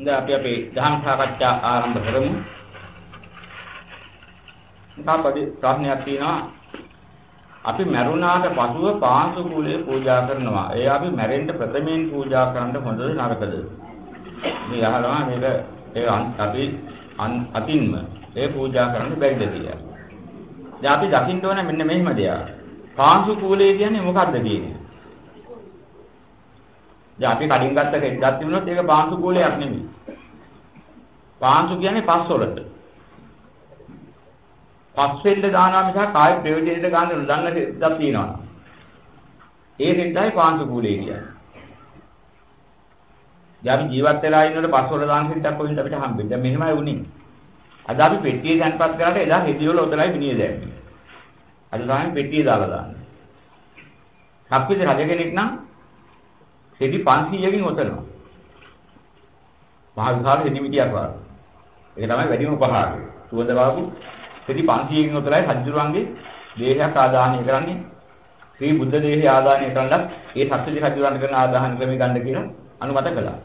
දැන් අපි අපේ ධර්ම සාකච්ඡා ආරම්භ කරමු. තාපදි ප්‍රශ්නයක් තියෙනවා. අපි මරුණාට පසුව පාංශු කුලයේ පූජා කරනවා. ඒ අපි මැරෙන්න ප්‍රථමයෙන් පූජා කරන්න හොඳද නරකද? මේ අහනවා මේක ඒ අපි අතින්ම ඒ පූජා කරන්න බැරිද කියලා. දැන් අපි දකින්න ඕනේ මෙන්න මෙහෙම දෙයක්. පාංශු කුලයේ කියන්නේ මොකක්ද කියන්නේ? දැන් අපි කඩින් ගත්ත කෙද්දක් තිබුණොත් ඒක පාංශු කුලයක් නෙමෙයි. පාංශු කියන්නේ පස් වලට. පස් වෙන්න දානවා මිසක් කාය ප්‍රයෝජනෙට ගන්න නොදන්න දෙයක් තියෙනවා. ඒ දෙන්නයි පාංශු කුලේ කියන්නේ. දැන් අපි ජීවත් වෙලා ඉන්නකොට පස් වල දාන හිතක් කොහෙන්ද අපිට හම්බෙන්නේ? දැන් මෙහෙමයි වුනේ. අද අපි පෙට්ටිය දැන්පත් කරාට එදා හෙඩි වල ඔතලයි මිනිය දැම්මේ. අද තමයි පෙට්ටිය දාලා දාන්නේ. කප්පිට රජ කෙනෙක් නම් හෙඩි 500කින් ඔතනවා. මහ විශාල හෙඩි මිටියක් වගේ. ඒක තමයි වැඩිම උපහාරය. සුවඳ බාපු හෙඩි 500කින් ඔතලයි රජුරුවන්ගේ දේහයක් ආදාහනය කරන්නේ. ශ්‍රී බුද්ධ දේහය ආදාහනය කරනත් ඒ සත්‍යජි රජුරන්ට කරන ආදාහන ක්‍රමය ගන්න කියලා අනුමත කළා.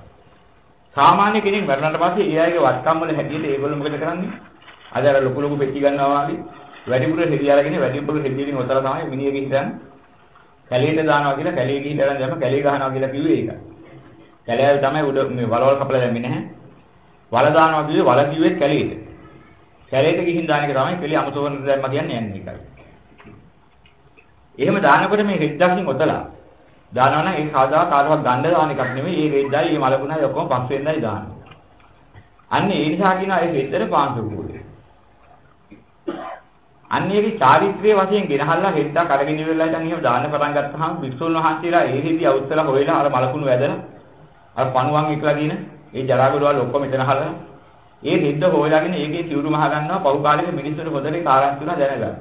සාමාන්‍ය කෙනෙක් මරණට පස්සේ ඒ අයගේ වත්කම් වල හැටියට ඒගොල්ලෝ මොකද කරන්නේ? අද අර ලොකු ලොකු පෙට්ටි ගන්නවා වගේ වැඩිපුර හෙඩි අරගෙන වැඩිපුර හෙඩියකින් ඔතලා තමයි මිනිහගේ හිටන් කැලේට දානවා කියලා කැලේ ගිහින් දැම්ම කැලේ ගහනවා කියලා කිව්වේ ඒක. කැලේ තමයි උඩ මේ වලවල් කපලා දැම්මේ නැහැ. වල දානවා කිව්වේ වල කිව්වේ කැලේට. කැලේට ගිහින් දාන එක තමයි කැලේ අමතෝරන දැම්ම කියන්නේ යන්නේ ඒකයි. එහෙම දානකොට මේ හෙඩ්ඩකින් ඔතලා දානවා නම් ඒක කවදා කාටවත් ගන්න දාන එකක් නෙමෙයි. ඒ රෙද්දයි මේ මලකුණයි ඔක්කොම පස් වෙන්නයි දාන්නේ. අන්න ඒ නිසා කියනවා ඒ රෙද්දට පාංශු කූලේ. අන්න ඒකේ චාරිත්‍රයේ වශයෙන් ගෙනහල්ලා හෙද්දක් අරගෙන ඉවරලා ඉතින් එහෙම දාන්න පටන් ගත්තාම වික්ෂුන් වහන්සේලා ඒ හෙද්දී අවුස්සලා හොයලා අර මලකුණු වැදලා අර පණුවන් එකලා දින ඒ ජරාගොඩවල් ඔක්කොම මෙතන හලලා ඒ හෙද්ද හොයලාගෙන ඒකේ සිවුරු මහ ගන්නවා පහු කාලෙක මිනිස්සුන්ට හොඳට කාරණා තුන දැනගන්න.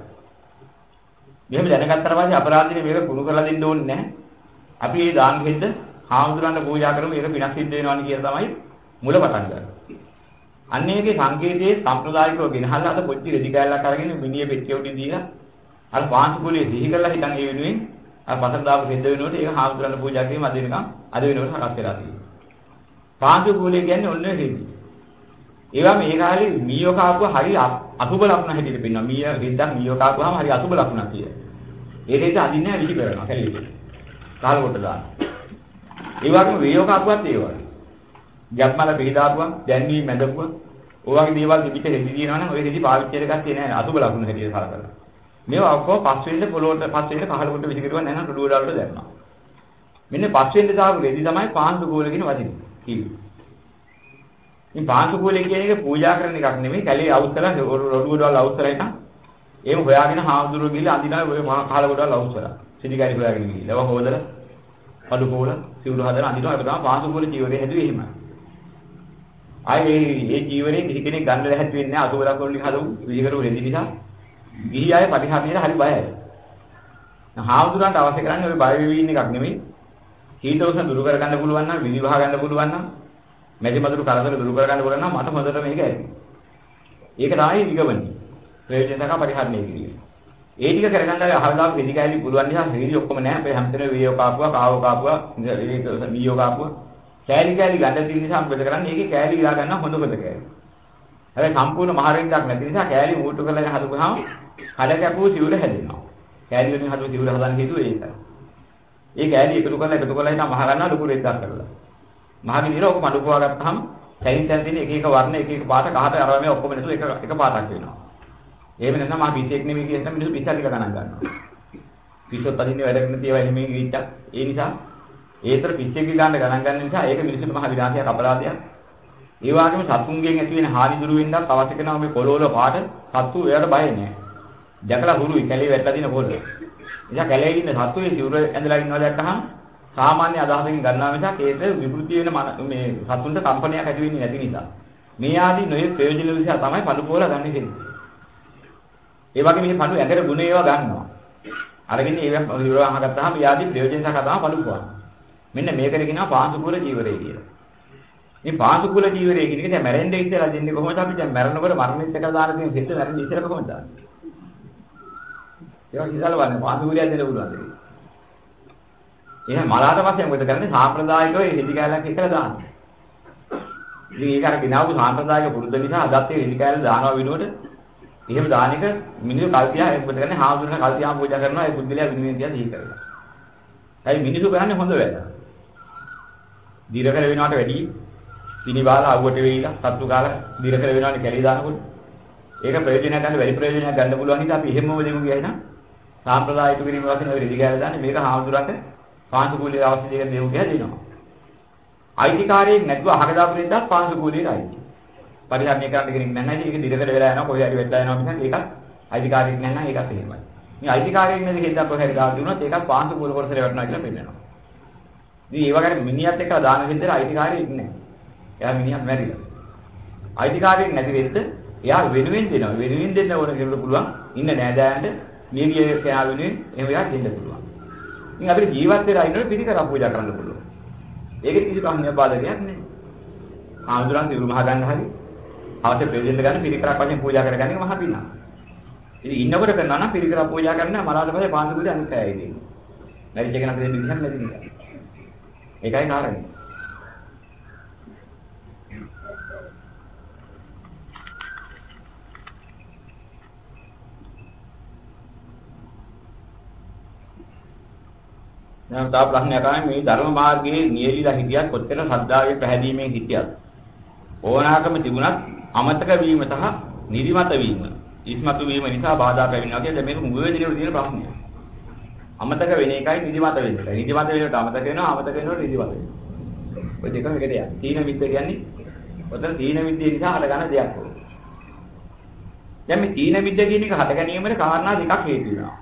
මෙහෙම දැනගත්තාට පස්සේ අපරාධිනේ මේක කුණු කරලා දෙන්න ඕනේ නැහැ. අපි මේ දාන හෙද්ද හාමුදුරන්ට පූජා කරමු ඒක විනාශ සිද්ධ වෙනවානි කියලා තමයි මුල පටන් ගන්න. අන්න ඒකේ සංකේතයේ සම්ප්‍රදායිකව ගෙනහල්ලා අද පොච්චි රෙදි කෑල්ලක් අරගෙන මිනිය පෙට්ටිය උඩින් දීලා අර පාංශු කුලිය සිහි කරලා හිටන් ඒ වෙනුවෙන් අර පසර දාපු හෙද්ද වෙනුවට ඒක හාමුදුරන්ට පූජා කිරීම අද වෙනකම් අද වෙනකොට හරස් වෙලා තියෙනවා. පාංශු කුලිය කියන්නේ ඔන්න ඒ හෙද්ද. ඒවා මේ කාලේ මීයෝ කාපුව හරි අසුබ ලකුණ හැටියට පෙන්වනවා. මීය හෙද්දක් මීයෝ කාපුවාම හරි අසුබ ලකුණක් කියලා. ඒ දෙක අදින්නේ විලි කරනවා කැලේ. කාල කොට දාන. ඒ වගේම වේයෝ කාපුවත් ඒ වගේ. ගැම්මල පිළිදාපුවා, දැන්වි මැදපුවා. ඔය වගේ දේවල් පිට හෙදි දිනනවා නම් ඔය හෙදි පාවිච්චි කරගත්තේ නැහැ නේ. අසුබ ලකුණු හැටියට සලකලා. මේවා ඔක්කොම පස් වෙන්න පොළොවට පස් වෙන්න කහල කොට විසි කරුවා නැහැ නම් රුඩුව ඩාලට දැම්මා. මෙන්න පස් වෙන්න දාපු රෙදි තමයි පාන්දු ගෝල කියන වදිනේ. කිව්වේ. මේ පාන්දු ගෝල කියන එක පූජා කරන එකක් නෙමෙයි. කැලේ අවුස්සලා රුඩුව ඩාල අවුස්සලා ඉතින් එහෙම හොයාගෙන හාමුදුරුවෝ ගිහලා අඳිනා ඔය කහල කොට ඩාල අවුස්සලා. සිටිකාරි හොයාගෙන ගිහිල්ලා. ඒවා හොදලා කඩු කෝල සිවුරු හදලා අඳිනවා. ඒක තමයි පාන්දු ගෝල ජීවරේ හැදුවේ එහෙමයි. ආයේ මේ ජීවරේ කිසි කෙනෙක් ගන්න ලැහැත් වෙන්නේ නැහැ. අසුබලක් වලින් හදපු විහිකරු රෙදි නිසා. ගිහි අය පරිහරණයට හරි බයයි. හාමුදුරන්ට අවශ්‍ය කරන්නේ ඔය බය වෙවි ඉන්න එකක් නෙමෙයි. හීත උෂ්ණ දුරු කර ගන්න පුළුවන් නම් විවිධ ගන්න පුළුවන් නම් මැදි මදුරු කරදර දුරු කර ගන්න පුළුවන් නම් මට හොඳට මේක ඇති. ඒක තමයි විගමනයි. ප්‍රයෝජනක පරිහරණය කිරීම. ඒ ටික කරගන්න අහවදාක රෙදි කැලි පුළුවන් නිසා රෙදි ඔක්කොම නැහැ. අපේ හැමතැනම වීයෝ කාපුවා, කාවෝ කාපුවා, ඒක මීයෝ කාපුවා. කෑලි කෑලි ගන්න තියෙන නිසා මොකද කරන්නේ? ඒකේ කෑලි ගලා ගන්න හොඳ හොඳ කෑලි. හැබැයි සම්පූර්ණ මහරෙන්දක් නැති නිසා කෑලි මූට්ටු කරලා හදුනහම කඩ කැපුව සිවුර හැදෙනවා. කෑලි වලින් හදුව සිවුර හදන්න හේතුව ඒකයි. ඒ කෑලි එකතු කරලා එකතු කරලා ඉතින් මහ ගන්නවා ලොකු රෙද්දක් කරලා. මහගේ නිර ඔක මඩුපුවා ගත්තාම සැරින් සැර තියෙන එක එක වර්ණ එක එක පාට කහට අරව මේ ඔක්කොම නේතු එක එක පාටක් වෙනවා. එහෙම නැත්නම් මා පිස්සෙක් නෙමෙයි කියන මිනිස්සු පිස්සල් ටික ගණන් ගන්නවා. පිස්සොත් අදින්නේ වැඩ කරන තියවා එහෙම ගිහිච්චක්. ඒ නිසා ඒතර පිස්සෙක් ගන්න ගණන් ගන්න නිසා ඒක මිනිස්සුන්ට මහ විනාශයක් අපරාධයක්. ඒ වගේම සතුන්ගෙන් ඇති වෙන හානි දුරු වෙන්නත් අවශ්‍ය කරනවා මේ පොළොවල පාට සත්තු එයාට බය නැහැ. දැකලා හුරුයි කැලේ වැටලා දින පොළ. එයා කැලේ ඉන්න සත්තු ඒ සිවුර ඇඳලා ඉන්නවා දැක්කහම සාමාන්‍ය අදහසකින් ගන්නවා මිසක් ඒක විකෘති වෙන මේ සතුන්ට කම්පනයක් ඇති වෙන්නේ නැති නිසා. මේ ආදී නොයේ ප්‍රයෝජන නිසා තමයි පළු පොළ ගන්න දෙන්නේ. ඒ වගේ මේ පළු ඇඟට ගුණ ඒවා ගන්නවා. අරගෙන ඒවා විවාහ ගත්තාම යාදී ප්‍රයෝජන නිසා තමයි පළු පොළ. මෙන්න මේකට කියනවා පාංශුකුල ජීවරය කියලා. මේ පාංශුකුල ජීවරය කියන එක දැන් මැරෙන්න ඉස්සෙල්ලා දෙන්නේ කොහොමද අපි දැන් මැරෙනකොට මරණෙත් එක දාන තියෙන සිත් මැරෙන්න ඉස්සෙල්ලා කොහොමද දාන්නේ? ඒක හිතලා බලන්න පාංශුකුලියක් දෙන්න පුළුවන්ද කියලා. එහෙනම් මලාට පස්සේ මොකද කරන්නේ? සාම්ප්‍රදායිකව හෙදි කැලක් එකලා දාන්නේ. ඉතින් ඒක අර ගෙනාවු සාම්ප්‍රදායික පුරුද්ද නිසා අදත් ඒ රෙදි කෑල්ල දානවා විනුවට එහෙම දාන එක මිනිස්සු කල්පියා ඒක මොකද කරන්නේ හාමුදුරනේ කල්පියාම පූජා කරනවා ඒ බුද්ධිලයා විනිවිද තියා දී කරලා. ඇයි මිනිස්සු කරන්නේ හොඳ වැඩ. දීර්ඝ කර වෙනවට වැඩි පිනිබාල අවුවට වෙයිලා සත්තු කාලා දීර්ඝ කර වෙනවනේ කැලේ දානකොට. ඒක ප්‍රයෝජනයක් ගන්න වැඩි ප්‍රයෝජනයක් ගන්න පුළුවන් නිසා අපි එහෙමම දෙමු කියයි නම් සාම්ප්‍රදායික කිරීම වශයෙන් ඔය රෙදි කෑල්ල දාන්නේ මේක හාමුදුරන්ට පාංශු කුලිය අවශ්‍ය දෙයක් දෙමු කියලා දෙනවා. අයිතිකාරයෙක් නැතුව අහක දාපු දෙයක් පාංශු කුලියට අයිති. පරිහරණය කරන්න කෙනෙක් නැහැ නේද? ඒක දිරකට වෙලා යනවා කොහේ හරි වෙట్లా යනවා මිසක් ඒකත් අයිතිකාරයෙක් නැහැ නම් ඒකත් එහෙමයි. මේ අයිතිකාරයෙක් නැති හෙද්දක් කොහේ හරි දාලා දුන්නොත් ඒකත් පාංශු කුල කොටසට වැටෙනවා කියලා පෙන්නනවා. ඉතින් ඒ වගේ මිනිහත් එක්ක දාන හෙද්දට අයිතිකාරයෙක් නැහැ. එයා මිනිහත් මැරිලා. අයිතිකාරයෙක් නැති වෙද්ද එයා වෙනුවෙන් දෙනවා. වෙනුවෙන් දෙන්න ඕන කෙනෙකුට පුළුවන් ඉන්න නෑදෑයන්ට නියගිය කෙනා වෙනුවෙන් එහෙම එකක් දෙන්න පුළුවන්. ඉතින් අපිට ජීවත් වෙලා ඉන්නකොට පිළිකරක් පූජා කරන්න පුළුවන්. ඒකෙත් කිසි කම්මිය බාධකයක් නැහැ. ආඳුරන් දිරු මහ ගන්න හරි අවශ්‍ය ප්‍රයෝජන ගන්න පිළිකරක් වශයෙන් පූජා කරගන්න එක මහ පිනක්. ඉතින් ඉන්නකොට කරනවා නම් පිළිකරක් පූජා කරන්න මලාට පස්සේ පාන්දු කුලේ අනිත් අය ඉන්නේ. මැරිච්ච කෙනා දෙන්න විදිහක් නැති නිසා. ඒකයි කාරණේ. දැන් තා ප්‍රශ්නයක් ආවේ මේ ධර්ම මාර්ගයේ නියැලිලා හිටියත් කොච්චර ශ්‍රද්ධාවේ පැහැදීමෙන් හිටියත් ඕනාකම තිබුණත් අමතක වීම සහ නිදිමත වීම ඉස්මතු වීම නිසා බාධා පැමිණෙනවා කියන්නේ මේක මුල වෙදිනේ තියෙන ප්‍රශ්නය. අමතක වෙන එකයි නිදිමත වෙන එකයි. නිදිමත වෙනකොට අමතක වෙනවා අමතක වෙනකොට නිදිමත වෙනවා. ඔය දෙකම එකට යනවා. තීන විද්ද කියන්නේ ඔතන තීන විද්ද නිසා හටගන්න දෙයක් ඕන. දැන් මේ තීන විද්ද කියන එක හට ගැනීමේ කාරණා දෙකක් හේතු වෙනවා.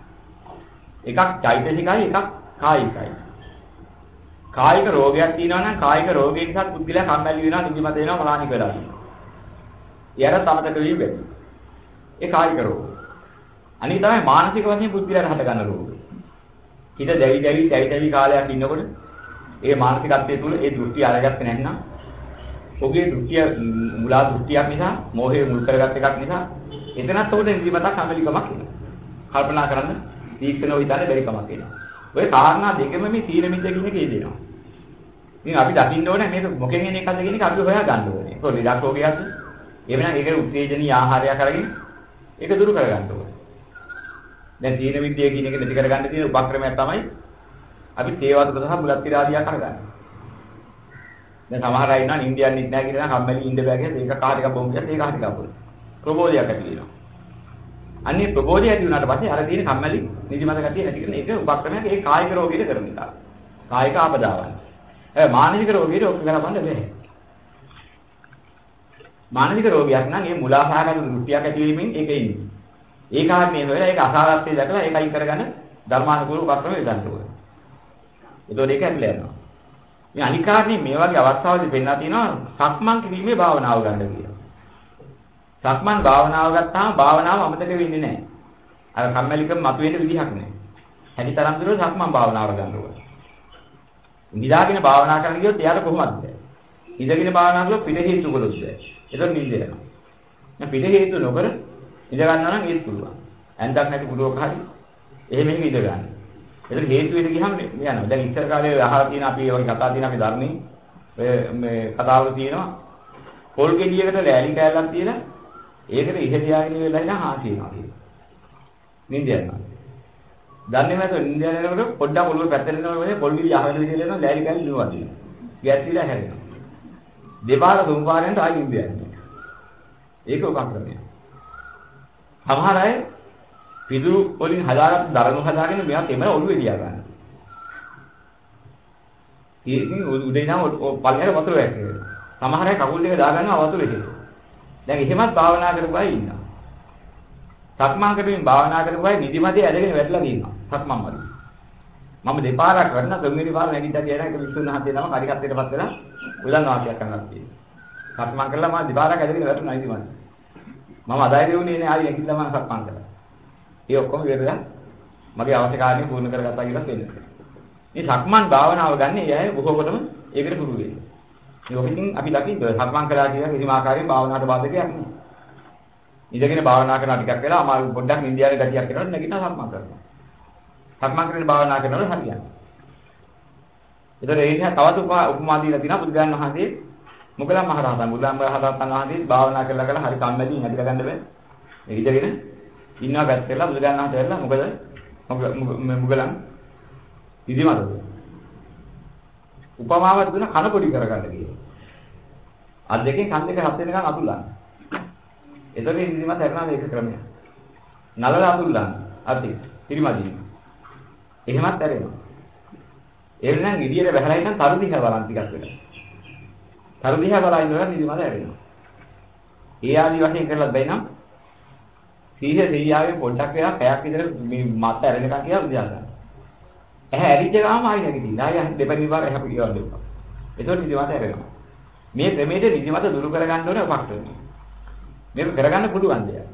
එකක් චෛතසිකයි එකක් කායිකයි. කායික රෝගයක් තියෙනවා නම් කායික රෝගය නිසා පුද්ගලයා කම්මැලි වෙනවා, නිදිමත වෙනවා, මලානික වෙලා ඉන්නවා. එයාට තමතක වීම බැරි. ඒ කායික රෝග. අනිත් තමයි මානසික වශයෙන් පුද්ගලයාට හට ගන්න රෝග. හිත දැවි දැවි දැවි දැවි කාලයක් ඉන්නකොට ඒ මානසිකත්වයේ තුල ඒ දෘෂ්ටි අරගත්තේ නැත්නම් ඔහුගේ දෘෂ්ටිය මුලා දෘෂ්ටියක් නිසා, මෝහය මුල් කරගත් එකක් නිසා එතනත් උඩ නිදිමතක් අමලිකමක් එනවා. කල්පනා කරන්න තීක්ෂණව හිතන්න බැරි කමක් එනවා. ඔය කාරණා දෙකම මේ සීල මිද්ද කියන එකේ දෙනවා. ඉතින් අපි දකින්න ඕනේ මේක මොකෙන් එන එකද කියන එක අපි හොයා ගන්න ඕනේ. ඒක ලෙඩක් රෝගයක්ද? එවනම් ඒකට උත්තේජනීය ආහාරයක් අරගෙන ඒක දුරු කරගන්න ඕනේ. දැන් සීල මිද්දේ කියන එක නැති කරගන්න තියෙන උපක්‍රමයක් තමයි අපි තේවාදක සහ බුලත් ආදියා කරගන්න. දැන් සමහර අය ඉන්නවා ඉන්දියන් ඉන්න නැහැ කියලා කම්මැලි ඉන්න බෑ කියලා ඒක කාට එකක් බොමු කියලා ඒක හරි කපුල. ප්‍රබෝධයක් ඇති වෙනවා. අන්නේ ප්‍රබෝධය ඇති වුණාට පස්සේ අර තියෙන කම්මැලි නිදිමත ගතිය නැති කරන එක උපක්‍රමයක් ඒ කායික රෝගීට කරන එක. කායික ආපදාවන්. ඒ මානසික රෝගීට ඔක්ක කරපන්න බැහැ. මානසික රෝගයක් නම් ඒ මුලාසහගත දෘෂ්ටියක් ඇති වීමෙන් ඒක ඉන්නේ. ඒ කාරණේ හොයලා ඒක අසාරත්වයේ දැකලා ඒකයි කරගෙන ධර්මානුකූල උපක්‍රම යොදන්න ඕනේ. ඒතකොට ඒක ඇතුළේ යනවා. මේ අනිකාරණේ මේ වගේ අවස්ථාවලදී පෙන්නලා තියෙනවා සක්මන් කිරීමේ භාවනාව ගන්න කියලා. සක්මන් භාවනාව ගත්තාම භාවනාව අමතක වෙන්නේ නැහැ. අර කම්මැලිකම මතුවෙන්න විදිහක් නැහැ. හැටි තරම් දුර සක්මන් භාවනාව ගන්න ඕනේ. නිදාගෙන භාවනා කරන්න ගියොත් එයාට කොහොමද බැහැ. ඉඳගෙන භාවනා කළොත් පිට හේතු කළොත් බැහැ. ඒක නිින්ද යනවා. දැන් පිට හේතු නොකර ඉඳ ගන්නවා නම් ඒත් පුළුවන්. ඇඳක් නැති කුඩුවක හරි එහෙම එහෙම ඉඳ ගන්න. ඒක හේතු වෙද ගියහම යනවා. දැන් ඉස්සර කාලේ අහලා තියෙන අපි වගේ කතා තියෙන අපි ධර්මයේ මේ කතාවල තියෙනවා පොල් ගෙඩියකට ලෑලි කෑල්ලක් තියලා ඒකට ඉහ තියාගෙන වෙලා ඉන්න හාසි වෙනවා කියනවා. නිින්ද යනවා. දන්නේ නැතුව නිින්ද යනකොට පොඩ්ඩක් ඔළුව පැත්තට යනකොට පොල් ගෙඩිය අහගෙන විදිහට යනවා ලෑලි කෑල්ල නුවා දිනවා. ගැස්සිලා හැරෙනවා. දෙපාර තුන් පාරෙන්ට ආයි නිින්ද යනවා. ඒක උපක්‍රමයක්. සමහර අය පිදුරු වලින් හදාගත්ත දරණු හදාගෙන මෙයා තෙමන ඔළුවේ තියා ගන්නවා. ඉතින් උදේ නම් පල්ලෙහාට වතුර වැක්කේ. සමහර අය කකුල් දෙක දාගන්නවා වතුර එකේ. දැන් එහෙමත් භාවනා කරපු අය ඉන්නවා. සක්මන් කරමින් භාවනා කරපු අය නිදිමතේ ඇදගෙන වැටලා ඉන්නවා. සක්මන් වල. මම දෙපාරක් කරන තුන්වෙනි පාර නැගිටලා කියන එක විසුණු හතේ නම කරිකත්තේටපත් වෙලා උදන් වාක්‍යයක් කරනවා තියෙනවා. සක්මන් කළා මම දෙපාරක් ඇදගෙන වැටුණා ඉතින් මම අදායි වුණේ නේ ආයෙ නැගිටලා මම සක්මන් කළා. ඒ ඔක්කොම ඉවරලා මගේ අවශ්‍ය කාර්යය පූර්ණ කරගත්තා කියලා තේරෙනවා. මේ සක්මන් භාවනාව ගන්න ඒ අය බොහෝ කොටම ඒකට පුරුදු වෙනවා. ඒකකින් අපි දකින්න සක්මන් කළා කියන කිසිම ආකාරයෙන් භාවනාවට බාධකයක් නෑ. ඉඳගෙන භාවනා කරන ටිකක් වෙලා අමාරු පොඩ්ඩක් ඉන්දියාවේ ගතියක් කරනකොට නැගිටිනවා සක්මන් කරනවා. සක්මන් කරගෙන භාවනා කරනකොට හරියනවා. ඒතර ඒ නිසා තවත් උපමා දීලා තියෙනවා බුදුගාන මහදී මොකද මහරහතන් බුදුන් මහරහතන් වහන්සේ භාවනා කරලා කරලා හරි කම්මැලි නැති කරගන්න බෑ. ඒ ඉඳගෙන ඉන්නවා පැත්තට බුදුන් වහන්සේ වෙලා මොකද මුගලන් ඉදිමතද? උපමාවක් දුන කන පොඩි කරගන්න කියලා. අත් දෙකෙන් කන් දෙක හත් වෙනකන් අතුල්ලන්න. එතකොට ඉදිමත හැරෙනවා මේක ක්‍රමයක්. නලල අතුල්ලන්න. අති පිරිමදින්න. එහෙමත් ඇරෙනවා. එහෙනම් ඉදිරියට බහැලා ඉන්න තරු දිහා බලන් ටිකක් වෙලා. තරු දිහා බලන ඉඳලා නිදිමත ඇරෙනවා. ඒ ආදි වශයෙන් කරලා බැිනම් සීහ සීයාවේ පොඩ්ඩක් වෙලා පැයක් විතර මේ මත් ඇරෙනකන් කියලා උදයා ගන්න. ඇහැ ඇරිච්ච ගාම ආයි නැගිටින්න. ආයි දෙපැණි පාර එහා පිටියවන්න එපා. එතකොට නිදිමත ඇරෙනවා. මේ ක්‍රමයේ නිදිමත දුරු කරගන්න ඕනේ අපක්ෂණය. මේක කරගන්න පුළුවන් දෙයක්.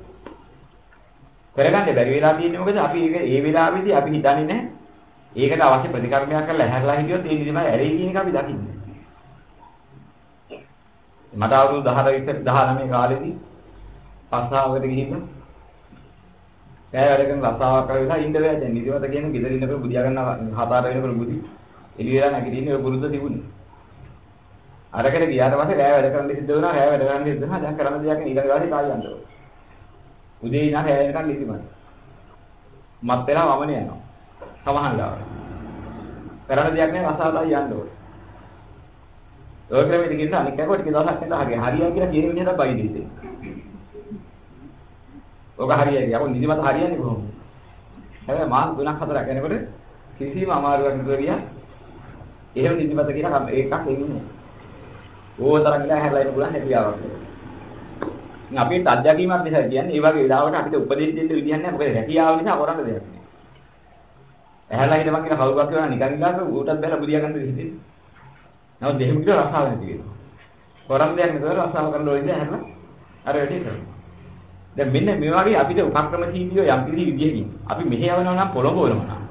කරගන්න බැරි වෙලා තියෙන්නේ මොකද? අපි ඒක ඒ වෙලාවේදී අපි හිතන්නේ නැහැ. ඒකට අවශ්‍ය ප්‍රතිකර්මයක් කරලා ඇහැරලා හිටියොත් ඒ නිදිමත ඇරෙයි කියන එක අපි දකින්නේ. මට අවුරුදු 10 විතර 19 කාලෙදී පස්සාවකට ගිහින් කෑ වැඩ කරන රස්සාවක් කරලා ඉඳ බෑ. දැන් නිදිමත කියන ගෙදර ඉන්නකොට බුදියා ගන්න හතර වෙනකොට බුදි එළි වෙලා නැගිටින්නේ ඔය පුරුද්ද තිබුණේ. අරකට ගියාට පස්සේ රෑ වැඩ කරන්න සිද්ධ වෙනවා රෑ වැඩ කරන්න සිද්ධ වෙනවා දැන් කරන්න දෙයක් නෑ. ඊළඟ දවසේ කායි යන්න ඕනේ. උදේ ඉඳන් රෑ වෙනකන් නිදිමත. මත් වෙලා වමන යනවා. සමහන් ලාවට. කරන්න දෙයක් නෑ. රසාවලා යන්න ඕනේ. ඔය ක්‍රමෙට ගිහින් අනික කකොට ටික දවසක් යනවා හරිය හරියයි කියලා කියන විදිහට බයි දෙන්නේ ඔක හරියයි. අපෝ නිදිමත හරියන්නේ කොහොමද? හැබැයි මාස 3ක් 4ක් යනකොට කිසිම අමාරුවක් නැතුව ගියා. එහෙම නිදිමත කියලා එකක් එන්නේ. ඕතරම් ගිලා හැරලා ඉන්න පුළුවන් හැකියාවක්. ඉතින් අපේ අත්දැකීමක් නිසා කියන්නේ මේ වගේ වෙලාවට අපිට උපදෙස් දෙන්න විදියක් නැහැ. මොකද හැකියාව නිසා කරන්න දෙයක් නෑ. ඇහැලා හිටපන් කියලා කවුරුත් කියනවා නිකන් ඉඳලා ඌටත් බැලලා බුදියා ගන්න දෙහිදී. නමුත් දෙහිම කියලා රසාව නැති වෙනවා. කරන්න දෙයක් නැතුව රසාව කරන්න ඕනේ ඇහැලා අර වැඩි කරනවා. දැන් මෙන්න මේ වගේ අපිට උපක්‍රමශීලීව යම් කිසි විදියකින් අපි මෙහෙයවනවා නම් පොළඹවනවා නම්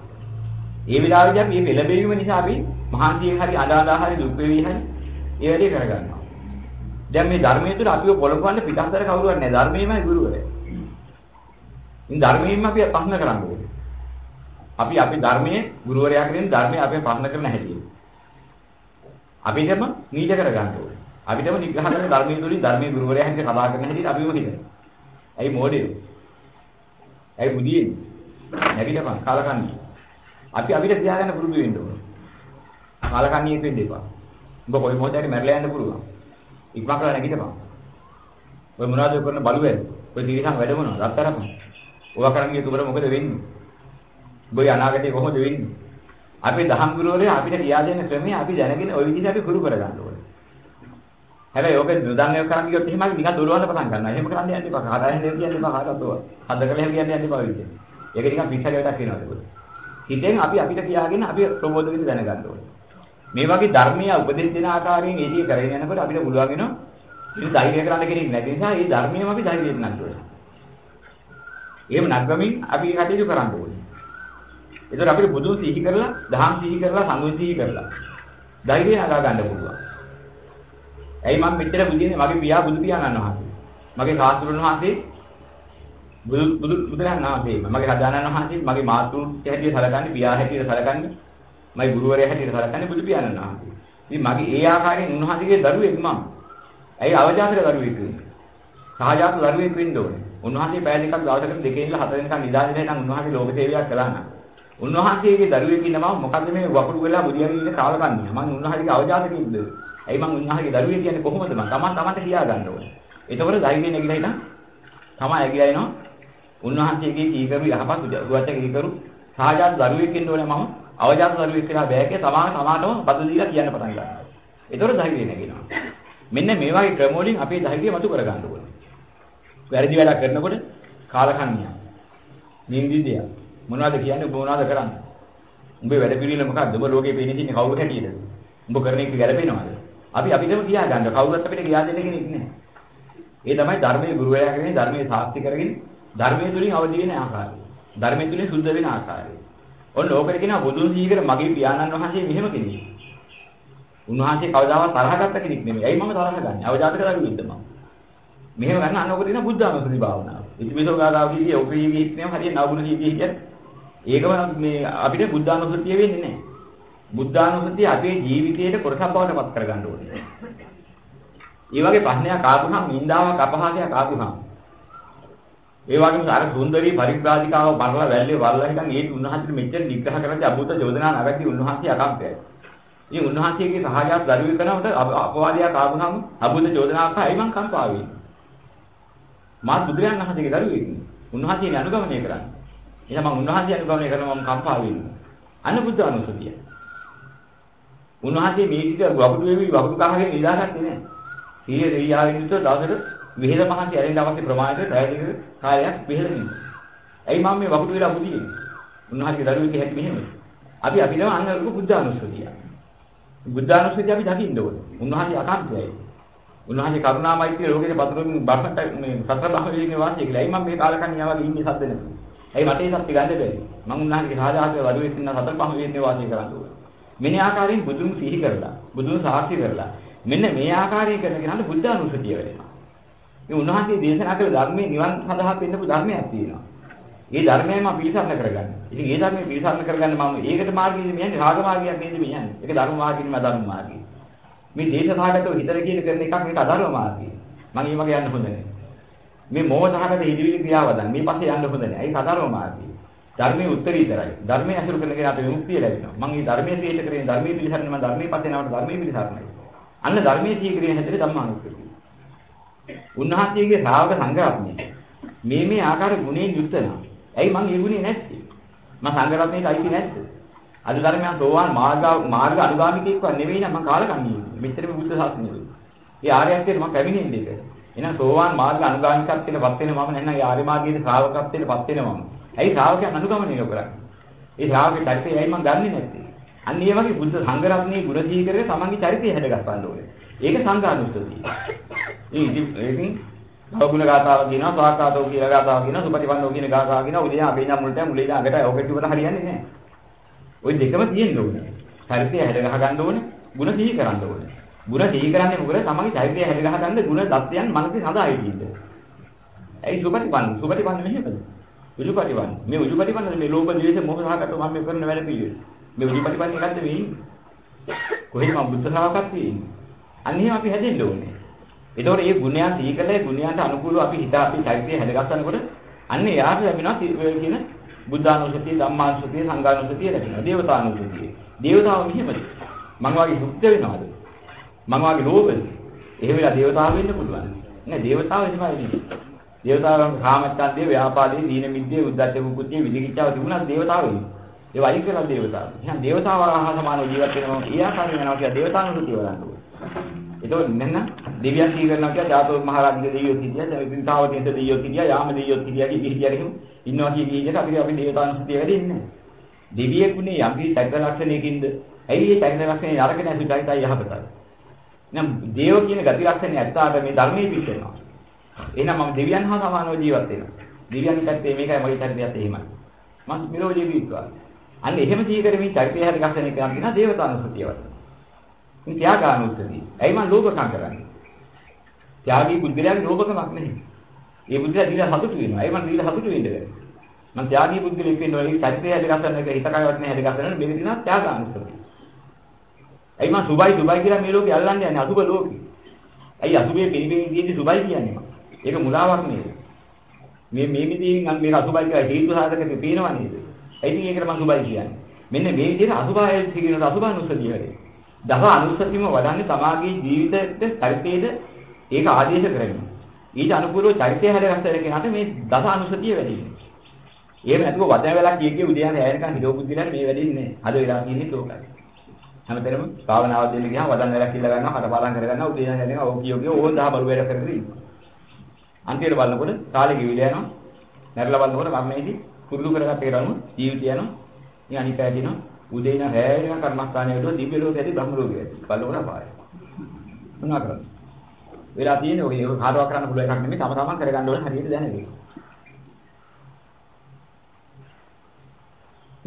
ඒ වෙලාවේදී අපි මේ පෙළඹවීම නිසා අපි මහන්සියෙන් හරි අදාදා හරි දුක් වේවි හරි ඒ වැඩේ කරගන්නවා. දැන් මේ ධර්මයේ තුල අපිව පොළඹවන්න පිටස්තර කවුරුවත් නැහැ. ධර්මයේමයි ගුරුවරයා. ඉතින් ධර්මයෙන්ම අපි ප්‍රශ්න කරන්න ඕනේ. අපි අපි ධර්මයේ ගුරුවරයා කියන ධර්මයේ අපි ප්‍රශ්න කරන හැටි. අපිටම නීච කරගන්න ඕනේ. අපිටම නිග්‍රහ කරන ධර්මයේ තුලින් ධර්මයේ ගුරුවරයා හැටියට කතා කරන හැටි අපිම හිතනවා. ඇයි මොඩේ? ඇයි බුදියේ? නැගිටපන් කාලකන්ණි. අපි අපිට තියාගන්න පුරුදු වෙන්න ඕන. කාලකන්ණියෙක් වෙන්න එපා. උඹ කොයි මොහොතේ මැරලා යන්න පුළුවන්. ඉක්මන් කරලා නැගිටපන්. ඔය මොනවද කරන බලුවැල්? ඔය දිවිසන් වැඩ මොනවද? රත්තරපන්. ඔවා කරන් ගිය තුබර මොකද වෙන්නේ? උඹ අනාගතේ කොහොමද වෙන්නේ? අපි දහම් ගුරුවරයා අපිට කියා දෙන ක්‍රමය අපි දැනගෙන ওই විදිහට අපි ගුරු කරගන්න ඕනේ. හැබැයි ඕක නුදන්නේ කරන් ගියොත් එහෙම නිකන් දොරවන්න පටන් ගන්නවා. එහෙම කරන්න යන්න එපා. කාටවත් එහෙම කියන්න එපා කාටවත් ඕවා. හදකල එහෙම කියන්න යන්න එපා විදිහ. ඒක නිකන් පිටසලේ වැඩක් වෙනවා ඒක. හිතෙන් අපි අපිට කියාගෙන අපි ප්‍රබෝධ වෙන්න දැනගන්න ඕනේ. මේ වගේ ධර්මීය උපදෙස් දෙන ආකාරයෙන් ඒකේ කරගෙන යනකොට අපිට පුළුවන් වෙනවා ඉතින් ධෛර්ය කරන්න කෙනෙක් නැති නිසා මේ ධර්මයේම අපි ධෛර්යයෙන් නැන්න ඕනේ. එහෙම නැත්නම් අපි කටයුතු කරන්න ඕනේ. ඒතර අපිට බුදුන් සිහි කරලා, දහම් සිහි කරලා, සංඝ සිහි කරලා ධෛර්යය නගා ගන්න පුළුවන්. ඇයි මම මෙච්චර බුදින්නේ මගේ පියා බුදු පියාණන් වහන්සේ. මගේ සාස්ත්‍රුන් වහන්සේ බුදු බුදු බුදුරජාණන් වහන්සේ. මගේ රජාණන් වහන්සේ මගේ මාතුන් හැටියට සැලකන්නේ පියා හැටියට සැලකන්නේ මගේ ගුරුවරයා හැටියට සැලකන්නේ බුදු පියාණන් වහන්සේ. ඉතින් මගේ ඒ ආකාරයෙන් උන්වහන්සේගේ දරුවෙක් මම. ඇයි අවජාතක දරුවෙක් වෙන්නේ? සහජාත දරුවෙක් වෙන්න ඕනේ. උන්වහන්සේ පැය දෙකක් දවසකට දෙකේ ඉඳලා හතර වෙනකන් නිදාගෙන නම් උන්වහන්සේ ලෝක සේවයක් කළා නම් උන්වහන්සේගේ දරුවෙක් ඉන්නම මොකද්ද මේ වකුඩු වෙලා බුදියාගෙන ඉන්න කාලකන්ණිය. මම උන්වහන්සේගේ අවජාතකෙක්ද? ඇයි මං උන්වහන්සේගේ දරුවේ කියන්නේ කොහොමද මං? Taman Tamanට කියා ගන්න ඕනේ. එතකොට ධෛර්යය නැగిලා ඉතින් තමයි ඇගිලා එනවා. උන්වහන්සේගේ කීකරු යහපත් උගත කීකරු සාජාත දරුවෙක් ඉන්න ඕනේ මම. අවජාත දරුවෙක් කියලා බෑකේ තමා තමාටම බදු දීලා කියන්න පටන් ගන්නවා. එතකොට ධෛර්යය නැගෙනවා. මෙන්න මේ වගේ ක්‍රම වලින් අපේ ධෛර්යය මතු කර ගන්න ඕනේ. වැරදි වැඩ කරනකොට කාලකන්ණිය. නින්දිදිය. මොනවද කියන්නේ මොනවද කරන්නේ? උඹේ වැඩ පිළිවෙල මොකක්ද? උඹ ලෝකේ පේන්නේ ඉන්නේ කවුරු හැටියද? උඹ කරන එක ගැලපෙනවද? අපි අපිටම කියා ගන්න කවුරුත් අපිට කියා දෙන්න කෙනෙක් නැහැ. ඒ තමයි ධර්මයේ ගුරුවරයා කියන්නේ ධර්මයේ සාක්ෂි කරගෙන ධර්මයේ තුලින් අවදි වෙන ආකාරය. ධර්මයේ තුලින් සුද්ධ වෙන ආකාරය. ඔන්න ඕකට කියනවා බුදුන් සීකර මගේ පියාණන් වහන්සේ මෙහෙම කෙනෙක්. උන්වහන්සේ කවදාවත් තරහ ගත්ත කෙනෙක් නෙමෙයි. ඇයි මම තරහ ගන්නේ? අවජාතක දරුවෙක්ද මම. මෙහෙම ගන්න අන්න ඔකට කියන බුද්ධානුස්සති භාවනාව. ඉතිවිසෝ ගාතාව කියේ ඔකේ කියේ හරිය නවගුණ කියේ කියන්නේ. ඒකම මේ අපිට බුද්ධානුස්සතිය වෙන්නේ නැහැ. බුද්ධානුස්සතිය අපේ ජීවිතයේ කොටසක් බවට පත් කරගන්න ඕනේ. ඒ වගේ ප්‍රශ්නයක් ආවම නින්දාවක් අපහාසයක් ආවම ඒ වගේම අර සුන්දරී පරිබ්‍රාජිකාව මරලා වැල්ලේ වල්ලා හිටන් ඒ උන්වහන්සේට මෙච්චර නිග්‍රහ කරද්දී අභූත චෝදනා නැවැත්ති උන්වහන්සේ අකම්පයයි. ඉතින් උන්වහන්සේගේ සහායයක් දරුවෙක් කරනකොට අපවාදයක් ආවම අභූත චෝදනාවක් ආයි මං කම්පා වෙන්නේ. මාත් බුදුරජාණන් වහන්සේගේ දරුවෙක්. උන්වහන්සේ අනුගමනය කරන්නේ. එහෙනම් මම උන්වහන්සේ අනුගමනය කරනවා මම කම්පා වෙන්නේ. අන්න බුද්ධ අනුසතිය. උන්වහන්සේ මේ විදිහට වකුඩු වේවි වකුඩු කහගෙන නිදාගත්තේ නැහැ. සීය දෙවියාවින් විතර දවසට විහෙල මහන්සි ඇරෙන්න අවශ්‍ය ප්‍රමාණයට පැය දෙක කාලයක් විහෙල දෙන්න. ඇයි මම මේ වකුඩු වෙලා බුදියේ? උන්වහන්සේගේ දරුවෙක් හැටි මෙහෙම. අපි අපිටම අන්න බුද්ධානුස්සතිය. බුද්ධානුස්සතිය අපි දකින්න ඕනේ. උන්වහන්සේ අකාන්තයයි. උන්වහන්සේ කරුණාමෛත්‍රිය ලෝකෙට පතුරුමින් බරකට මේ සතර බ්‍රහ්ම විදිනේ වාසිය කියලා. ඇයි මම මේ කාලකන්ණියා වගේ ඉන්නේ සද්ද නැතුව? ඇයි මට ඒ සත්‍ය ගන්න බැරි? මම උන්වහන්සේගේ සාධාරණ වරුවේ ඉන්න සතර බ්‍රහ්ම විදිනේ වාසිය කරන්න ඕනේ. මෙන්න ආකාරයෙන් බුදුන් සිහි කරලා, බුදුන් සාක්ෂි කරලා මෙන්න මේ ආකාරයෙන් කරන කෙනාට බුද්ධානුස්සතිය වෙනවා. මේ උන්වහන්සේ දේශනා කළ ධර්මයේ නිවන් සඳහා පෙන්නපු ධර්මයක් තියෙනවා. ඒ ධර්මයම පිළිසරණ කරගන්න. ඉතින් ඒ ධර්මයේ පිළිසරණ කරගන්න මම ඒකට මාර්ගයේ මෙයන්නේ රාග මාර්ගයක් නේද මෙයන්නේ. ඒක ධර්ම මාර්ගින්ම ධර්ම මාර්ගය. මේ දේශසහගතව හිතර කියන කරන එකක් මේක අධර්ම මාර්ගය. මම ඒ වගේ යන්න හොඳ නැහැ. මේ මෝහසහගත හිදිවිලි ක්‍රියාවදන් මේ පස්සේ යන්න හොඳ නැහැ. ඒක අධර්ම මාර්ගය. ධර්මයේ උත්තරීතරයි. ධර්මයේ අසුරු කරන කෙනාට විමුක්තිය ලැබෙනවා. මම මේ ධර්මයේ ශ්‍රේෂ්ඨ කරගෙන ධර්මයේ පිළිසරණ මම ධර්මයේ පස්සේ නවට ධර්මයේ පිළිසරණයි. අන්න ධර්මයේ සීක්‍රිය හැදෙන්නේ ධම්මානුස්සතිය. උන්වහන්සේගේ ශ්‍රාවක සංඝරත්නය මේ මේ ආකාර ගුණයෙන් යුක්ත නම් ඇයි මං ඒ ගුණේ නැත්තේ මං සංඝරත්නයට අයිති නැද්ද අද ධර්මයන් සෝවාන් මාර්ග මාර්ග අනුගාමිකෙක්ව නෙවෙයි නම් මං කාලකන්ණියෙ මෙච්චර මේ බුද්ධ ශාසනය ඒ ආර්යත්වයට මං පැමිණෙන්නේ ඒක එහෙනම් සෝවාන් මාර්ග අනුගාමිකත්වයට පත් වෙන මම නැත්නම් ඒ ආර්ය මාර්ගයේ ශ්‍රාවකත්වයට පත් වෙන මම ඇයි ශ්‍රාවකයන් අනුගමනය කරන්නේ ඒ ශ්‍රාවකේ චරිතය ඇයි මං ගන්නෙ නැත්තේ අන්න ඒ වගේ බුද්ධ සංඝරත්නයේ ගුණ දීකරේ තමන්ගේ චරිතය හැදගස්සන්න ඕනේ ඒක සංඝානුස්සතිය ඉතින් ඒකින් භවගුණ ගාතාව කියනවා ස්වාකාතෝ කියලා ගාතාව කියනවා සුපටිපන්නෝ කියන ගාතාව කියනවා උදේ අපේනා මුලට මුලේ ළඟට ඔකට ඉවර හරියන්නේ නැහැ. ওই දෙකම තියෙන්න ඕනේ. චරිතය හැද ගහ ගන්න ඕනේ, ಗುಣ සිහි කරන්න ඕනේ. ගුණ සිහි කරන්නේ මොකද? තමන්ගේ චෛත්‍යය හැද ගහගන්න ගුණ தත්යන් මනසේ සඳහා හිටින්ද. ඇයි සුපටිපන්න? සුපටිපන්න මෙහෙමද? උජුපටිපන්න. මේ උජුපටිපන්න මේ ලෝභ ද්වේෂ මොහ සහගත මම මේ කරන වැඩ පිළිවෙල. මේ උජුපටිපන්න එකක්ද මේ ඉන්නේ? කොහෙද මම බුද්ධ ශ්‍රාවකක් තියෙන්නේ? අන්නේ අපි හැදෙන්න ඕනේ. එතකොට මේ ගුණයන් සිහි කළේ ගුණයන්ට අනුකූලව අපි හිත අපි චෛත්‍යය හැද ගන්නකොට අන්නේ යාට ලැබෙනවා කියන බුද්ධානුස්සතිය, ධම්මානුස්සතිය, සංඝානුස්සතිය ලැබෙනවා. දේවතානුස්සතිය. දේවතාව මෙහෙමද? මම වගේ සුද්ධ වෙනවද? මම වගේ ලෝභද? එහෙම වෙලා දේවතාව වෙන්න පුළුවන්. නෑ දේවතාව එහෙමයි නෙමෙයි. දේවතාවන් කාමච්ඡන්දේ, ව්‍යාපාදේ, දීන මිද්දේ, උද්ධච්ච කුක්කුච්චේ, විදිකිච්ඡාව තිබුණා දේවතාව වෙන්නේ. ඒ වයින් කරලා දේවතාව. එහෙනම් දේවතාව හා සමානව ජීවත් වෙනවා. ඒ ආකාරයෙන් යනවා කියලා දේවතානුස්සතිය වරන්න ඕනේ. එතකොට මෙන්න දෙවියන් සී කරනවා කියලා ජාතක මහරජගේ දෙවියෝ හිටියා, දැන් විතාවකේ දෙවියෝ හිටියා, යාම දෙවියෝ හිටියා කි කිහිදියා එහෙම ඉන්නවා කිය කී විදිහට අපිට අපි දේවතානුස්සතිය වැඩින්නේ නැහැ. දෙවියෙකුනේ යම්කි චරිත ලක්ෂණයකින්ද ඇයි මේ චරිත ලක්ෂණේ අරගෙන ඇසිතයි යහපතයි. නම් දේව කියන ගති ලක්ෂණේ ඇත්තාට මේ ධර්මයේ පිටේනවා. එහෙනම් මම දෙවියන් හා සමානව ජීවත් වෙනවා. දෙවියන් පැත්තේ මේකයි මගේ චරිතයත් එහෙමයි. මම මිලෝ ජීවිතවා. අන්න එහෙම ජීවිතේ චරිතය හැද ලක්ෂණේ කියන දේවතානුස්සතිය වගේ. මේ ත්‍යාගානුස්සතිය. ඇයි මම ලෝභකම් කරන්නේ? ත්‍යාගී බුද්ධිලයාගේ ලෝභකමක් නෙමෙයි. ඒ බුද්ධිලා දීලා සතුටු වෙනවා. ඇයි මම දීලා සතුටු වෙන්නේ බැහැ. මම ත්‍යාගී බුද්ධිලෙක් වෙනවා. ඒ චරිතය හැදගස්සන්න එක හිත කයවත් නැහැ හැදගස්සන්න මේක දිනා ත්‍යාගානුස්සතිය. ඇයි මම සුබයි සුබයි කියලා මේ ලෝකේ අල්ලන්නේ යන්නේ අසුබ ලෝකේ. ඇයි අසුබේ පිළිපෙමින් තියෙන්නේ සුබයි කියන්නේ මම. ඒක මුලාවක් නේද? මේ මේ විදිහින් මේක අසුබයි කියලා හේතු සාධකක පේනවා නේද? ඇයි ඉතින් ඒකට මම සුබයි කියන්නේ? මෙන්න මේ විදිහට අසුබය කියන අසුබානුස්සතිය වැඩේ. දස අනුස්සතියම වඩන්නේ තමාගේ ජීවිතයේ චරිතයේද ඒක ආදේශ කරගෙන. ඊට අනුකූලව චරිතය හැදගස්සන කෙනාට මේ දස අනුස්සතිය වැඩි වෙනවා. එහෙම නැතුව වචන වෙලා කිය කිය උදේ යන ඇයනකන් හිතෝ බුද්ධිලට මේ වැඩින්නේ අද වෙලා තියෙන්නේ තෝකයි. හැමතැනම භාවනාව දෙන්න ගියාම වදන් වෙලා කියලා ගන්නවා හරපාලම් කරගන්නවා උදේ යන හැදෙනවා ඕක කියෝ කියෝ ඕන් දහ බරු වැඩ කරගෙන ඉන්නවා. අන්තිමට බලනකොට කාලේ ගිවිලා යනවා. නැරලා බලනකොට මරණයේදී කුරුළු කරගත්ත ඒරම ජීවිතය යනවා. මේ අනිත් පැය දිනවා උදේ ඉඳන් රැය වෙනකන් කර්මස්ථානයේ වල දිව්‍ය ලෝකෙ ඇති බ්‍රහ්ම ලෝකෙ ඇති. බලනකොට අපායයි. මොනවා කරන්නේ? වෙලා තියෙන්නේ ඔය ඒක කාටවත් කරන්න පුළුවන් එකක් නෙමෙයි. තම තමන් කරගන්න ඕන හරියට දැනගෙන.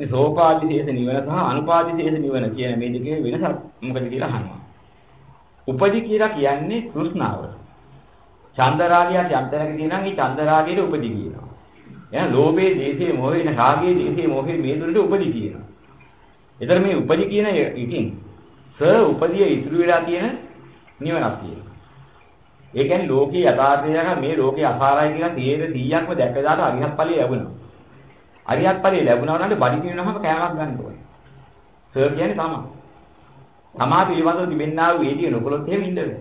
මේ සෝපාදිශේෂ නිවන සහ අනුපාදිශේෂ නිවන කියන මේ දෙකේ වෙනස මොකද කියලා අහනවා. උපදි කියලා කියන්නේ තෘෂ්ණාව. චන්දරාගය චන්දරක තියෙනවා මේ චන්දරාගයේ උපදි කියනවා. එහෙනම් ලෝභයේ, දේශයේ, මොහේ, රාගයේ, දේශයේ, මොහේ මේ දුරට උපදි කියනවා. ඒතර මේ උපදි කියන එකකින් ස උපදිය ඉතුරු වෙලා තියෙන නිවනක් තියෙනවා. ඒ කියන්නේ ලෝකේ යථාර්ථය මේ ලෝකේ අසාරයි කියලා 100%ක්ම දැකලාට අරිහත් ඵලය ලැබුණා. අරිහත් ඵලය ලැබුණා නම් බඩි කිනනහම කෑමක් ගන්න ඕනේ. සර් කියන්නේ තමයි. තමා පිළිබඳව තිබෙන්නා වූ ඒදී නොකළොත් එහෙම ඉන්න බෑ.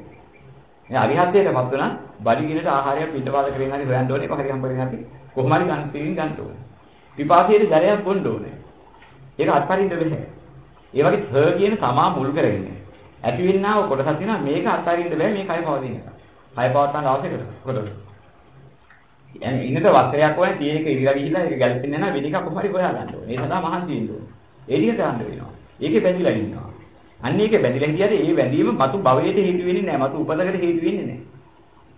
මේ අරිහත්ත්වයටපත් වුණා බඩි කිනට ආහාරයක් පිටපාද කරගෙන හරි හොයන්න ඕනේ කොහරි හම්බෙන්නේ නැති කොහොම හරි ගන්න තීරින් ගන්න ඕනේ. පිපාසයේ ජලයක් බොන්න ඕනේ. ඒක අත්හරින්න බෑ. ඒ වගේ සර් කියන තමා මුල් කරගෙන ඇති වෙන්නා වූ කොටසක් තියෙනවා මේක අත්හරින්න බෑ මේ කය පවතින එක. කය පවත්වන්න අවශ්‍ය කොටස. يعني ඉන්නත වස්ත්‍රයක් වගේ තියෙන එක ඉරිලා ගිහිල්ලා ඒක ගැලපෙන්නේ නැහැ වෙන එකක් කොහොම හරි හොයා ගන්න ඕනේ. ඒ සඳහා මහන්සි වෙන්න ඕනේ. ඒ ටික කරන්න වෙනවා. ඒකේ බැඳිලා ඉන්නවා. අන්න ඒකේ බැඳිලා හිටියද ඒ බැඳීම මතු භවයට හේතු වෙන්නේ නැහැ. මතු උපතකට හේතු වෙන්නේ නැහැ.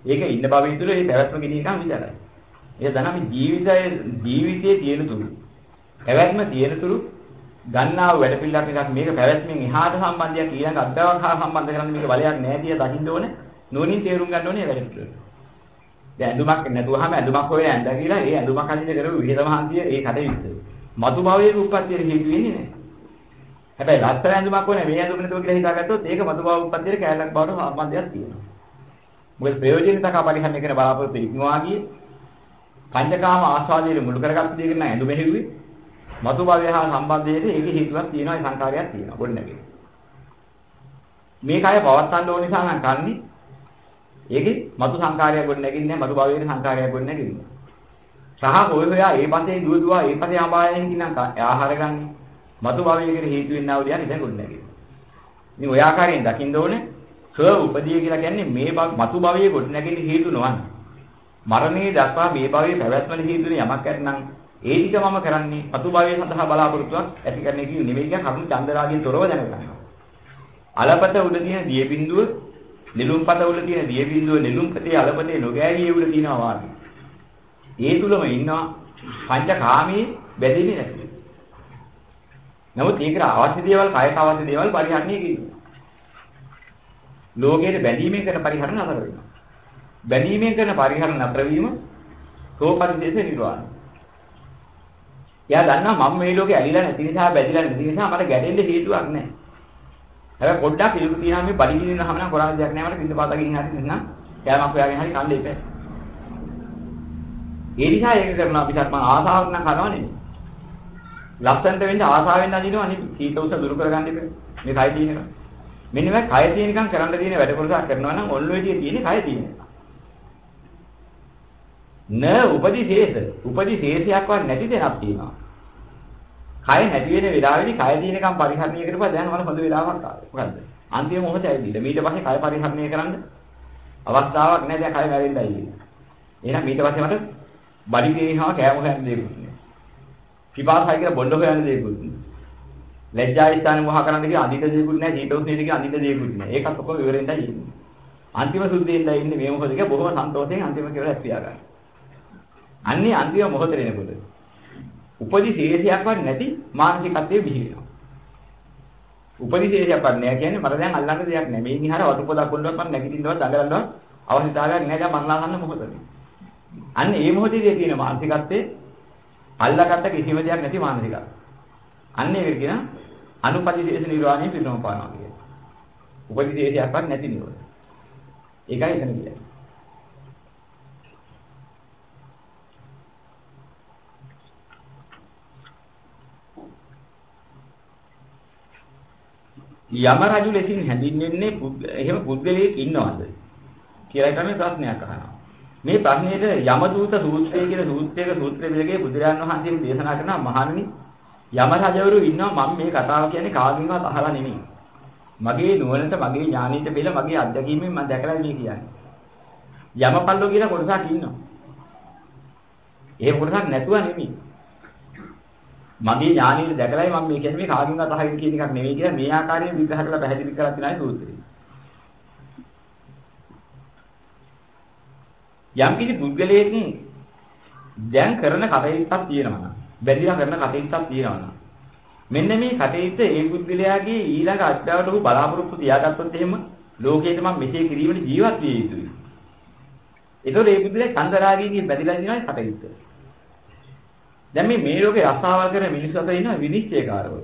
ඒක ඉන්න භවය තුළ ඒ පැවැත්ම ගෙනියකම් විතරයි. ඒක දනම ජීවිතයේ ජීවිතයේ තියෙන තුරු. පැවැත්ම තියෙන තුරු ගන්නා වැඩ පිළිලක් එකක් මේක පැවැත්මෙන් එහාට සම්බන්ධයක් ඊළඟ අද්දාවක් හා සම්බන්ධ කරන්නේ මේක බලයක් නැහැ කියලා දකින්න ඕනේ. නෝනින් තේරුම් ගන්න ඕනේ වැඩ පිළිවෙල. දැන් ඇඳුමක් නැතුවම ඇඳුමක් හොයන ඇඳ කියලා ඒ ඇඳුමක් අඳින්න කරපු විහිද මහන්සිය ඒ කටයුත්ත. මතු භවයේ උප්පත්තියට හේතු වෙන්නේ නැහැ. හැබැයි ලස්සන ඇඳුමක් ඕනේ මේ ඇඳුම නේද කියලා හිතාගත්තොත් ඒක මතු භව උප්පත්තියට කැලලක් බවට සම්බන්ධයක් තියෙනවා. මොකද ප්‍රයෝජනිතක පරිහරණය කරන බලාපොරොත්තු ඉක්මවා ගියේ පංචකාම ආස්වාදයේ මුල් කරගත්ත දෙයක නම් ඇඳුම හැදුවේ මතු භවය හා සම්බන්ධයේදී ඒකේ හේතුවක් තියෙනවා ඒ සංකාරයක් තියෙනවා ගොඩනැගෙන්නේ. මේ කය පවත්තන්න ඕන නිසා නම් කන්නේ ඒකේ මතු සංකාරයක් ගොඩනැගින්නේ මතු භවයේ සංකාරයක් ගොඩනැගින්නේ. සහ ඔය හොයා ඒ පස්සේ දුව දුව ඒ පස්සේ ආපායෙන් කිනම් ආහාර ගන්නේ. මතු භවයකට හේතු වෙන්නා වූ දෙයක් ඉතින් ගොඩනැගෙන්නේ. ඉතින් ඔය ආකාරයෙන් දකින්න ඕනේ ස්ව උපදී කියලා කියන්නේ මේ මතු භවයේ ගොඩනැගෙන හේතු නොවන. මරණයේ දක්වා මේ භවයේ පැවැත්මන හේතුනේ යමක් ඇත්නම් ඒ ටික මම කරන්නේ මතු භවයේ සඳහා බලාපොරොත්තුවක් ඇති කරන්නේ කියන නෙමෙයි කියන කරුණු චන්දරාගෙන් තොරව දැනගන්නවා. අලපත උඩ තියෙන දිය බිඳුව නිලුම්පත උඩ තියෙන දිය බිඳුව නිලුම්පතේ අලපතේ නොගෑවියේ උඩ තියෙනවා වාගේ. ඒ තුලම ඉන්නවා පංචකාමී බැඳෙන්නේ නැති. නමුත් ඒකට අවශ්‍ය දේවල් කයට අවශ්‍ය දේවල් පරිහරණය කිරීම. ලෝකයේ බැඳීමෙන් කරන පරිහරණ නතර වෙනවා. බැඳීමෙන් කරන පරිහරණ නතර වීම සෝපරිදේශ නිර්වාණය. එයා දන්නවා මම මේ ලෝකේ ඇලිලා නැති නිසා බැඳිලා නැති නිසා මට ගැටෙන්න හේතුවක් නැහැ. හැබැයි පොඩ්ඩක් ඉලුක තියනවා මේ බඩ ගිනිනවම නම් කරන්න දෙයක් නැහැ මට බින්ද පාතකින් හරි නැත්නම් කෑමක් හොයාගෙන හරි කන්න ඉපැයි. ඒ නිසා ඒක කරනවා පිටත් මම ආසාවක් නම් කරනවා නෙමෙයි. ලස්සනට වෙන්න ආසාවෙන් අදිනවා නෙමෙයි. සීත උස දුරු කරගන්න ඉපැයි. මේ කය තියෙන එක. මෙන්න මේ කය තියෙනකම් කරන්න තියෙන වැඩ කොටසක් කරනවා නම් ඔන්න ඔය තියෙන්නේ කය තියෙන එක. න උපදිශේෂ උපදිශේෂයක්වත් නැති දෙයක් තියෙනවා. කය නැති වෙන වෙලාවෙදි කය දිනකම් පරිහරණය කරපුවා දැන් මම හොඳ වෙලාවක් ආවේ. මොකද්ද? අන්තිම මොහොතේ ඇවිල්ලා. ඊට පස්සේ කය පරිහරණය කරන්න අවස්ථාවක් නැහැ දැන් කය මැරෙන්නයි ඉන්නේ. එහෙනම් ඊට පස්සේ මට බඩි දේහම කෑම හොයන්න දෙයක් නෑ. පිපාසයි කියලා බොණ්ඩ හොයන්න දෙයක් නෑ. ලැජ්ජා ස්ථාන මොහ කරන්න කියලා අඳිට දෙයක් නෑ. සීතෝස් නේද කියලා අඳිට දෙයක් නෑ. ඒකත් ඔක්කොම ඉවරෙන්දයි ඉන්නේ. අන්තිම සුද්ධියෙන්දයි ඉන්නේ මේ මොහොතේ බොහොම සන්තෝෂයෙන් අන්තිම කියලා හැප්පියා ගන්න. අන්නේ අන්තිම මොහොතේ එනකොට උපදි ශේෂයක්වත් නැති මානසිකත්වයේ බිහි වෙනවා. උපදි ශේෂයක්වත් නැහැ කියන්නේ මට දැන් අල්ලන්න දෙයක් නැහැ. මේ නිහාර වතු පොදක් කොණ්ඩවත් මම නැගිටින්නවත් දඟලන්නවත් අවශ්‍යතාවයක් නැහැ. දැන් මරණා ගන්න මොහොතේ. අන්න ඒ මොහොතේදී තියෙන මානසිකත්වයේ අල්ලගත්ත කිසිම දෙයක් නැති මානසිකත්වය. අන්න ඒක කියන අනුපදි ශේෂ නිර්වාණය පිටුම පානවා කියන්නේ. උපදි ශේෂයක්වත් නැති නිරෝධය. ඒකයි එතන කියන්නේ. යම රජු ලෙසින් හැඳින්වෙන්නේ එහෙම පුද්ගලයෙක් ඉන්නවද කියලා තමයි ප්‍රශ්නයක් අහනවා. මේ ප්‍රශ්නේට යමදූත සූත්‍රය කියන සූත්‍රයක සූත්‍ර විදගේ බුදුරජාණන් වහන්සේ දේශනා කරන මහණනි යම රජවරු ඉන්නවා මම මේ කතාව කියන්නේ කාගෙන්වත් අහලා නෙමෙයි. මගේ නුවණට මගේ ඥානෙට බෙල මගේ අත්දැකීමෙන් මම දැකලා මේ කියන්නේ. යමපල්ලෝ කියන කොටසක් ඉන්නවා. ඒ කොටසක් නැතුව නෙමෙයි. මගේ ඥානිය දැකලායි මම මේ කියන්නේ මේ කාගෙන්වත් අහගෙන කියන එකක් නෙවෙයි කියලා මේ ආකාරයෙන් විග්‍රහ කරලා පැහැදිලි කරලා තියෙනයි සූත්‍රය. යම් කිසි පුද්ගලයෙක් දැන් කරන කටයුත්තක් තියෙනවා නම් බැඳිලා කරන කටයුත්තක් තියෙනවා නම් මෙන්න මේ කටයුත්ත ඒ පුද්ගලයාගේ ඊළඟ අත්දැකීමට උ බලාපොරොත්තු තියාගත්තොත් එහෙම ලෝකයට මම මෙසේ කිරීමට ජීවත් විය යුතුයි. ඒතකොට ඒ පුද්ගලයා චන්දරාගීගේ බැඳිලා ඉන්නයි කටයුත්ත. දැන් මේ මේ ලෝකේ රස්සාවල් කරන මිනිස්සු අතර ඉන්න විනිශ්චයකාරවරු.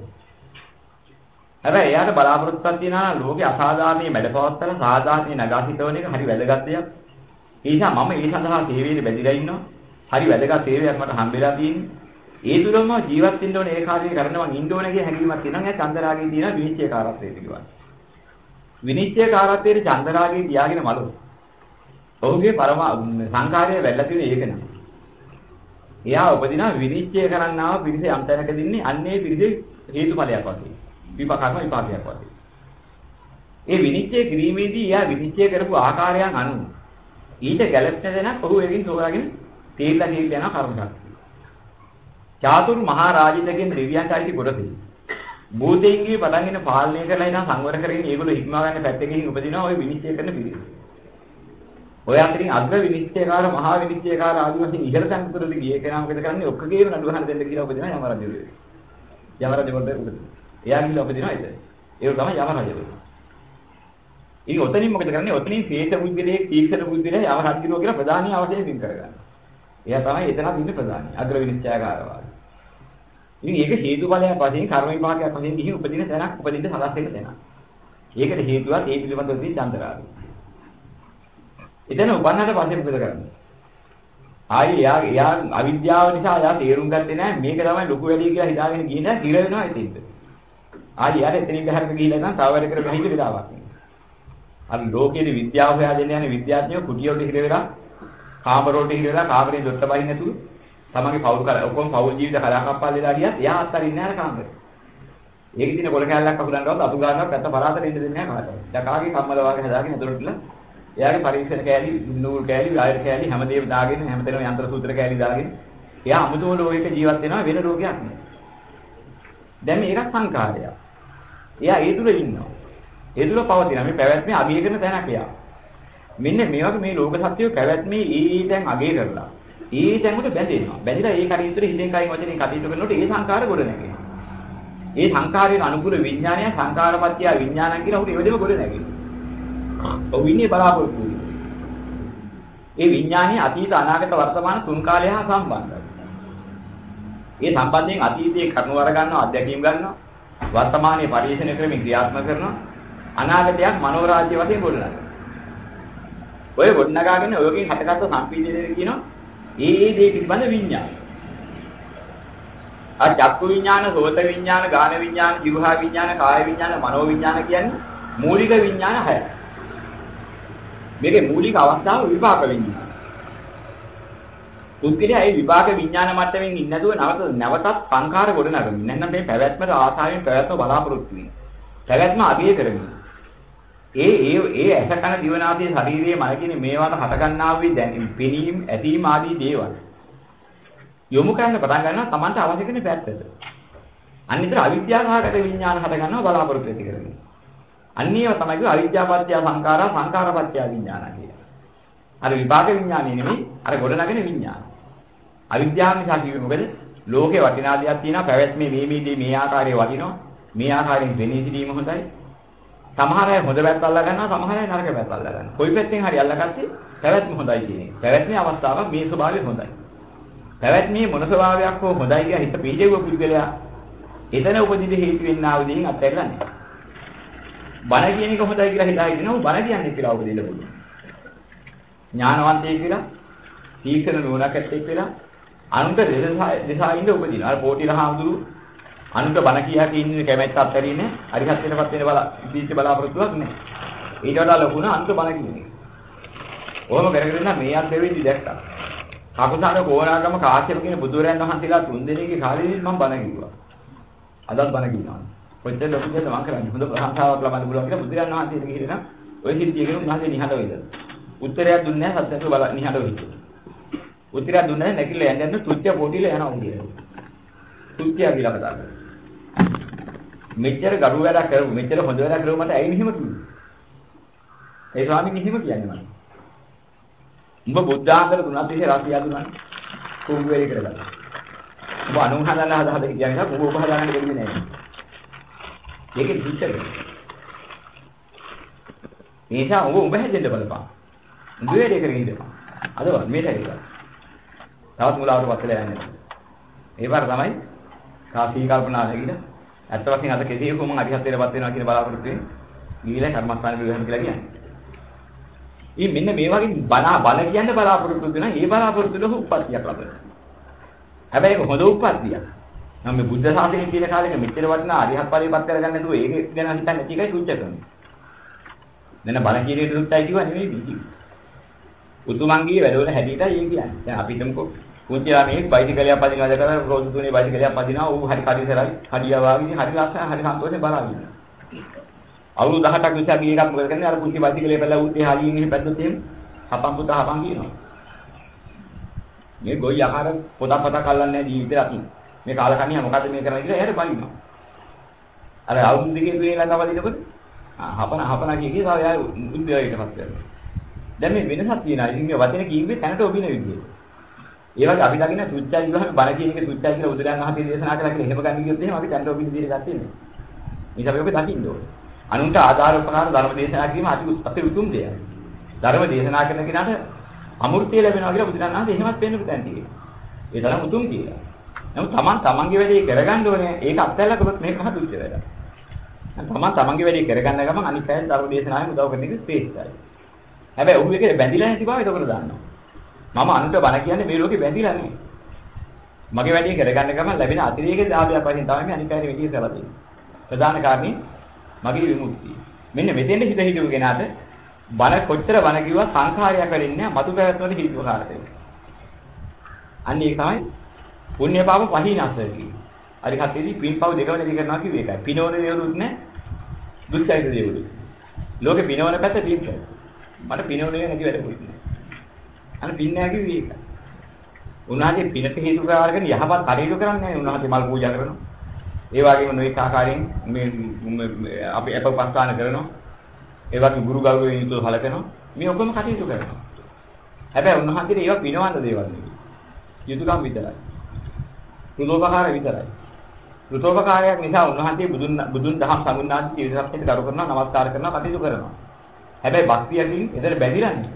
හැබැයි එයාට බලාපොරොත්තුවක් තියනවා නම් ලෝකේ අසාධාරණේ මැඩපවත්තන සාධාරණේ නගාසිතවන එක හරි වැදගත් දෙයක්. ඒ නිසා මම ඒ සඳහා සේවයේ බැඳිලා ඉන්නවා. හරි වැදගත් සේවයක් මට හම්බෙලා තියෙන්නේ. ඒ තුලම ජීවත් වෙන්න ඕනේ ඒ කාර්යය කරනවා ඉන්න ඕනේ කියන හැඟීමක් තියෙනවා. එයා චන්දරාගේ තියෙන විනිශ්චයකාරත්වයේ පිළිවන්. විනිශ්චයකාරත්වයේ චන්දරාගේ තියාගෙන මලු. ඔහුගේ පරම සංකාරය වැල්ලා තියෙන ඒක නම. එයා උපදිනා විනිශ්චය කරන්නාව පිරිස යම් තැනක දින්නේ අන්නේ පිරිසේ හේතුඵලයක් වගේ. විපාකම විපාකයක් වගේ. ඒ විනිශ්චය කිරීමේදී එයා විනිශ්චය කරපු ආකාරයන් අනුව ඊට ගැළපෙන දෙනක් ඔහු එකින් තෝරාගෙන තීල්ලා තීල්ලා යන කර්ම ශක්තිය. චාතුරු මහා රාජිතගෙන් දෙවියන්ට අයිති කොටසයි. භූතයන්ගේ පටන්ගෙන පාලනය කරලා ඉඳන් සංවර කරගෙන ඒගොල්ලෝ හික්මා ගන්න පැත්තකින් උපදිනවා ওই විනිශ්චය කරන පිළිවෙල. ඔය අතරින් අග්‍ර විනිශ්චයකාර මහා විනිශ්චයකාර ආදී වශයෙන් ඉහළ තැන්වලදී ගියේ කෙනා මොකද කරන්නේ ඔක්කොගේම නඩුව ගන්න දෙන්න කියලා උපදිනවා යම රජුගේ. යම රජු වලට උපදිනවා. එයා ගිහලා උපදිනවා ඒක. ඒක තමයි යම රජු. ඉතින් ඔතනින් මොකද කරන්නේ? ඔතනින් ශ්‍රේෂ්ඨ බුද්ධිලේ තීක්ෂණ බුද්ධිලේ යම රජුනෝ කියලා ප්‍රධානී අවශ්‍යයෙන් පින් කරගන්නවා. එයා තමයි එතනත් ඉන්නේ ප්‍රධානී. අග්‍ර විනිශ්චයකාරවාදී. ඉතින් ඒක හේතුඵලයක් වශයෙන් කර්ම විපාකයක් වශයෙන් ගිහින් උපදින තැනක් උපදින්න සලස් වෙන තැනක්. ඒකට හේතුවක් ඒ පිළිබඳව තියෙන චන්දරාගය. එතන උපන්නට පස්සේ මොකද කරන්නේ? ආයි එයා එයා අවිද්‍යාව නිසා එයා තේරුම් ගත්තේ නැහැ මේක තමයි ලොකු වැඩි කියලා හිතාගෙන ගිහින් දැන් ඉර වෙනවා ඉතින්ද. ආයි එයාට එතනින් ගහරක ගිහිල්ලා නම් තව වැඩ කර බැහිද වෙලාවක් නේ. අර ලෝකයේ විද්‍යාව හොයා දෙන්න යන විද්‍යාඥයෝ කුටියට හිර වෙලා කාමරෝට හිර වෙලා කාමරේ දොස්තර බහින් නැතුව තමන්ගේ පෞල් කර ඔක්කොම පෞල් ජීවිත කලාකප්පල් වෙලා ගියත් එයා අත්තරින් නැහැ කාමරේ. ඒක ඉතින් කොල කැලලක් අහුලන්නවත් අතු ගන්නවත් පැත්ත පරාතට ඉන්න දෙන්නේ නැහැ කාටවත්. දකාගේ කම්මල වාගේ හදාගෙන හදරටලා එයාගේ පරීක්ෂණ කෑලි නූල් කෑලි වයර් කෑලි හැමදේම දාගෙන හැමතැනම යන්ත්‍ර සූත්‍ර කෑලි දාගෙන එයා අමුතුම ලෝකයක ජීවත් වෙනවා වෙන ලෝකයක් නෙවෙයි. දැන් මේක සංකාරය. එයා ඒ තුල ඉන්නවා. ඒ තුල පවතින මේ පැවැත්මේ අගය කරන තැනක් එයා. මෙන්න මේ වගේ මේ ලෝක සත්‍යය පැවැත්මේ ඒ දැන් අගය කරලා ඒ තැනකට බැඳෙනවා. බැඳිලා ඒ කරින්තර හිතෙන් කයින් වචනෙන් කටයුතු කරනකොට ඒ සංකාර ගොඩ නැගෙනවා. ඒ සංකාරයෙන් අනුකූල විඥානය සංකාරපත්‍ය විඥානං කියලා උට ඒවෙදම ගොඩ නැගෙනවා. ඔව් ඉන්නේ බලාපොරොත්තු ඒ විඥානයේ අතීත අනාගත වර්තමාන තුන් කාලය හා සම්බන්ධයි. ඒ සම්බන්ධයෙන් අතීතයේ කරුණු වර ගන්නවා අධ්‍යක්ීම් ගන්නවා වර්තමානයේ පරිශන ක්‍රමෙන් ක්‍රියාත්මක කරනවා අනාගතයක් මනෝරාජ්‍ය වශයෙන් ගොඩනගනවා. ඔය ගොඩනගාගෙන ඔයගෙන් හටගත්තු සම්පීඩනය කියනවා ඒ ඒ දේ පිළිබඳ විඥාන. ආ චක්කු විඥාන, සෝත විඥාන, ගාන විඥාන, જીවහා විඥාන, කාය විඥාන, මනෝ විඥාන කියන්නේ මූලික විඥාන හයයි. මේකේ මූලික අවස්ථාව විපාක විඥාන. පුද්ගලයා ඒ විපාක විඥාන මට්ටමින් ඉන්නේ නැතුව නැවත නැවතත් සංඛාර ගොඩනගමින් නැත්නම් මේ පැවැත්මට ආසාවෙන් පැවැත්ම බලාපොරොත්තු වෙන. පැවැත්ම අගය කරමින්. ඒ ඒ ඒ ඇස කන දිවනාදී ශරීරයේ මන කියන මේවට හටගන්නා වූ දැන් පෙනීම ඇතීම ආදී දේවල් යොමු කරන්න පටන් ගන්නවා Tamanට අවශ්‍ය කරන පැත්තට. අනිතර අවිද්‍යාවහගත විඥාන හට ගන්නවා බලාපොරොත්තු ඇති කරගෙන. අන්නේව තමයි කිව්ව අවිද්‍යාපත්‍ය සංඛාරා සංඛාරපත්‍ය විඥාන කියලා. අර විපාක විඥානෙ නෙමෙයි අර ගොඩනගෙන විඥාන. අවිද්‍යාව නිසා කිව්වේ මොකද? ලෝකේ වටිනා දෙයක් තියෙනවා පැවැත්මේ මේ මේ දේ මේ ආකාරයේ වටිනවා. මේ ආකාරයෙන් වෙන්නේ සිටීම හොඳයි. සමහර අය හොඳ පැත්ත අල්ලා ගන්නවා සමහර අය නරක පැත්ත අල්ලා ගන්නවා. කොයි පැත්තෙන් හරි අල්ලාගත්තේ පැවැත්ම හොඳයි කියන එක. පැවැත්මේ අවස්ථාවක් මේ ස්වභාවය හොඳයි. පැවැත්මේ මොන ස්වභාවයක් හෝ හොඳයි කියලා හිත පීජෙව පුද්ගලයා එතන උපදින හේතු වෙන්නා වූ දේන් අත්හැරලා නැහැ. බණ කියන එක හොඳයි කියලා හිතාගෙන ඉන්නව බණ කියන්නේ කියලා උපදින්න පුළුවන්. ඥානවන්තයෙක් කියලා තීක්ෂණ නුවණක් ඇත්තෙක් කියලා අනුන්ට දෙසා ඉන්න උපදින. අර පොටිල හාමුදුරු අනුන්ට බණ කියා කියන්නේ කැමැත්ත අත්හැරීනේ අරිහත්ත්වයටපත් වෙන බල දීච්ච බලාපොරොත්තුවක් නෑ. ඊට වඩා ලොකු නා අනුන්ට බණ කියන්නේ. ඔහොම කරගෙන ඉන්න මේ අත් දෙවෙනි දැක්කා. කකුසාර කෝරාගම කාශ්‍යප කියන බුදුරයන් වහන්සේලා තුන් දෙනෙක්ගේ කාලෙදිත් මම බණ කිව්වා. අදත් බණ කියනවා. කොච්චර ලොකු දෙයක් මම කරන්නේ. හොඳ ප්‍රශංසාවක් ලබන්න පුළුවන් කියලා බුදුරයන් වහන්සේට ගිහින් ඔය සිද්ධිය කියන උන්වහන්සේ නිහඬව ඉඳලා. උත්තරයක් දුන්නේ නැහැ සත්‍යයට බල නිහඬව හිටියා. උත්තරයක් දුන්නේ නැහැ නැකිලා යන්න යන්න තුච්ච පොටිල යනවා කියලා. තුච්චය කියලා කතා කරා. මෙච්චර ගරු වැඩක් කරු මෙච්චර හොඳ වැඩක් කරු මට ඇයි මෙහෙම කිව්වේ? ඒ ස්වාමීන් මෙහෙම කියන්නේ මම. උඹ බුද්ධාන්තර තුනක් තිස්සේ රාසිය දුන්නා. කුඹු වෙලි කරගන්න. උඹ අනුන් හදන්න හද හද කියන්නේ උඹ ඔබ හදන්න දෙන්නේ නැහැ. ඒකේ පිටර. මේ නිසා උඹ උඹ හැදෙන්න බලපන්. උඹ වැඩේ කරගෙන ඉඳපන්. අදවත් මේට ඇවිල්ලා. තවත් මුලාවට පස්සලා යන්නේ. ඒ පාර තමයි කාසී කල්පනා නැගිලා ඇත්ත වශයෙන් අද කෙසේ හෝ මම අරිහත්ත්වයටපත් වෙනවා කියන බලාපොරොත්තුෙන් ගිහිලා කර්මස්ථාන විවහම කියලා කියන්නේ. ඊ මෙන්න මේ වගේ බල බල කියන්න බලාපොරොත්තු වෙන ඒ බලාපොරොත්තු වල උප්පත්තියක් ලබනවා. හැබැයි ඒක හොඳ උප්පත්තියක්. නම් මේ බුද්ධ ශාසනයේ තියෙන කාලෙක මෙච්චර වටිනා අරිහත් ඵලයපත් කරගන්න නැතුව ඒක ගැන හිතන්නේ නැති එකයි සුද්ධ කරන්නේ. දැන් බල කියන එක දුක්යි කියව නෙවෙයි බිහි. උතුමන්ගේ වැඩවල හැදීටයි ඒ කියන්නේ. දැන් අපි හිතමුකෝ කුංචි ළමයි බයිසිකලයක් පදිනවාද කරලා රෝදු තුනේ බයිසිකලයක් පදිනවා ඌ හරි කඩිසරයි හරියා වාගේ හරි ලස්සන හරි සන්තෝෂෙන් බලාගෙන. අවුරුදු 18ක් විතර ගිය එකක් මොකද කරන්නේ අර කුංචි බයිසිකලේ පැල්ලා ඌත් ඒ හරියින් එහෙ පැද්දොත් එහෙම හපම් පුත හපම් කියනවා. මේ ගොයි ආහාර පොඩක් පොඩක් අල්ලන්නේ නැහැ ජීවිතේ අපි. මේ කාලකන්ණියා මොකද මේ කරන්නේ කියලා එයාට බලිනවා. අර අවුරුදු දෙකේ දුවේ ළඟ වදිනකොට ආ හපන හපන කිය කිය තව එයා උද්දේශයටපත් වෙනවා. දැන් මේ වෙනසක් තියෙනවා. ඉතින් මේ වචන කිව්වේ තැනට ඔබින විදියට. ඒ වගේ අපි දකින්න සුච්චයි කියවහම බණ කියන එක සුච්චයි කියලා උදලයන් අහපේ දේශනා කළා කියලා එහෙම ගන්න ගියොත් එහෙම අපි තැනට ඔබින විදියට ගත්තේ නෑ. මේක අපි ඔබ දකින්න ඕනේ. අනුන්ට ආධාර උපකාර ධර්ම දේශනා කිරීම අති අති උතුම් දෙයක්. ධර්ම දේශනා කරන කෙනාට අමෘතය ලැබෙනවා කියලා බුදුරජාණන් වහන්සේ එහෙමත් වෙන්න පුතන් තියෙනවා. ඒ තරම් උතුම් කියලා. නමුත් Taman Tamanගේ වැඩේ කරගන්න ඕනේ. ඒක අත්හැරලා කරොත් මේක මහ දුච්ච වැඩක්. Taman Tamanගේ වැඩේ කරගන්න ගමන් අනිත් අය ධර්ම දේශනාවෙන් උදව් කරන එක ස්පේස්යි. හැබැයි ඔහු එකේ බැඳිලා නැති බව එතකොට දන්නවා. මම අනුන්ට බණ කියන්නේ මේ ලෝකේ බැඳිලා නෙමෙයි. මගේ වැඩේ කරගන්න ගමන් ලැබෙන අතිරේක ලාභයක් වශයෙන් තමයි මේ අනිත් අයට විදිය කරලා දෙන්නේ. ප්‍රධාන කාරණේ මගේ විමුක්තිය. මෙන්න මෙතෙන්ද හිත හිතුව කෙනාට බණ කොච්චර බණ කිව්වා සංඛාරයක් වෙන්නේ මතු පැවැත්මට හේතු කාරණේ. අන්න ඒක තමයි පුණ්‍ය පාප පහිනස කියන්නේ. හරි හතේදී පින්පව් දෙකම දෙවි කරනවා කිව්වේ ඒකයි. පිනවන දේවලුත් නැහැ. දුක්ඛයිද දේවලුත්. ලෝකේ පිනවන පැත්ත පින්පව්. මට පිනවන දේ නැති වැඩකුත් නැහැ. අන්න පින් නැහැ කිව්වේ ඒක. උන්වහන්සේ පිනට හේතු කරගෙන යහපත් කටයුතු කරන්නේ නැහැ. උන්වහන්සේ මල් පූජා කරනවා. ඒ වගේම නොඑක ආකාරයෙන් මේ අපි අපපස්ථාන කරනවා. ඒ වගේ ගුරු ගෞරවයෙන් යුතුව සැලකෙනවා. මේ ඔක්කොම කටයුතු කරනවා. හැබැයි උන්වහන්සේට ඒවා පිනවන්න දේවල් නෙවෙයි. යුතුයකම් විතරයි. කෘතෝපකාර විතරයි. කෘතෝපකාරයක් නිසා උන්වහන්සේ බුදුන් බුදුන් දහම් සමුන්නාදී ජීවිතයත් කරු කරනවා, නමස්කාර කරනවා, කටයුතු කරනවා. හැබැයි භක්තියකින් එතන බැඳිලා නැහැ.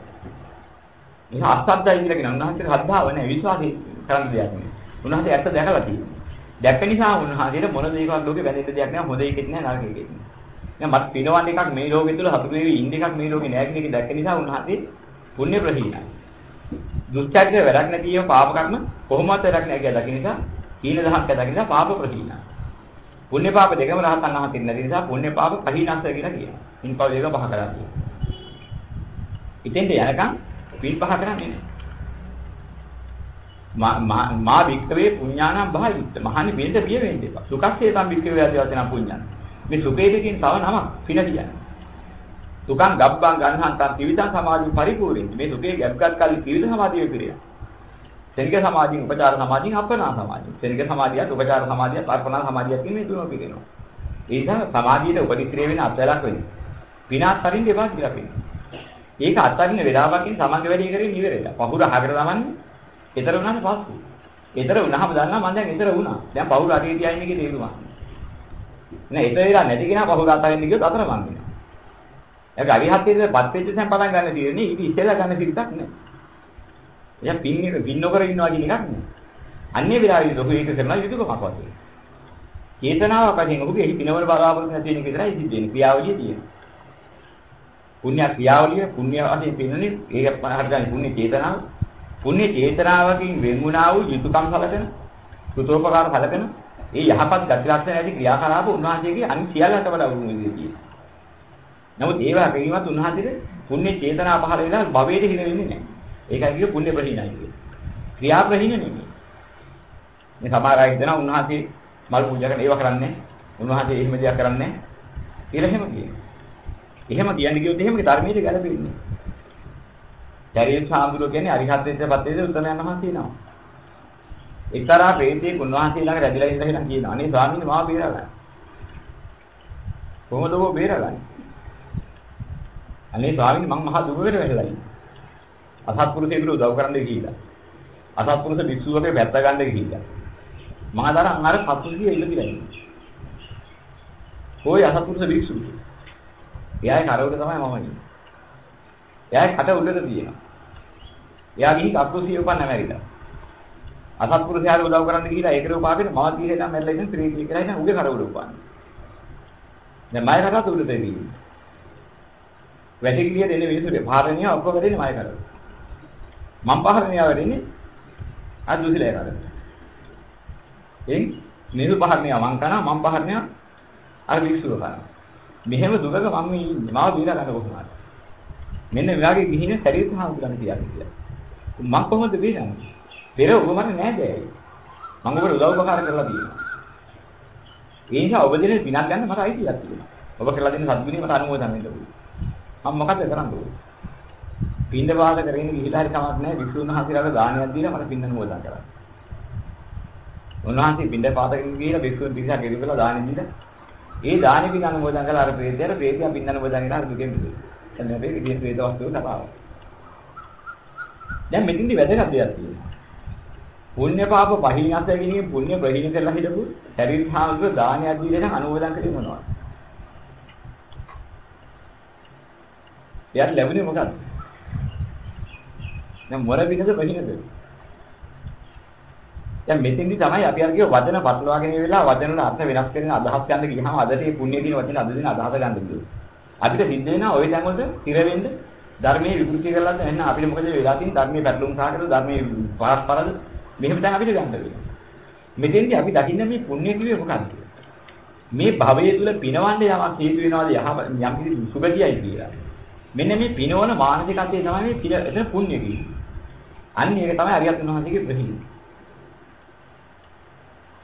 ඒක අස්සද්දයි කියලා කියන උන්වහන්සේට ශ්‍රද්ධාව නැහැ, විශ්වාසය කරන්න දෙයක් නෑ. උන්වහන්සේ ඇත්ත දැකලා තියෙනවා. දැක්ක නිසා උන්වහන්සේට මොන දේකවත් ලෝකේ බැඳෙන්න දෙයක් නෑ, හොඳ එකෙත් නෑ, නරක එකෙත් නෑ. දැන් මත් පිනවන්න එකක් මේ ලෝකෙ තුල හතුරු වෙවි ඉන්න එකක් මේ ලෝකේ නෑ කියන එක දැක්ක නිසා උන්වහන්සේ පුණ්‍ය ප්‍රහීනයි. දුස්චරිත වැඩක් නැති ඒවා පාප කර්ම කොහොමවත් වැඩක් නැහැ කියලා දකින නිසා හීන දහක් දකින නිසා පාප ප්‍රහීනයි. පුණ්‍ය පාප දෙකම රහතන් වහන්සේ නැති නිසා පුණ්‍ය පාප ප්‍රහීනස්ස කියලා කියනවා. පින් පව දෙක පහ කරන්නේ. ඉතින්ද යනකම් පින් පහ කරන්නේ නැහැ. මා මා වික්කවේ පුඤ්ඤානම් භාවිත. මහන්නේ පින්ට පිය වෙන්න එපා. සුඛස්සේ තම් වික්කවේ ආදිවාසී නම් පුඤ්ඤාන. මේ සුඛේදකින් තව නමක් පින කියන්නේ. සුඛං ගබ්බං ගන්නහං තන් ත්‍රිවිධ සමාධි පරිපූර්ණයි. මේ සුඛේ ගැබ්ගත් කල් ත්‍රිවිධ සමාධිය පිළිය. සෙනික සමාධියෙන් උපචාර සමාධියෙන් අපනා සමාධිය. සෙනික සමාධියත් උපචාර සමාධියත් අර්පණා සමාධියත් මේ තුනම පිළිනවා. ඒ නිසා සමාධියට උපදික්‍රිය වෙන අත්ලක් වෙන්නේ. විනාශ කරින්න එපා කියලා කියනවා. ඒක අත්අරින්න වෙලාවකින් සමංග වැඩි කරගෙන ඉවරෙලා. පහුර අහකට දමන්නේ. ඊතර වුණාට පස්සු. ඊතර වුණාම දන්නා මම දැන් ඊතර වුණා. දැන් පහුර අඩේ තියන්නේ කී තේරුමක්. නෑ ඊතර වෙලා නැති කෙනා පහුර අතරින් ගියොත් අතර මං වෙනවා. ඒක අරිහත්ත්වයට පත් වෙච්ච තැන් පටන් ගන්න තියෙන්නේ ඊට ඉස්සෙල්ලා ගන්න සිරිතක් නෑ. එයා පින් එක පින් නොකර ඉන්නවා කියන එකක් නෑ. අන්නේ විලාසී ලොකු ඒක කරනවා යුතුයකමක් වශයෙන්. චේතනාවක් වශයෙන් ඔහුගේ එහි පිනවල බලාපොරොත්තු නැති වෙන එක විතරයි සිද්ධ වෙන්නේ. ක්‍රියාවලිය තියෙනවා. පුණ්‍ය ක්‍රියාවලිය පුණ්‍ය වශයෙන් පින්නනේ ඒක හරියට පුණ්‍ය චේතනාව. පුණ්‍ය චේතනාවකින් වෙන් වුණා වූ යුතුයකම් සැලකෙන, සුතෝපකාර සැලකෙන, ඒ යහපත් ගති ලක්ෂණ ඇති ක්‍රියාකලාප උන්වහන්සේගේ අනිත් සියල්ලට වඩා උරුම විදිහට තියෙනවා. නමුත් ඒවා කිරීමත් උන්වහන්සේට පුණ්‍ය චේතනා පහළ වෙලා භවයේ හිර වෙන්නේ නැහැ. ඒකයි කියේ පුණ්‍ය ප්‍රහීනයි කියන්නේ. ක්‍රියා ප්‍රහීන නෙමෙයි. මේ සමහර අය හිතනවා උන්වහන්සේ මල් පූජා කරන ඒවා කරන්නේ උන්වහන්සේ එහෙම දෙයක් කරන්නේ කියලා එහෙම කියනවා. එහෙම කියන්නේ කිව්වොත් එහෙම ධර්මයේ ගැලපෙන්නේ. චරිත සාඳුර කියන්නේ අරිහත්ත්වයට පත් වෙන උත්තරයන් වහන්සේ නම. එක්තරා ප්‍රේතෙක් උන්වහන්සේ ළඟ රැඳිලා ඉඳගෙන කියනවා අනේ ස්වාමීන් වහන්සේ මාව බේරගන්න. කොහොමද ඔබ බේරගන්නේ? අනේ ස්වාමීන් මම මහා දුකකට වැටලා ඉන්නේ. අසත්පුරුෂයෙකුට උදව් කරන්න ගිහිල්ලා. අසත්පුරුෂ භික්ෂුවගේ පැත්ත ගන්න ගිහිල්ලා. මම දරන් අර සත්පුරුෂය ඉල්ල දිලා ඉන්නේ. කොයි අසත්පුරුෂ භික්ෂුව? එයාගේ කරවල තමයි මම ඉන්නේ. එයාගේ කට උඩට තියෙනවා. එයා ගිහින් අසත්පුරුෂය උපන්න මැරිලා. අසත්පුරුෂයාට උදව් කරන්න ගිහිල්ලා ඒකට උපාගෙන මම ගිහිල්ලා මැරිලා ඉතින් ත්‍රිවිධ කියලා ඉතින් උගේ කර උඩ උපන්නේ. දැන් මය කරලා උඩට එන්නේ. වැටිකිලිය දෙන්නේ මිනිසුන්ට පාරණිය ඔක්කොම දෙන්නේ මය කරලා. මම පාරණිය වෙන්නේ අද දුසිලේ කරලා. එයින් නිරු පාරණිය මං කරනවා මම පාරණිය අර මිනිස්සුව කරනවා. මෙහෙම දුකක මම ඉන්නේ. මාව දීලා ගන්න කොහොමද? මෙන්න මෙයාගේ ගිහින ශරීර සාහෘදන කියන්නේ කියලා. මම කොහොමද වෙන්නේ? පෙර ඔබ මට නෑ දැයි. මම ඔබට උදව් උපකාර කරලා තියෙනවා. ඒ නිසා ඔබ දෙන පිනක් ගන්න මට අයිතියක් තියෙනවා. ඔබ කරලා දෙන සද්ගුණේ මට අනුමෝදන් වෙන්න ඕනේ. මම මොකද කරන්න ඕනේ? පින්ඳ වාද කරගෙන ගිහිලා හරි කමක් නැහැ. විසුණු වහන්සේලාට දානයක් දීලා මට පින්න අනුමෝදන් කරන්න. උන්වහන්සේ පින්ඳ පාතකින් ගිහිලා විසුණු පිරිසක් ගෙරිපලා දානෙ දීලා ඒ දානෙ පින් අනුමෝදන් කරලා අර ප්‍රේතයට ප්‍රේතියා පින් අනුමෝදන් කරලා අර දුකෙන් මිදෙනවා. එතන මේ විදිහේ ප්‍රේත වස්තුව කතාව. දැන් මෙතින්දි වැදගත් දෙයක් තියෙනවා. පුණ්‍ය පාප පහිනස ගැනීම පුණ්‍ය ප්‍රහීන කරලා හිටපු ශරීර සාමග්‍ර දානයක් දීලා අනුමෝදන් කරේ මොනවද? එයාට ලැබුණේ මොකක්ද? දැන් මොර විනද ප්‍රහීනද? දැන් මෙතෙන්දි තමයි අපි අර කිය වචන පටලවාගෙන ඉවෙලා වචන වල අර්ථ වෙනස් කරන අදහස් ගන්න ගියාම අදට මේ පුණ්‍ය කියන වචන අද දින අදහස ගන්න බෑ. අපිට සිද්ධ වෙනවා ওই තැන් වලට තිර වෙන්න ධර්මයේ විකෘති කරලාද එහෙනම් අපිට මොකද වෙලා තියෙන්නේ ධර්මයේ පැටලුම් සාකර ධර්මයේ පරස්පරද මෙහෙම දැන් අපිට ගන්න වෙනවා. මෙතෙන්දී අපි දකින්න මේ පුණ්‍ය කිව්වේ මොකක්ද? මේ භවයේ තුල පිනවන්නේ යමක් හේතු වෙනවාද යහ යම් කිසි සුගතියයි කියලා. මෙන්න මේ පිනවන මානසිකත්වයේ තමයි මේ පින එතන පුණ්‍ය කියන්නේ. අන්න ඒක තමයි අරියත් උන්වහන්සේගේ ප්‍රහිණ.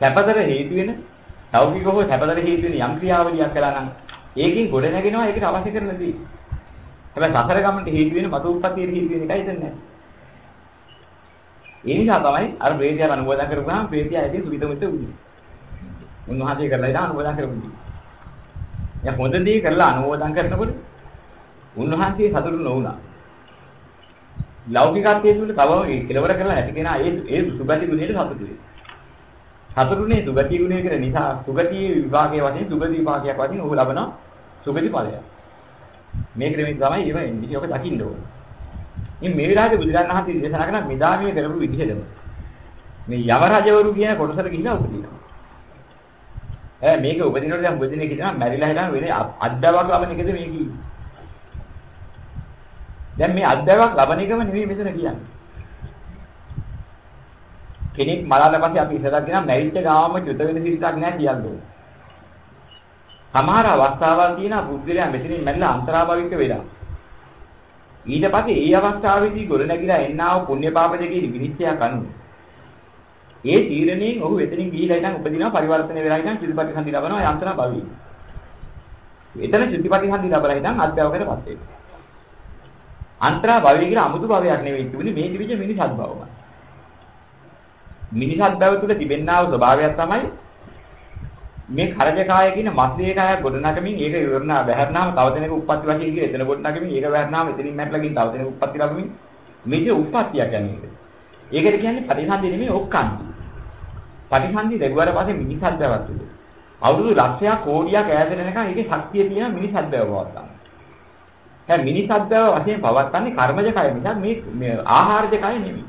සැපතර හේතු වෙන ලෞකික හෝ සැපතර හේතු වෙන යම් ක්‍රියාවලියක් කළා නම් ඒකෙන් ගොඩ නැගෙනවා ඒකට අවශ්‍ය කරන දේ. හැබැයි සසර ගමනට හේතු වෙන මතු උප්පත්තියේ හේතු වෙන එකයි දෙන්නේ. ඒ නිසා තමයි අර ප්‍රේතිය අනුමෝදන් කරපුවාම ප්‍රේතිය ඇදී සුවිතමුත් උන්නේ. උන්වහන්සේ කරලා ඉතින් අනුමෝදන් කරපුවා. දැන් හොඳ දේ කරලා අනුමෝදන් කරනකොට උන්වහන්සේ සතුටු නොවුණා. ලෞකිකත්වයේ තුල තව ඒ කෙලවර කරලා නැති කෙනා ඒ ඒ සුගති ගුණයට සතුටු වෙනවා. සතුටුනේ සුගති ගුණය කියන නිසා සුගති විභාගයේ වශයෙන් සුගති විභාගයක් වශයෙන් ඔහු ලබන සුගති ඵලය. මේ ක්‍රමයෙන් තමයි ඒව එන්නේ. ඔක දකින්න ඕනේ. ඉතින් මේ විලාසෙ බුදුරණන් වහන්සේ දේශනා කරන මෙදාමිය කරපු විදිහටම මේ යම රජවරු කියන කොටසට ගිහිලා උපදිනවා. ඈ මේක උපදිනකොට දැන් උපදිනේ කියනවා මැරිලා හිටන් වෙන්නේ අද්දවක් ලබන එකද මේ කියන්නේ. දැන් මේ අද්දවක් ලබන එකම නෙවෙයි මෙතන කියන්නේ. කෙනෙක් මරාට පස්සේ අපි ඉස්සරහ කියනවා මැරිච්ච ගාමම චුත වෙන සිරිතක් නැහැ කියන්නේ. සමහර අවස්ථාවල් තියෙනවා බුද්ධිලයා මෙතනින් මැරිලා අන්තරාභවික වෙලා. ඊට පස්සේ ඒ අවස්ථාවේදී ගොඩ නැගිලා එන්නා වූ පුණ්‍ය පාප දෙකේ විනිශ්චයක් අනුව ඒ තීරණයෙන් ඔහු එතනින් ගිහිලා ඉඳන් උපදිනවා පරිවර්තනය වෙලා ඉඳන් චුතිපටි සම්දි ලබනවා යන්ත්‍රා භවී. එතන චුතිපටි සම්දි ලබලා ඉඳන් අධ්‍යාපකයටපත් වෙනවා. අන්තරා භවී කියලා අමුතු භවයක් නෙවෙයි තිබුණේ මේ දිවිජ මිනිසත් භවමයි. මිනිසත් භව තුළ තිබෙනා වූ ස්වභාවයක් තමයි මේ කරජකාය කියන මස්ලේ කාය ගොඩනගමින් ඒක ඉවරනා බහැරනාම තව දෙනෙක උප්පත්ති වශයෙන් කියලා එතන ගොඩනගමින් ඒක බහැරනාම එතනින් මැట్లా ගින් තව දෙනෙක උප්පත්ති ලැබමින් මේක උප්පත්තියක් කියන්නේ. ඒකට කියන්නේ පරිසන්දි නෙමෙයි ඔක්කාන්ති. පරිසන්දි ලැබුවාට පස්සේ මිනිසත් බවක් තුල. අවුරුදු ලක්ෂයක් කෝටියක් ඈත වෙනකන් ඒකේ ශක්තිය තියෙන මිනිසත් බව පවත්තා. දැන් මිනිසත් බව වශයෙන් පවත්න්නේ කර්මජ කය මිසක් මේ ආහාරජ කය නෙමෙයි.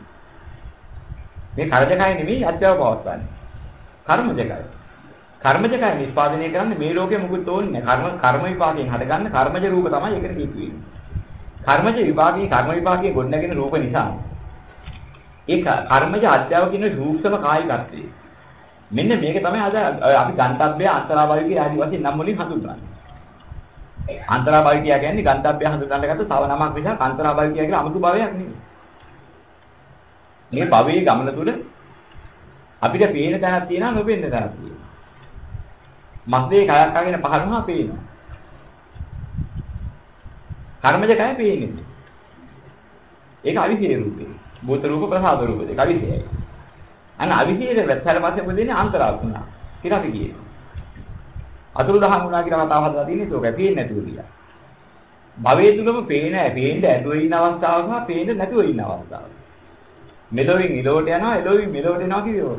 මේ කර්මජ කය නෙමෙයි අධ්‍යව පවත්න්නේ. කර්මජ කය. කර්මජ කය නිස්පාදනය කරන්නේ මේ ලෝකෙ මුකුත් ඕනේ නැහැ. කර්ම කර්ම විපාකයෙන් හටගන්න කර්මජ රූප තමයි ඒකට හේතු වෙන්නේ. කර්මජ විපාකයේ කර්ම විපාකයේ ගොඩනගෙන රූප නිසා ඒ කර්මජ අධ්‍යාව කියන සූක්ෂම කායිකත්වය. මෙන්න මේක තමයි අද අපි ගන්තබ්බය අන්තරාභාවික ආදි වශයෙන් නම් වලින් හඳුන්වන්නේ. අන්තරාභාවික කියන්නේ ගන්තබ්බය හඳුන්වන්නගත්ත තව නමක් නිසා අන්තරාභාවික කියලා 아무තු භවයක් නෙමෙයි. මේ භවයේ ගමන තුල අපිට පේන තැනක් තියෙනවා නොපෙනෙන තැනක් තියෙනවා. මස්ලේ කයක් අගෙන පහළනවා පේනවා. කර්මජ කය පේන්නේ. ඒක අවිශේෂ රූපේ. භූත රූප ප්‍රසාද රූප දෙක අවිශේෂයි. අන්න අවිශේෂ වැස්සාර පස්සේ මොකදන්නේ අන්තරාත්මනා කියලා අපි කියනවා. අතුරු දහම් වුණා කියලා කතාව හදලා තියෙන්නේ ඒක පේන්නේ නැතුව කියලා. භවයේ තුලම පේන පේන්න ඇතුව ඉන්න අවස්ථාව සහ පේන්න නැතුව ඉන්න අවස්ථාව. මෙලොවින් ඉලෝට යනවා එලොවින් මෙලොවට එනවා කියනවා.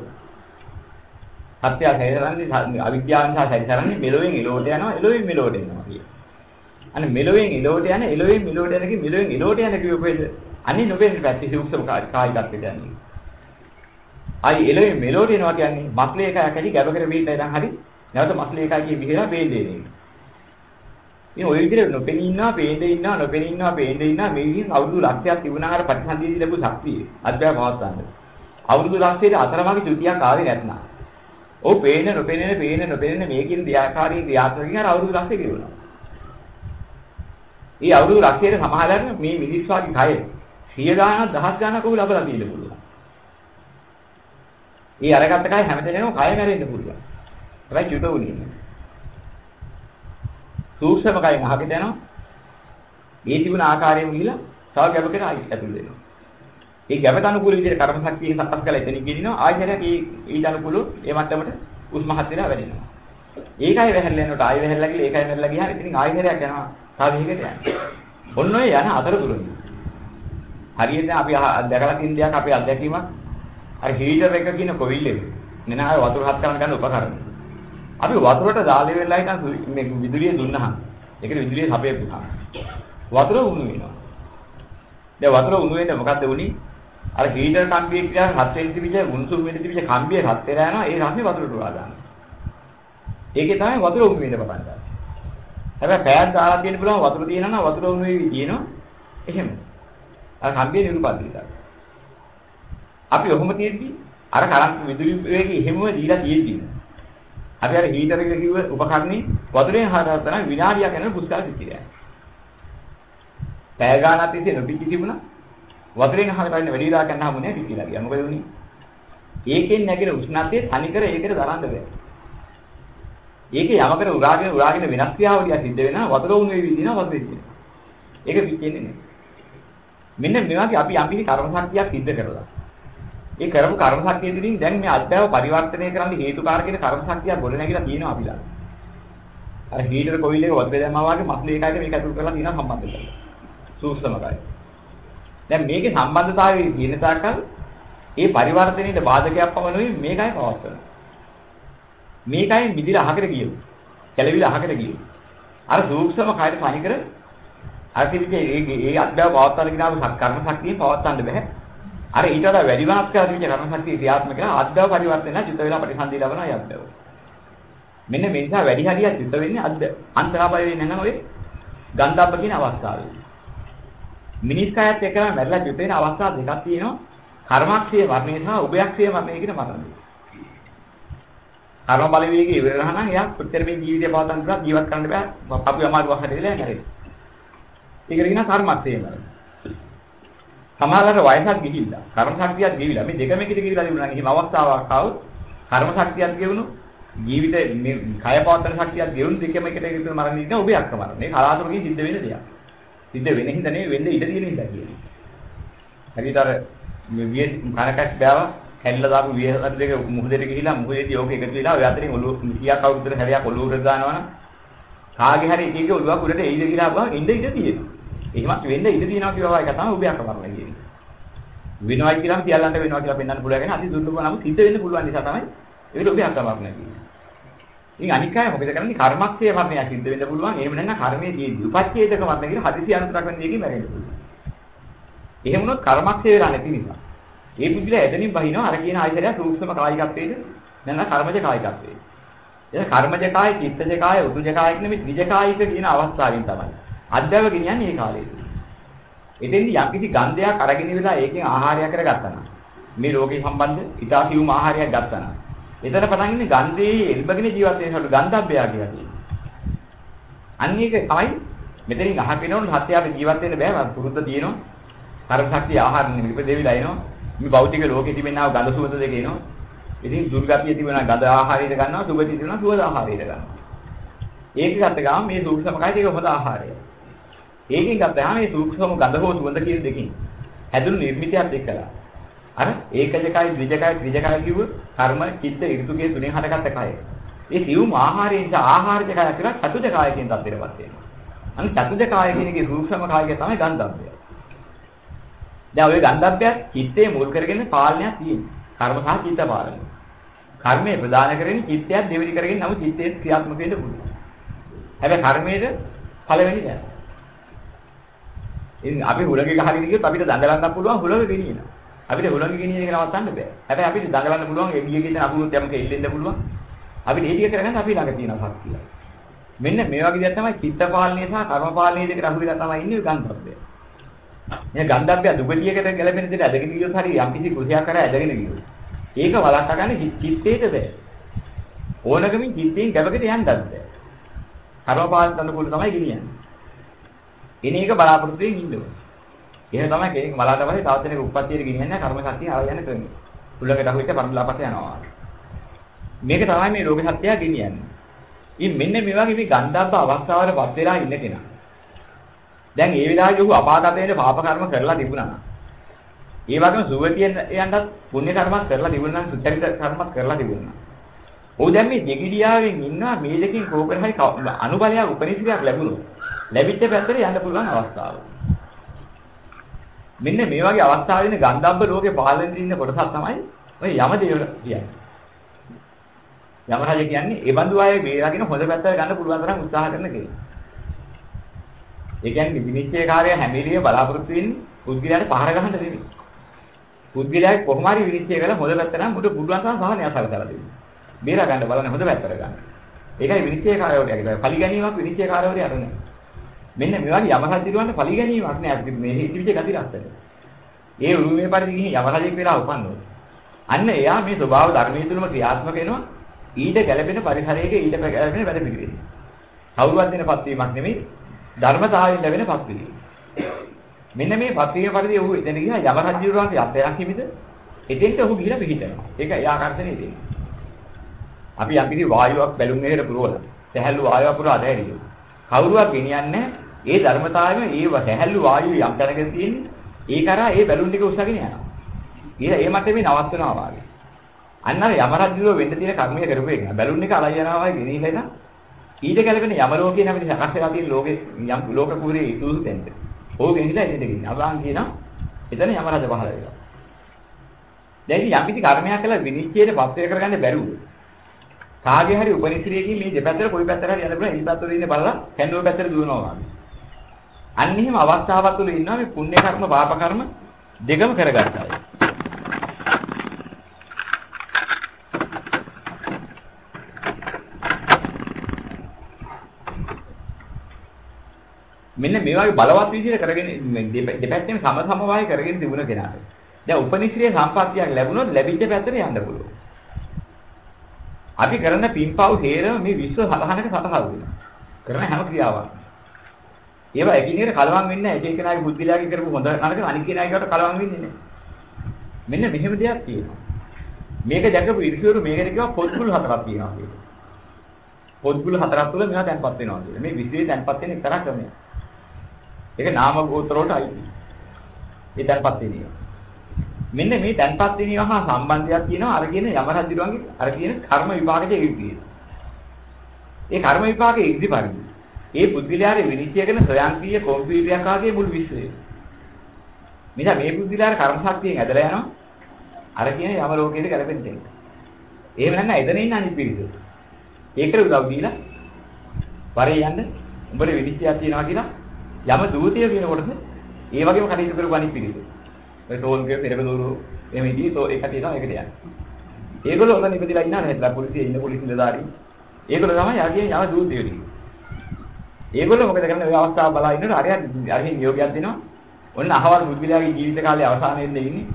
සත්‍ය සැරිසරන්නේ අවිද්‍යාව නිසා සැරිසරන්නේ මෙලොවෙන් එලෝට යනවා එලොවෙන් මෙලොවට එනවා කිය. අනේ මෙලොවෙන් එලෝට යන එලොවෙන් මෙලොවට යන කි මෙලොවෙන් එලෝට යන කියුවෙද අනේ නොවෙන්නේ පැත්තේ සූක්ෂම කායිකත්වයට යන්නේ. ආයි එලොවෙන් මෙලොවට එනවා කියන්නේ මක්ලේ එකක් ඇති ගැබ කර වීට ඉඳන් හරි නැවත මස්ලේ එකයි කිය විහිලා වේදේ නේ. ඉතින් ওই විදිහට නොපෙනී ඉන්නවා, පේන්නේ ඉන්නවා, නොපෙනී ඉන්නවා, පේන්නේ ඉන්නවා මේ විදිහින් අවුරුදු ලක්ෂයක් තිබුණා අර ප්‍රතිසන්දියේදී ලැබු ශක්තිය. අධ්‍යාප පවත්වන්න. අවුරුදු ලක්ෂයේ අතරමඟ චුතියක් ආවේ නැත්නම්. ඔව් පේන්නේ නොපෙනෙන, පේන්නේ නොපෙනෙන මේකින් දෙආකාරී ක්‍රියාත්මකකින් අර අවුරුදු ලක්ෂය ගෙවුණා. මේ අවුරුදු ලක්ෂයේ සමහරවල් මේ මිනිස් වාගේ කය 100 ගාණක් දහස් ගාණක් උඹ ලබලා තියෙන්න පුළුවන්. ඒ අරගත්ත කය හැමදේම කය මැරෙන්න පුළුවන්. හැබැයි චුත උනේ නෑ. සූක්ෂම කයෙන් අහකට යනවා. ඒ තිබුණ ආකාරයෙන් ගිහිලා තව ගැබකට ආයි ඇතුල් වෙනවා. ඒ ගැබට අනුකූල විදිහට කර්ම ශක්තිය සකස් කරලා එතනින් ගෙනිනවා. ආයෙත් ඒ ඊට අනුකූල ඒ මට්ටමට උස්ම හත් වෙලා වැඩෙනවා. ඒකයි වැහැරලා යනකොට ආයෙ වැහැරලා ගිහලා ඒකයි වැහැරලා ගියාම ඉතින් ආයෙ හැරයක් යනවා. තව විහිකට යනවා. ඔන්න ඔය යන අතරතුරදී. හරියට අපි දැකලා තියෙන දෙයක් අපේ අත්දැකීමක් අර හීටර් එක කියන කොවිල් එක. නෙනා වතුර හත් කරන ගන්න උපකරණ. අපි වතුරට දාලේ වෙලා ඉතින් මේ විදුලිය දුන්නාම ඒකට විදුලිය සපයපුවා. වතුර උණු වෙනවා. දැන් වතුර උණු වෙන්නේ මොකද්ද උනේ? අර හීටර් කම්බියේ කියලා හත් වෙනි තිබිච්ච උණුසුම් වෙනි තිබිච්ච කම්බිය රත් වෙලා යනවා ඒ රස්නේ වතුරට උරා දානවා. ඒකේ තමයි වතුර උණු වෙන්න පටන් ගන්නේ. හැබැයි පෑයක් දාලා තියෙන්න පුළුවන් වතුර තියෙනවා නම් වතුර උණු වෙවි තියෙනවා. එහෙම. අර කම්බිය නිරුපද්‍රිතයි. අපි ඔහොම තියෙද්දි අර කරන්ට් විදුලි වේගය එහෙමම දීලා තියෙද්දි අපි අර හීටර් එක කිව්ව උපකරණේ වතුරෙන් හදාගත්තා නම් විනාඩියක් යනකොට පුස්කාර පිටිලා. පැය ගානක් තිස්සේ නොපිච්චි තිබුණා. වතුරෙන් හදාගන්න වැඩි වෙලා කරන්න හමුනේ පිටිලා ගියා. මොකද උනේ? ඒකෙන් නැගෙන උෂ්ණත්වයේ තනිකර ඒකට දරන්න බෑ. ඒකේ යමකට උරාගෙන උරාගෙන වෙනස් ක්‍රියාවලිය සිද්ධ වෙනවා වතුර උණු වෙවි දිනවා වතුර දිනවා. ඒක පිච්චෙන්නේ නෑ. මෙන්න මේ වගේ අපි යම් කිසි කර්ම ශක්තියක් සිද්ධ කරලා ඒ කරපු කර්ම ශක්තිය තුළින් දැන් මේ අත්‍යව පරිවර්තනය කරන්න හේතුකාරක කියන කර්ම ශක්තිය ගොඩ නැගිලා තියෙනවා අපි ළඟ. අර හීටර් කොයිල් එක වතුර දැම්මා වගේ මස්ලේ එකයිද මේක අතුල් කරලා තියෙනවා සම්බන්ධ කරලා. සූක්ෂමකයි. දැන් මේකේ සම්බන්ධතාවය තියෙන තාක්කල් ඒ පරිවර්තනයේ බාධකයක් පමණුයි මේකයි පවත්වන. මේකයි මිදිලා අහකට ගියු. කැළවිලා අහකට ගියු. අර සූක්ෂම කායයට පණිකර අර තිබිච්ච ඒ ඒ අත්දැව පවත්වන්න කියනවා කර්ම ශක්තිය පවත්වන්න බෑ. අර ඊට වඩා වැඩි වෙනස්කාර විදිහ කර්ම ශක්තිය ක්‍රියාත්මක කරන අද්දව පරිවර්තන චිත්ත වේලා ප්‍රතිසන්දි ලබන යද්දව. මෙන්න මේ නිසා වැඩි හරියක් චිත්ත වෙන්නේ අද්ද. අන්තරාපය වෙන්නේ නැත්නම් ඔය ගන්ධබ්බ කියන අවස්ථාවේ. මිනිස් කයත් එක්කම මැරිලා චිත්ත වෙන අවස්ථා දෙකක් තියෙනවා. කර්මක්ෂය වර්ණය සහ උභයක්ෂය වර්ණය කියන මරණ. කර්ම බලවේගය ඉවර වෙනා නම් එයා කොච්චර මේ ජීවිතය පවත්වන්න පුළුවන් ජීවත් කරන්න බෑ. අපි අමාරු වහරේ වෙලා නැරෙයි. ඒකට කියනවා කර්මක්ෂය මරණ. සමහරවිට වයසක් ගිහිල්ලා කර්ම ශක්තියක් ගෙවිලා මේ දෙකම එකට ගිහිල්ලා තිබුණා නම් එහෙම අවස්ථාවක් ආවොත් කර්ම ශක්තියක් ගෙවුණු ජීවිත මේ කය පවත්තන ශක්තියක් ගෙවුණු දෙකම එකට එකතු මරණ ඉන්න ඔබ යක්ක මරණ. ඒක කලාතුරකින් සිද්ධ වෙන දෙයක්. සිද්ධ වෙන හින්දා නෙවෙයි වෙන්න ඉඩ තියෙන හින්දා කියන්නේ. හරියට අර මේ විය කනකක් බෑව හැල්ලා දාපු විය හතර දෙක මුහුදේට ගිහිලා මුහුදේදී ඕක එකතු වෙලා ඔය අතරින් ඔළුව කීයක් අවුරුද්දට හැරයක් ඔළුවට දානවනම් කාගේ හරි එක එක ඔළුවක් උඩට එයිද කියලා බා ඉඳ ඉඳ තියෙනවා. එහෙමත් වෙන්න ඉඩ තියෙනවා කියනවා එක තමයි උභයක් කරනවා කියන්නේ. වෙනවයි කියලාම සියල්ලන්ට වෙනවා කියලා පෙන්වන්න පුළුවන් ගැන අති දුර්ලභ නම් සිද්ධ වෙන්න පුළුවන් නිසා තමයි ඒකට උභයක් කරනවා කියන්නේ. ඉතින් අනික් අය මොකද කරන්නේ කර්මක්ෂය වර්ණයක් සිද්ධ වෙන්න පුළුවන්. එහෙම නැත්නම් කර්මයේ තියෙන උපච්ඡේදක වර්ණ කියලා හදිසි අනුතරක් වෙන දෙයකින් මැරෙන්න පුළුවන්. එහෙම වුණොත් කර්මක්ෂය වෙලා නැති නිසා. ඒ පුදුලා එතනින් බහිනවා අර කියන ආයතනය සූක්ෂම කායිකත්වයේද නැත්නම් කර්මජ කායිකත්වයේද. එතන කර්මජ කාය, චිත්තජ කාය, උතුජ කාය කියන මේ ත්‍රිජ කායික කියන අවස්ථාවෙන් තමයි. අධ්‍යව ගෙනියන්නේ මේ කාලේදී. එතෙන්දී යම්කිසි ගන්ධයක් අරගෙන ඉවලා ඒකෙන් ආහාරයක් කරගත්තා නම් මේ රෝගේ සම්බන්ධ ඉතාසියුම් ආහාරයක් ගත්තා නම් එතන පටන් ඉන්නේ ගන්ධයේ එල්බගෙන ජීවත් වෙන සතු ගන්ධබ්බයා කියලා කියනවා. අන්න ඒක තමයි මෙතනින් අහකිනවොත් හත්යාවේ ජීවත් වෙන්න බෑ පුරුද්ද තියෙනවා. කර්ම ශක්තිය ආහාර නෙමෙයි දෙවිලා එනවා. මේ භෞතික ලෝකෙ තිබෙනා ගඳ සුවඳ දෙක එනවා. ඉතින් දුර්ගතිය තිබෙනා ගඳ ආහාරයට ගන්නවා සුගතිය තිබෙනා සුවඳ ආහාරයට ගන්නවා. ඒක ගත්ත ගමන් මේ සූක්ෂම කයිට ඒක හොඳ ආහාරය. ඒකෙන් ගත්තාම මේ සූක්ෂම ගඳ හෝ සුවඳ කියන දෙකෙන් හැදුණු නිර්මිතයත් එක්කලා අර ඒකජකයි ද්විජකයි ත්‍රිජකයි කිව්ව කර්ම චිත්ත ඍතුගේ තුනෙන් හටගත්ත කය. ඒ සියුම් ආහාරයෙන් නිසා ආහාරජ කය කියලා චතුජ කය කියන තත්ත්වයටපත් වෙනවා. අනිත් චතුජ කය කියන එකේ සූක්ෂම කය තමයි ගන්ධබ්බය. දැන් ওই ගන්ධබ්බය චිත්තේ මුල් කරගෙන පාලනයක් තියෙනවා. කර්ම සහ චිත්ත පාලනය. කර්මයේ ප්‍රදාන කරගෙන චිත්තයක් දෙවෙනි කරගෙන නමුත් චිත්තේ ක්‍රියාත්මක වෙන්න පුළුවන්. හැබැයි කර්මයේ පළවෙනි නෑ. ඉතින් අපි හුලඟක හරියට ගියොත් අපිට දඟලන්න පුළුවන් හුලඟ ගෙනියන. අපිට හුලඟ ගෙනියන එක නවත්තන්න බෑ. හැබැයි අපිට දඟලන්න පුළුවන් එළිය ගෙදර අපුරුත් යමක එල්ලෙන්න පුළුවන්. අපිට ඒ ටික කරගන්න අපි ළඟ තියෙන ශක්තිය. මෙන්න මේ වගේ දේවල් තමයි චිත්ත පාලනය සහ කර්ම පාලනය දෙකට අහු වෙලා තමයි ඉන්නේ ගන්ධබ්බය. මේ ගන්ධබ්බය දුගතියකට ගැලපෙන දෙයට ඇදගෙන ගියොත් හරි යම් කිසි කුසයක් කරා ඇදගෙන ගියොත්. ඒක වළක්වා ගන්න චිත්තේට බෑ. ඕනකමින් චිත්තයෙන් ගැබකට යන්නත් බෑ. කර්ම පාලන තනකොළ තමයි ගෙනියන්නේ. එන එක බලාපොරොත්තු වෙමින් ඉන්න ඕනේ. එහෙම තමයි කෙනෙක් මලාට පස්සේ තවත් කෙනෙක් උප්පත්තියට ගෙනියන්නේ කර්ම ශක්තිය ආව යන ක්‍රමය. උලකට අහුවෙච්ච පරලපත යනවා. මේක තමයි මේ රෝග සත්‍යය ගෙනියන්නේ. ඉතින් මෙන්න මේ වගේ මේ ගන්ධබ්බ අවස්ථාවලපත් වෙලා ඉන්න කෙනා. දැන් ඒ විලාගේ ඔහු අපාගත වෙන පාප කර්ම කරලා තිබුණා. ඒ වගේම සුවතියෙන් යන්නත් පුණ්‍ය කර්මයක් කරලා තිබුණා නම් සුචරිත කර්මයක් කරලා තිබුණා. ඔහු දැන් මේ දෙගිඩියාවෙන් ඉන්නවා මේ දෙකෙන් කෝපර හරි අනුබලයක් උපනිශ්‍රියක් ලැබුණොත් ලැබිච්ච පැත්තට යන්න පුළුවන් අවස්ථාව. මෙන්න මේ වගේ අවස්ථාවේදී ගන්ධබ්බ ලෝකේ පාලනයේ ඉන්න කොටසක් තමයි ඔය යමදේව කියන්නේ. යමරජ කියන්නේ ඒ බඳු අය බේරාගෙන හොඳ පැත්තට ගන්න පුළුවන් තරම් උත්සාහ කරන කෙනෙක්. ඒ කියන්නේ විනිශ්චයකාරය හැම වෙලෙම බලාපොරොත්තු වෙන්නේ පුද්ගලයාට පහර ගහන්න නෙමෙයි. පුද්ගලයාගේ කොහොම හරි විනිශ්චය කරලා හොඳ පැත්ත නම් මුට පුළුවන් තරම් සහනය සලකලා දෙන්න. බේරා ගන්න බලන්න හොඳ පැත්තට ගන්න. ඒකයි විනිශ්චයකාරයෝට කියන්නේ පලි ගැනීමක් විනිශ්චයකාරයෝට අරන්නේ. මෙන්න මේ වගේ යමරජ දිරුවන්ට පලි ගැනීමක් නෑ මේ හිතවිච්ච ගති රස්සට. ඒ උරුමේ පරිදි ගිහින් යමරජෙක් වෙලා උපන්නොත්. අන්න එයා මේ ස්වභාව ධර්මයේ තුලම ක්‍රියාත්මක වෙනවා. ඊට ගැළපෙන පරිසරයක ඊට ගැළපෙන වැඩ පිළිවෙල. කවුරුවත් දෙන පත්වීමක් නෙමෙයි ධර්මතාවයෙන් ලැබෙන පත්වීම. මෙන්න මේ පත්වීම පරිදි ඔහු එතන ගියා යම රජුරවන්ගේ අත්යක් හිමිද එතෙන්ට ඔහු ගිහිලා පිහිටනවා. ඒක එයා ආකර්ෂණය දෙන්නේ. අපි යම්කිසි වායුවක් බැලුම් එකකට පුරවලා සැහැල්ලු වායුවක් පුරව අධෛර්යය. කවුරුවක් ගෙනියන්නේ ඒ ධර්මතාවයම ඒ සැහැල්ලු වායුව යම් තැනක තියෙන්නේ ඒ කරා ඒ බැලුම් ටික උස්සගෙන යනවා. ඊට ඒ මට්ටමේ නවත්වනවා වාගේ. අන්න අර යම රජුව වෙන්න තියෙන කර්මය කරපු එක. බැලුන් එක අලයි යනවා වගේ ගෙනිහිලා ඊට ගැලපෙන යම ලෝකේ නම් ඉතින් සකස් වෙලා තියෙන ලෝකේ යම් ලෝක කුරේ ඉතුරු තැනට. ඕක ගෙනිහිලා එන්නට ගිහින්. අබාන් කියනවා එතන යම රජ පහළ වෙනවා. දැන් ඉතින් යම් කිසි කර්මයක් කළා විනිශ්චයට පස්සේ කරගන්න බැරුව. කාගේ හරි උපනිශ්‍රියකින් මේ දෙපැත්තට කොයි පැත්තට හරි යන්න පුළුවන්. ඒ පැත්තට ඉන්නේ බලලා කැන්ඩුව පැත්තට දුවනවා වගේ. අන්න එහෙම අවස්ථාවක් තුළ ඉන්නවා මේ පුණ්‍ය කර්ම පාප කර්ම දෙකම කරගත්තා. මෙන්න මේ වගේ බලවත් විදිහට කරගෙන දෙපැත්තෙම සම සම වායි කරගෙන තිබුණ කෙනාට. දැන් උපනිශ්‍රේ සම්පත්තියක් ලැබුණොත් ලැබිච්ච පැත්තට යන්න පුළුවන්. අපි කරන පින්පව් හේරම මේ විශ්ව සලහනක සතහල් වෙනවා. කරන හැම ක්‍රියාවක්. ඒවා එකිනෙකට කලවම් වෙන්නේ නැහැ. එක එකනාගේ බුද්ධිලාගේ කරපු හොඳ නරක අනිත් කෙනාගේට කලවම් වෙන්නේ නැහැ. මෙන්න මෙහෙම දෙයක් තියෙනවා. මේක දැකපු ඉරිසිවරු මේකට කියවා පොත්ගුල් හතරක් තියෙනවා කියලා. පොත්ගුල් හතරක් තුල මේවා තැන්පත් වෙනවා කියලා. මේ විශ්වයේ තැන්පත් වෙන එක්තරා ක්‍රමයක්. ඒක නාම ගෝත්‍ර වලට අයිති. මේ තැන්පත් වෙනවා. මෙන්න මේ තැන්පත් වෙනවා හා සම්බන්ධයක් තියෙනවා අර කියන යම රජුගේ අර කියන කර්ම විභාගයේ ඉදිරිය. ඒ කර්ම විභාගයේ ඉදිරි පරිදි ඒ බුද්ධිලාරේ විනිශ්චය කරන ස්වයංක්‍රීය කම්පියුටරයක් ආගේ මුළු විශ්වය. මිස මේ බුද්ධිලාර කර්ම ශක්තියෙන් ඇදලා යනවා අර කියන යම ලෝකයේ ගැලපෙන්න දෙන්න. එහෙම නැත්නම් එතන ඉන්න අනිත් පිරිස. ඒකට උදව් දීලා පරේ යන්න උඹට විනිශ්චයක් තියෙනවා කියලා යම දූතිය කියන කොටස ඒ වගේම කටයුතු කරපු අනිත් පිළිස. ඒ තෝන්ගේ පෙරක දూరు එහෙම ඉදී තෝ ඒක තියෙනවා ඒකට යන්නේ. ඒගොල්ලෝ ඔතන ඉපදිලා ඉන්නා නේද? පොලිසිය ඉන්න පොලිස් නිලධාරී. ඒගොල්ලෝ තමයි යකිය යම දූතිය ටික. ඒගොල්ලෝ මොකද කරන්නේ ඔය අවස්ථාව බලා ඉන්නකොට හරියට අරහින් නියෝගයක් දෙනවා. ඔන්න අහවල් පුද්ගලයාගේ ජීවිත කාලයේ අවසානයේදී ඉන්නේ.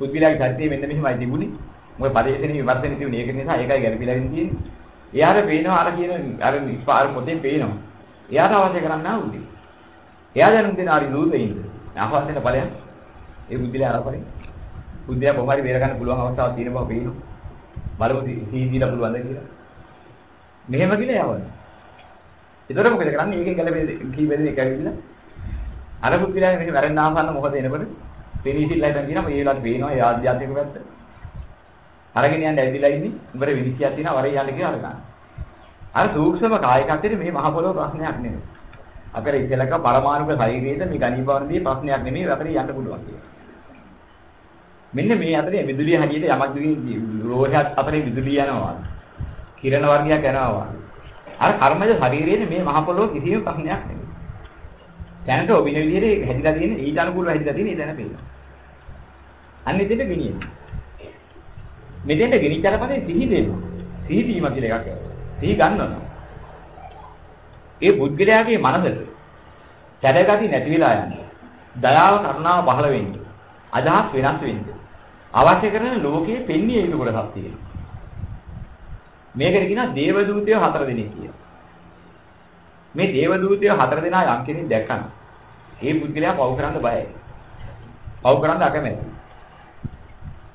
පුද්ගලයාගේ චරිතය මෙන්න මෙහිමයි තිබුණේ. මොකද පරිශ්‍රණයේ විවර්තන තිබුණේ ඒක නිසා ඒකයි ගැළපීලා ඉන්නේ. එයාට පේනවා අර කියන අර අර පොතේ පේනවා. එයාට අවශ්‍ය කරන්නේ නැහැ එයා දැනුම් දෙන හරි දූතයින්ද? අහවල් දෙන ඵලයන්. ඒ බුද්ධිලා අරපරින්. බුද්ධියා කොහොම හරි බේර ගන්න පුළුවන් අවස්ථාවක් තියෙන බව පේනවා. බලමු සීදීලා පුළුවන්ද කියලා. මෙහෙම කියලා යවන්න. ඒතර මොකද කරන්නේ? ඒකෙන් ගැලපෙන්නේ කී බැරි එක ඇවිල්ලා අර බුද්ධිලා මෙහෙම වැරෙන්න ආසන්න මොකද එනකොට පෙනීසිල්ලා ඉඳන් කියනවා මේ වෙලාවට පේනවා ඒ ආධ්‍යාත්මික පැත්ත. අරගෙන යන්න ඇවිදලා ඉන්නේ. උඹර විනිශ්චයක් තියෙනවා වරේ යන්න කියලා අරගන්න. අර සූක්ෂම කායිකත්වයේ මේ මහ පොළොව ප්‍රශ්නයක් නෙමෙයි. අපේ ඉතලක පරමාණුක ශරීරයේද මේ ගණීභවනදී ප්‍රශ්නයක් නෙමෙයි අපිට යන්න පුළුවන් කියලා. මෙන්න මේ අතරේ විදුලිය හැටියට යමක් දිගින් රෝහයක් අතරේ විදුලිය යනවා. කිරණ වර්ගයක් යනවා. අර කර්මජ ශරීරයේ මේ මහ පොළොව කිසිම ප්‍රශ්නයක් නෙමෙයි. දැනට ඔබින විදිහට හැදිලා තියෙන ඊට අනුකූලව හැදිලා තියෙන ඉතන පේනවා. අන්න ඉතින්ට ගෙනියන්නේ. මෙතෙන්ට ගෙනිච්චට පස්සේ සිහි දෙනවා. සිහි දීම කියලා එකක්. සිහි ගන්නවා. ඒ පුද්ගලයාගේ මනසට සැඩගති නැති වෙලා යන්නේ. දයාව කරුණාව පහළ වෙන්නේ. අදහස් වෙනස් වෙන්නේ. අවශ්‍ය කරන ලෝකයේ පෙන්නිය යුතු කොටසක් තියෙනවා. මේකට කියනවා දේව දූතයෝ හතර දෙනෙක් කියලා. මේ දේව දූතයෝ හතර දෙනා යම් කෙනෙක් දැක්කම ඒ පුද්ගලයා පව් කරන්න බයයි. පව් කරන්න අකමැති.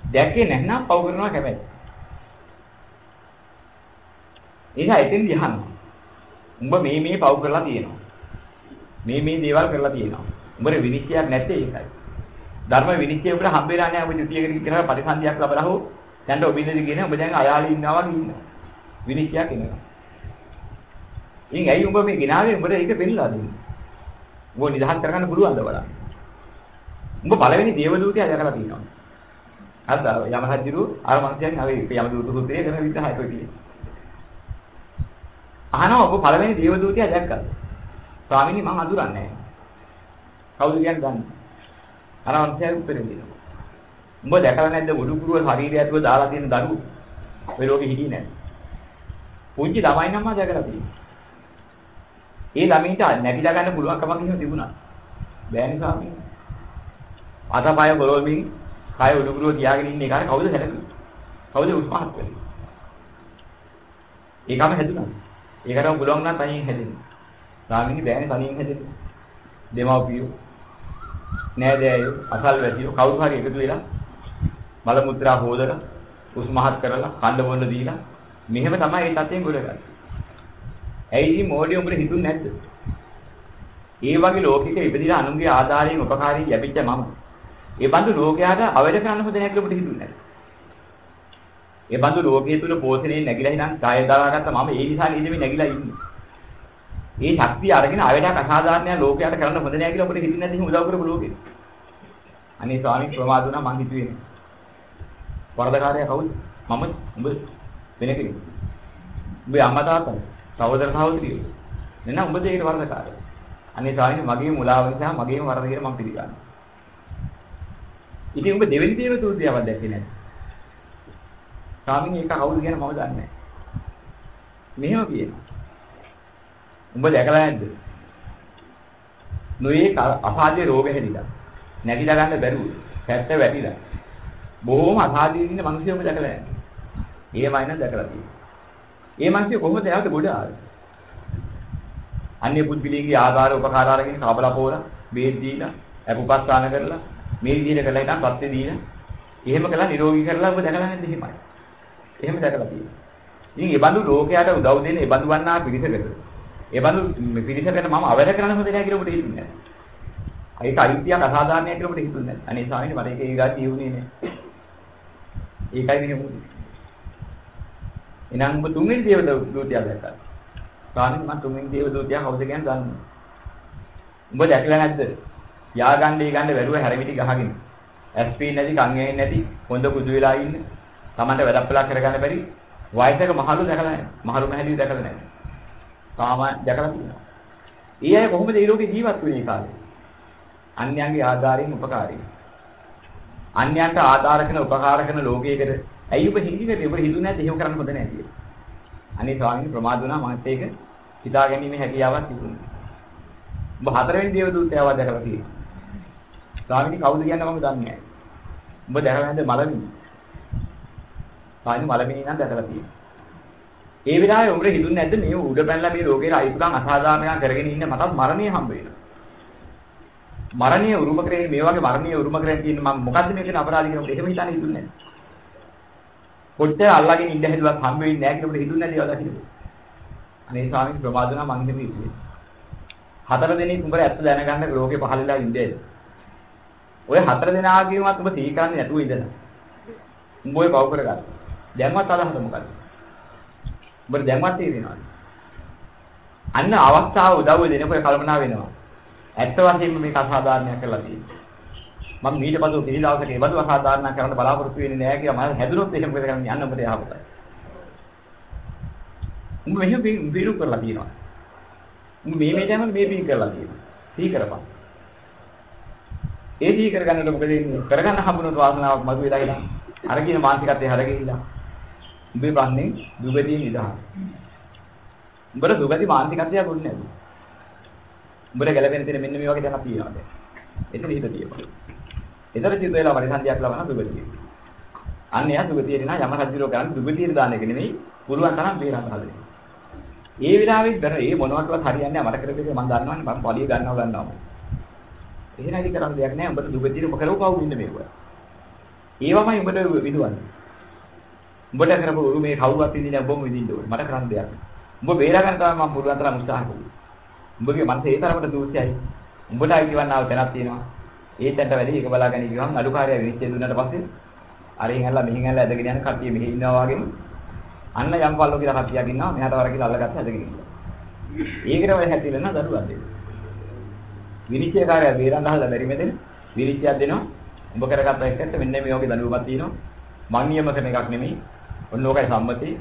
දැක්කේ නැත්නම් පව් කරනවා කැමැති. එහා එතෙන් යහනවා. උඹ මේ මේ පව් කරලා තියෙනවා. මේ මේ දේවල් කරලා තියෙනවා. උඹට විනිශ්චයක් නැත්තේ ඒකයි. ධර්ම විනිශ්චය උඹට හම්බ වෙලා නැහැ. ඔබ ද්විතීයකට කියලා පරිසන්දියක් ලැබලා හෝ දැන් ඔබ ඉන්නද කියන ඔබ දැන් අයාලේ ඉන්නවා වගේ ඉන්නවා. විනිශ්චයක් එනවා. ඉතින් ඇයි උඹ මේ ගෙනාවේ උඹට ඒක පෙන්නලා දෙන්නේ? උඹ නිදහස් කරගන්න පුළුවන්ද බලන්න. උඹ පළවෙනි දේව දූතයා දැකලා තියෙනවා. අද යමහජිරු අර මනුස්සයන් අර යම දූත සූත්‍රයේ කරන විදිහයි ඔය කියන්නේ. අහනවා ඔබ පළවෙනි දේව දූතයා දැක්කද? ස්වාමීනි මම අඳුරන්නේ නැහැ. කවුද කියන්නේ දන්නේ? අර මනුස්සයා උත්තර දෙනවා. උඹ දැකලා නැද්ද උඩුකුරුව ශරීරය ඇතුළේ දාලා තියෙන දරුවෝ? ඔය ලෝකෙ හිටියේ නැහැ. පුංචි ළමයි නම් මම දැකලා තියෙනවා. ඒ ළමයින්ට නැගිලා ගන්න පුළුවන් කමක් එහෙම තිබුණා. බෑනේ ස්වාමීනි. අතපය ගොරවමින් කය උඩුකුරුව තියාගෙන ඉන්න එකාට කවුද හැලෙන්නේ? කවුද උත්සාහත් වෙන්නේ? ඒකම හැදුණා. ඒකටම පුළුවන් නම් තනියෙන් හැදෙන්න. ස්වාමීනි බෑනේ තනියෙන් හැදෙන්න. දෙමව්පියෝ නෑදෑයෝ අසල්වැසියෝ කවුරු හරි එකතු වෙලා මල මුත්‍රා හොදලා උස්මහත් කරලා කඳ බොන්න දීලා මෙහෙම තමයි ඒ තත්යෙන් ගොඩ ගන්නේ. ඇයි ඉතින් මොඩිය උඹට හිතුන්නේ නැද්ද? ඒ වගේ ලෝකික ඉපදිලා අනුන්ගේ ආධාරයෙන් උපකාරී ලැබිච්ච මම. ඒ බඳු ලෝකයාට අවශ්‍ය කරන්න හොඳ නැහැ කියලා ඔබට හිතුන්නේ නැද්ද? ඒ බඳු ලෝකයේ තුල පෝෂණයෙන් නැగిලා ඉඳන් කාය දාලාගත්ත මම ඒ නිසා නේද මේ නැగిලා ඉන්නේ. ඒ ශක්තිය අරගෙන අවඩක් අසාධාරණයක් ලෝකයට කරන්න හොඳ නැහැ කියලා ඔබට හිතින්නේ නැද්ද එහෙම උදව් කරපු ලෝකෙ. අනේ ස්වාමීන් ප්‍රමාද වුණා මං හිතුවේ. වරදකාරයා කවුද? මම උඹ වෙන කෙනෙක්. උඹේ අම්මා තාත්තා සහෝදර සහෝදරියෝ. නේද උඹ දෙයකට වරදකාරය. අනේ ස්වාමීන් මගේ මුලාව නිසා මගේම වරද කියලා මම පිළිගන්නවා. ඉතින් උඹ දෙවෙනි දේව දූතියවක් දැක්කේ නැද්ද? ස්වාමීන් ඒක කවුද කියන මම දන්නේ නැහැ. මෙහෙම කියනවා. උඹ දැකලා නැද්ද? නොයේ අසාධ්‍ය රෝග හැදිලා. නැගිලා ගන්න බැරුව, පැත්ත වැටිලා. බොහොම අසාධ්‍ය ඉන්න මිනිස්සු උඹ දැකලා නැහැ. ඒමයි නම් දැකලා තියෙන්නේ. ඒ මිනිස්සු කොහොමද යාට ගොඩ ආවේ? අන්‍ය පුද්ගලයන්ගේ ආධාර උපකාර අරගෙන කබලා පොවලා, බේත් දීලා, අපුපස්ථාන කරලා, මේ විදිහට කළා ඉතින් පස්සේ දීලා, එහෙම කළා නිරෝගී කරලා ඔබ දැකලා නැද්ද එහෙමයි. එහෙම දැකලා තියෙනවා. ඉතින් ඒ බඳු ලෝකයට උදව් දෙන්නේ ඒ බඳු වන්නා පිළිසකට. ඒ බඳු පිළිසකට මම අවැඩ කරන්න හොඳ නැහැ කියලා ඔබට හිතුන්නේ නැහැ. ඒක අයිතියක් අසාධාරණයක් කියලා ඔබට හිතුන්නේ නැහැ. අනේ ස්වාමීනි මට ඒක ඊගා කියුනේ නේ. ඒකයි මෙහෙම වුනේ. එහෙනම් ඔබ තුන්වෙනි දේව දූතයා දැක්කා. ස්වාමීනි මම තුන්වෙනි දේව දූතයා කවුද කියන්නේ දන්නේ. උඹ දැකලා නැද්ද? යා ගන්නේ ගන්න වැරුව හැරමිටි ගහගෙන. ඇස්පී නැති කන් ඇහෙන්නේ නැති හොඳ කුදු වෙලා ඉන්න. Tamanට වැඩක් පලා කරගන්න බැරි වයසක මහලු දැකලා නැහැ. මහලු මහලිය දැකලා නැහැ. තාම දැකලා තියෙනවා. ඒ අය කොහොමද මේ ලෝකේ ජීවත් වෙන්නේ කාලේ? අන්‍යයන්ගේ ආධාරයෙන් උපකාරී. අන්‍යයන්ට ආධාර කරන උපකාර කරන ලෝකයකට ඇයි ඔබ හිතින්නේ ඔබ හිතුනේ නැද්ද එහෙම කරන්න හොඳ නැහැ කියලා. අනේ ස්වාමීන් ප්‍රමාද වුණා මාත් ඒක හිතා ගැනීමේ හැකියාවක් තිබුණා. ඔබ හතරවෙනි දේව දූතයව දැකලා තියෙනවා. ස්වාමීන් කවුද කියන්නේ මම දන්නේ නැහැ. ඔබ දැකලා නැද්ද මලමිනි? ස්වාමීන් මලමිනි නම් දැකලා තියෙනවා. ඒ විලාවේ උඹට හිතුන්නේ නැද්ද මේ උඩ පැනලා මේ ලෝකේ අයිතුකම් අසාධාරණයක් කරගෙන ඉන්න මටත් මරණය හම්බ වෙනවා. මරණීය උරුම කරේ මේ වගේ මරණීය උරුම කරගෙන තියෙන මම මොකද්ද මේක කියන අපරාධ කියලා එහෙම හිතන්නේ හිතුන්නේ නැහැ. කොච්චර අල්ලගෙන ඉඳ හැදුවත් හම්බ වෙන්නේ නැහැ කියලා හිතුන්නේ නැති ඒවා දකින්න. අනේ ස්වාමීන් ප්‍රමාදුනා මං හිතේ ඉන්නේ. හතර දෙනෙක් උඹට ඇත්ත දැනගන්න ලෝකේ පහළලා ඉඳේ. ඔය හතර දෙනාගේමත් උඹ තී කරන්නේ නැතුව ඉඳලා. උඹ ඔය පව කරගන්න. දැන්වත් අදහස මොකද්ද? උඹට දැන්වත් තේරෙනවද? අන්න අවස්ථාව උදව් දෙනකොට කල්පනා වෙනවා. ඇත්ත වශයෙන්ම මේක අසාධාරණයක් කරලා තියෙනවා. මම ඊට පස්සේ කිසි දවසක ඒ බඳු අසාධාරණයක් කරන්න බලාපොරොත්තු වෙන්නේ නැහැ කියලා මම හැදුනොත් එහෙම කරගෙන යන්න ඔබට යහපතයි. උඹ මෙහෙම බීරු කරලා තියෙනවා. උඹ මේ මේ දැනම මේ බී කරලා තියෙනවා. සී කරපන්. ඒ සී කරගන්නකොට මොකද වෙන්නේ? කරගන්න හම්බුනොත් වාසනාවක් මතු වෙලා ඉලා. අර කියන මානසිකත්වයේ හරගෙයිලා. උඹේ බන්නේ දුගතිය නිදහස්. උඹට දුගති මානසිකත්වයක් උන්නේ නැහැ. උඹට ගැලපෙන තැන මෙන්න මේ වගේ තැනක් තියෙනවා දැන්. එතන හිත තියෙනවා. එතන සිද්ධ වෙලා පරිසන්දියක් ලබන දුගතිය. අන්න එයා දුගතියට නා යම රජුරෝ කරන්නේ දුගතියට දාන එක නෙමෙයි පුළුවන් තරම් බේරන්න හදන්නේ. ඒ විලාවෙත් බර ඒ මොනවටවත් හරියන්නේ නැහැ මට කරපේක මම දන්නවනේ මම පොලිය ගන්නව ගන්නවා. එහෙනම් ඉතින් කරන්න දෙයක් නැහැ උඹට දුගතියට උඹ කරව කවුරු ඉන්න මේක. ඒවමයි උඹට විදුවන්නේ. උඹට කරපු උරුමේ කවුරුවත් ඉන්නේ නැහැ උඹම විඳින්න ඕනේ. මට කරන්න දෙයක් නැහැ. උඹ බේරා ගන්න තමයි මම පුළුවන් තරම් උත්සාහ කරුවේ. උඹගේ මනස ඒ තරමට දූෂ්‍යයි. උඹට අයිතිවන්නාව තැනක් තියෙනවා. ඒ තැනට වැඩි එක බලාගෙන ඉගියම නඩුකාරය විනිශ්චය දුන්නාට පස්සේ අරින් ඇල්ලා මෙහින් ඇල්ලා ඇදගෙන යන කට්ටිය මෙහි ඉන්නවා වගේම අන්න යම් පල්ලෝ කියලා කට්ටියක් ඉන්නවා මෙහාට වර කියලා අල්ලගත්ත ඇදගෙන ඉන්නවා. ඒකට ඔය හැටිලා න දරුවක් දෙන්න. විනිශ්චයකාරයා බේරන්න හදලා බැරි මෙතන විනිශ්චයක් දෙනවා. උඹ කරගත්ත එකට මෙන්න මේ වගේ දඬුවමක් තියෙනවා. මං නියම කරන එකක් නෙමෙයි. ඔන්න ඕකයි සම්මතී.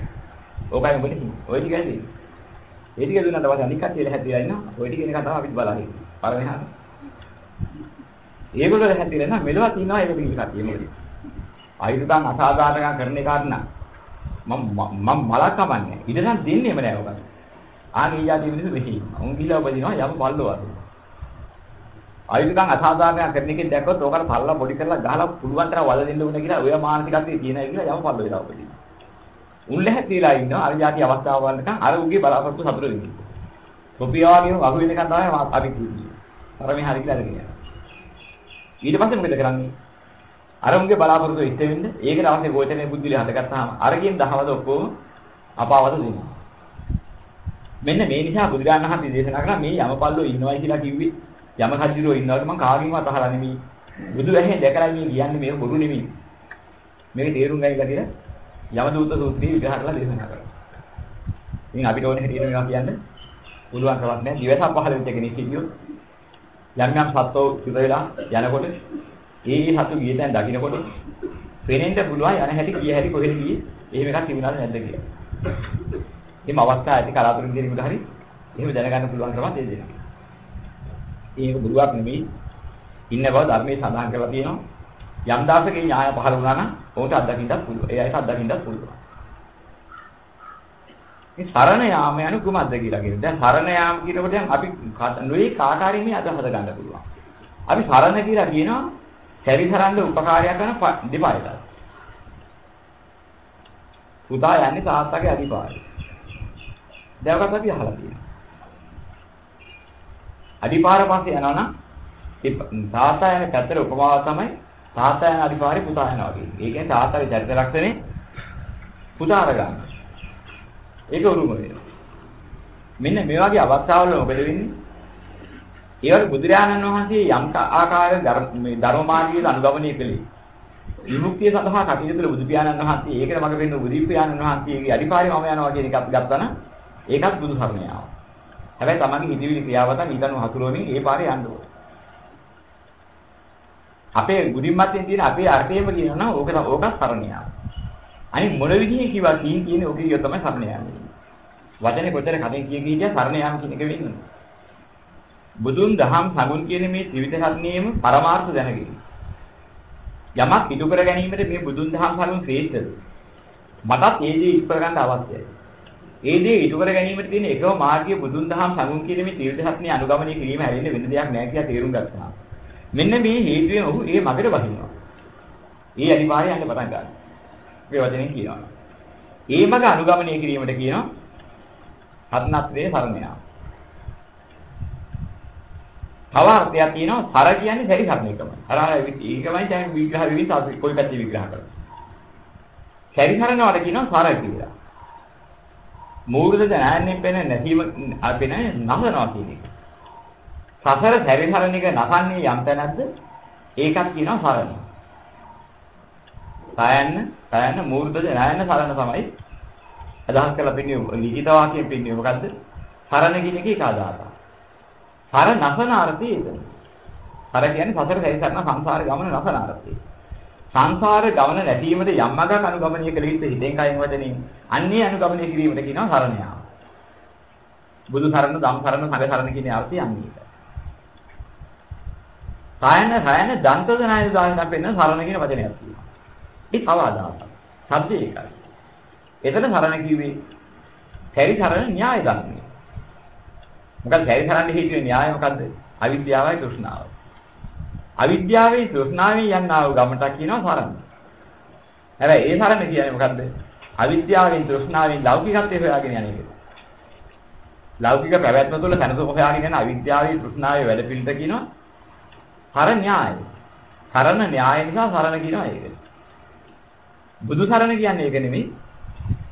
ඕකයි උඹට හිමි. ඔය ටිකයි දෙන්නේ. ඒ ටික දුන්නාට පස්සේ අනික් කට්ටියලා හැදිලා ඉන්නවා. ඔය ටික නිකන් තමයි අපිත් බලන්නේ. පරමෙහාට. ඒගොල්ලෝ හැදිලා ඉන්නවා මෙලොවක් ඉන්නවා ඒක පිළිගන්න කට්ටිය මොකද? ආයුධයන් අසාධාරණ කරන එකට නම් මම මම මලක් කමන්නේ. ඉතින් දෙන්නේම නෑ ඔකට. ආන් ඊයාදී මිනිස්සු මෙහි. උන් ගිහලා උපදිනවා යම පල්ලෝ වගේ. ආයුධයන් අසාධාරණ කරන එකෙන් දැක්කොත් ඕකට පල්ලා පොඩි කරලා ගහලා පුළුවන් තරම් වල දෙන්න ඕන කියලා ඔය මානසිකත්වයේ තියෙනයි කියලා යම පල්ලෝ වෙලා උපදිනවා. උන් ලැහැත්තිලා ඉන්නවා අර જાති අවස්ථාව වලකම් අර උගේ බලාපොරොත්තු සතුට වෙන්නේ. කොපියාවගේම වහු වෙනකන් තමයි අපි කිව්වේ. අර මේ හරි කියලා අරගෙන යනවා. ඊට පස්සේ මොකද කරන්නේ? අර උන්ගේ බලාපොරොත්තු ඉෂ්ට වෙන්න ඒකට අවශ්‍ය ගෝචරයේ බුද්ධිලි හදගත්තාම අරකින් දහවද ඔක්කොම අපාවද දෙනවා. මෙන්න මේ නිසා බුදුරජාණන් වහන්සේ දේශනා කළා මේ යමපල්ලෝ ඉන්නවයි කියලා කිව්වේ යම කජිරෝ ඉන්නවට මම කාගෙන්වත් අහලා නෙමෙයි. බුදු ඇහෙන් දැකලා මේ කියන්නේ මේක බොරු නෙමෙයි. මේක තේරුම් ගන්නලා කියලා යමදූත සූත්‍රයේ විග්‍රහ කරලා දේශනා කරනවා. ඉතින් අපිට ඕනේ හැටියට මේවා කියන්න පුළුවන් කමක් නැහැ. දිවස පහළ වෙච්ච කෙනෙක් කියොත් යම් යම් සත්වෝ ඉඳ වෙලා යනකොට ඒ ඒ සතු ගිය තැන් දකින්නකොට පේනෙන්න පුළුවන් යන හැටි කිය හැටි කොහෙද ගියේ එහෙම එකක් තිබුණාද නැද්ද කියලා. එහෙම අවස්ථා ඇති කලාතුරකින් දෙනෙකුට හරි එහෙම දැනගන්න පුළුවන් ක්‍රමයක් ඒ දෙනවා. ඒක බුදුවක් නෙමෙයි ඉන්න බව ධර්මයේ සඳහන් කරලා තියෙනවා. යම් දාසකේ ඥාය පහළ වුණා නම් උන්ට අත්දකින්නත් පුළුවන්. ඒ අයට අත්දකින්නත් පුළුවන්. මේ සරණ යාම යනු කුමක්ද කියලා කියනවා. දැන් සරණ යාම කියනකොට දැන් අපි නොයේ කාකාරින් මේ අදහස ගන්න පුළුවන්. අපි සරණ කියලා කියනවා සැරිසරන්න උපකාරයක් කරන දෙපාරකට. පුතා යන්නේ තාත්තගේ අඩිපාරේ. දැන් අපි අහලා තියෙනවා. අඩිපාර පස්සේ යනවනම් තාත්තා යන පැත්තට උපමාව තමයි තාත්තා යන අඩිපාරේ පුතා යනවා කියන්නේ. ඒ කියන්නේ තාත්තාගේ චරිත ලක්ෂණේ පුතා අරගන්න. ඒක උරුම වෙනවා. මෙන්න මේ වගේ අවස්ථාවල මොකද වෙන්නේ? ඒවල බුදුරජාණන් වහන්සේ යම් ආකාරයක මේ ධර්ම මාර්ගයේ අනුගමනය කළේ. විමුක්තිය සඳහා කටයුතු කළ බුදු පියාණන් වහන්සේ ඒකට මඟ වෙන්න බුදු පියාණන් වහන්සේගේ අඩිපාරේ මම යනවා කියන එකක් ගත්තා නම් ඒකත් බුදු සරණයාව. හැබැයි තමන්ගේ හිතවිලි ක්‍රියාවතන් ඊතන හසුරුවමින් ඒ පාරේ යන්න ඕනේ. අපේ ගුඩින්මත්ෙන් තියෙන අපේ අර්ථයම කියනවා නම් ඕක ඕකත් සරණයාව. අනිත් මොන විදිහේ කිව්වා කීන් කියන්නේ ඕක කියව තමයි සරණ යන්නේ. වචනේ කොතර කටින් කිය කිය කිය සරණ යාම කියන එක වෙන්නේ. බුදුන් දහම් සඟුන් කියන මේ ත්‍රිවිධ සත්‍යයේම පරමාර්ථ දැනගෙන. යමක් ඉටු කර ගැනීමට මේ බුදුන් දහම් සඟුන් ශ්‍රේෂ්ඨද? මටත් ඒ දේ ඉස්පර ගන්න අවශ්‍යයි. ඒ දේ ඉටු කර ගැනීමට තියෙන එකම මාර්ගය බුදුන් දහම් සඟුන් කියන මේ ත්‍රිවිධ සත්‍යය අනුගමනය කිරීම හැරෙන්න වෙන දෙයක් නැහැ කියලා තේරුම් ගත්තා. මෙන්න මේ හේතුවෙන් ඔහු ඒ මගට වහිනවා. ඒ අනිවාර්යයෙන් යන්න පටන් ගන්නවා. මේ වචනේ කියනවා. ඒ මග අනුගමනය කිරීමට කියනවා රත්නත්‍රයේ සරණ යාම. තව අර්ථයක් තියෙනවා සර කියන්නේ සැරි සරණ එකමයි. අර අර ඒකමයි දැන් විග්‍රහ විවිධ කොයි පැත්තේ විග්‍රහ කරන්නේ. සැරි සරණවට කියනවා සර කියලා. මූර්ධ ඥානෙන් පෙන නැතිව අපෙන නහනවා කියන එක. සසර සැරි සරණ එක නසන්නේ යම් තැනක්ද ඒකත් කියනවා සරණ. සයන්න සයන්න මූර්ධ ඥාන සරණ තමයි අදහස් කරලා පින්නේ ලිඛිත වාක්‍යයෙන් පින්නේ මොකද්ද? සරණ කියන එකේ කාදාතා. සර නසන අර්ථය ඒක. සර කියන්නේ සසර සැරිසරන සංසාර ගමන නසන අර්ථය. සංසාර ගමන නැතිවීමට යම් මගක් අනුගමනය කළ යුතු හිතෙන් කයින් වචනින් අන්නේ අනුගමනය කිරීමට කියනවා සරණ යාම. බුදු සරණ, ධම් සරණ, සංඝ සරණ කියන අර්ථය අන්නේ ඒක. සායන සායන දන්තද නායන දාන අපෙන්න සරණ කියන වචනයක් තියෙනවා. ඒ තව අදහසක්. සබ්දේ ඒකයි. එතන සරණ කිව්වේ පරිසරණ න්‍යාය ධර්මය. මොකද සැරිසරන්න හේතුවේ න්‍යාය මොකද්ද? අවිද්‍යාවයි තෘෂ්ණාවයි. අවිද්‍යාවේ තෘෂ්ණාවෙන් යන්නා වූ ගමට කියනවා සරණ. හැබැයි ඒ සරණ කියන්නේ මොකද්ද? අවිද්‍යාවෙන් තෘෂ්ණාවෙන් ලෞකිකත්වයේ හොයාගෙන යන එක. ලෞකික පැවැත්ම තුළ සැනසුම හොයාගෙන යන අවිද්‍යාවේ තෘෂ්ණාවේ වැඩ පිළිත කියනවා හර න්‍යාය. කරන න්‍යාය නිසා සරණ කියනවා ඒක. බුදු සරණ කියන්නේ ඒක නෙමෙයි.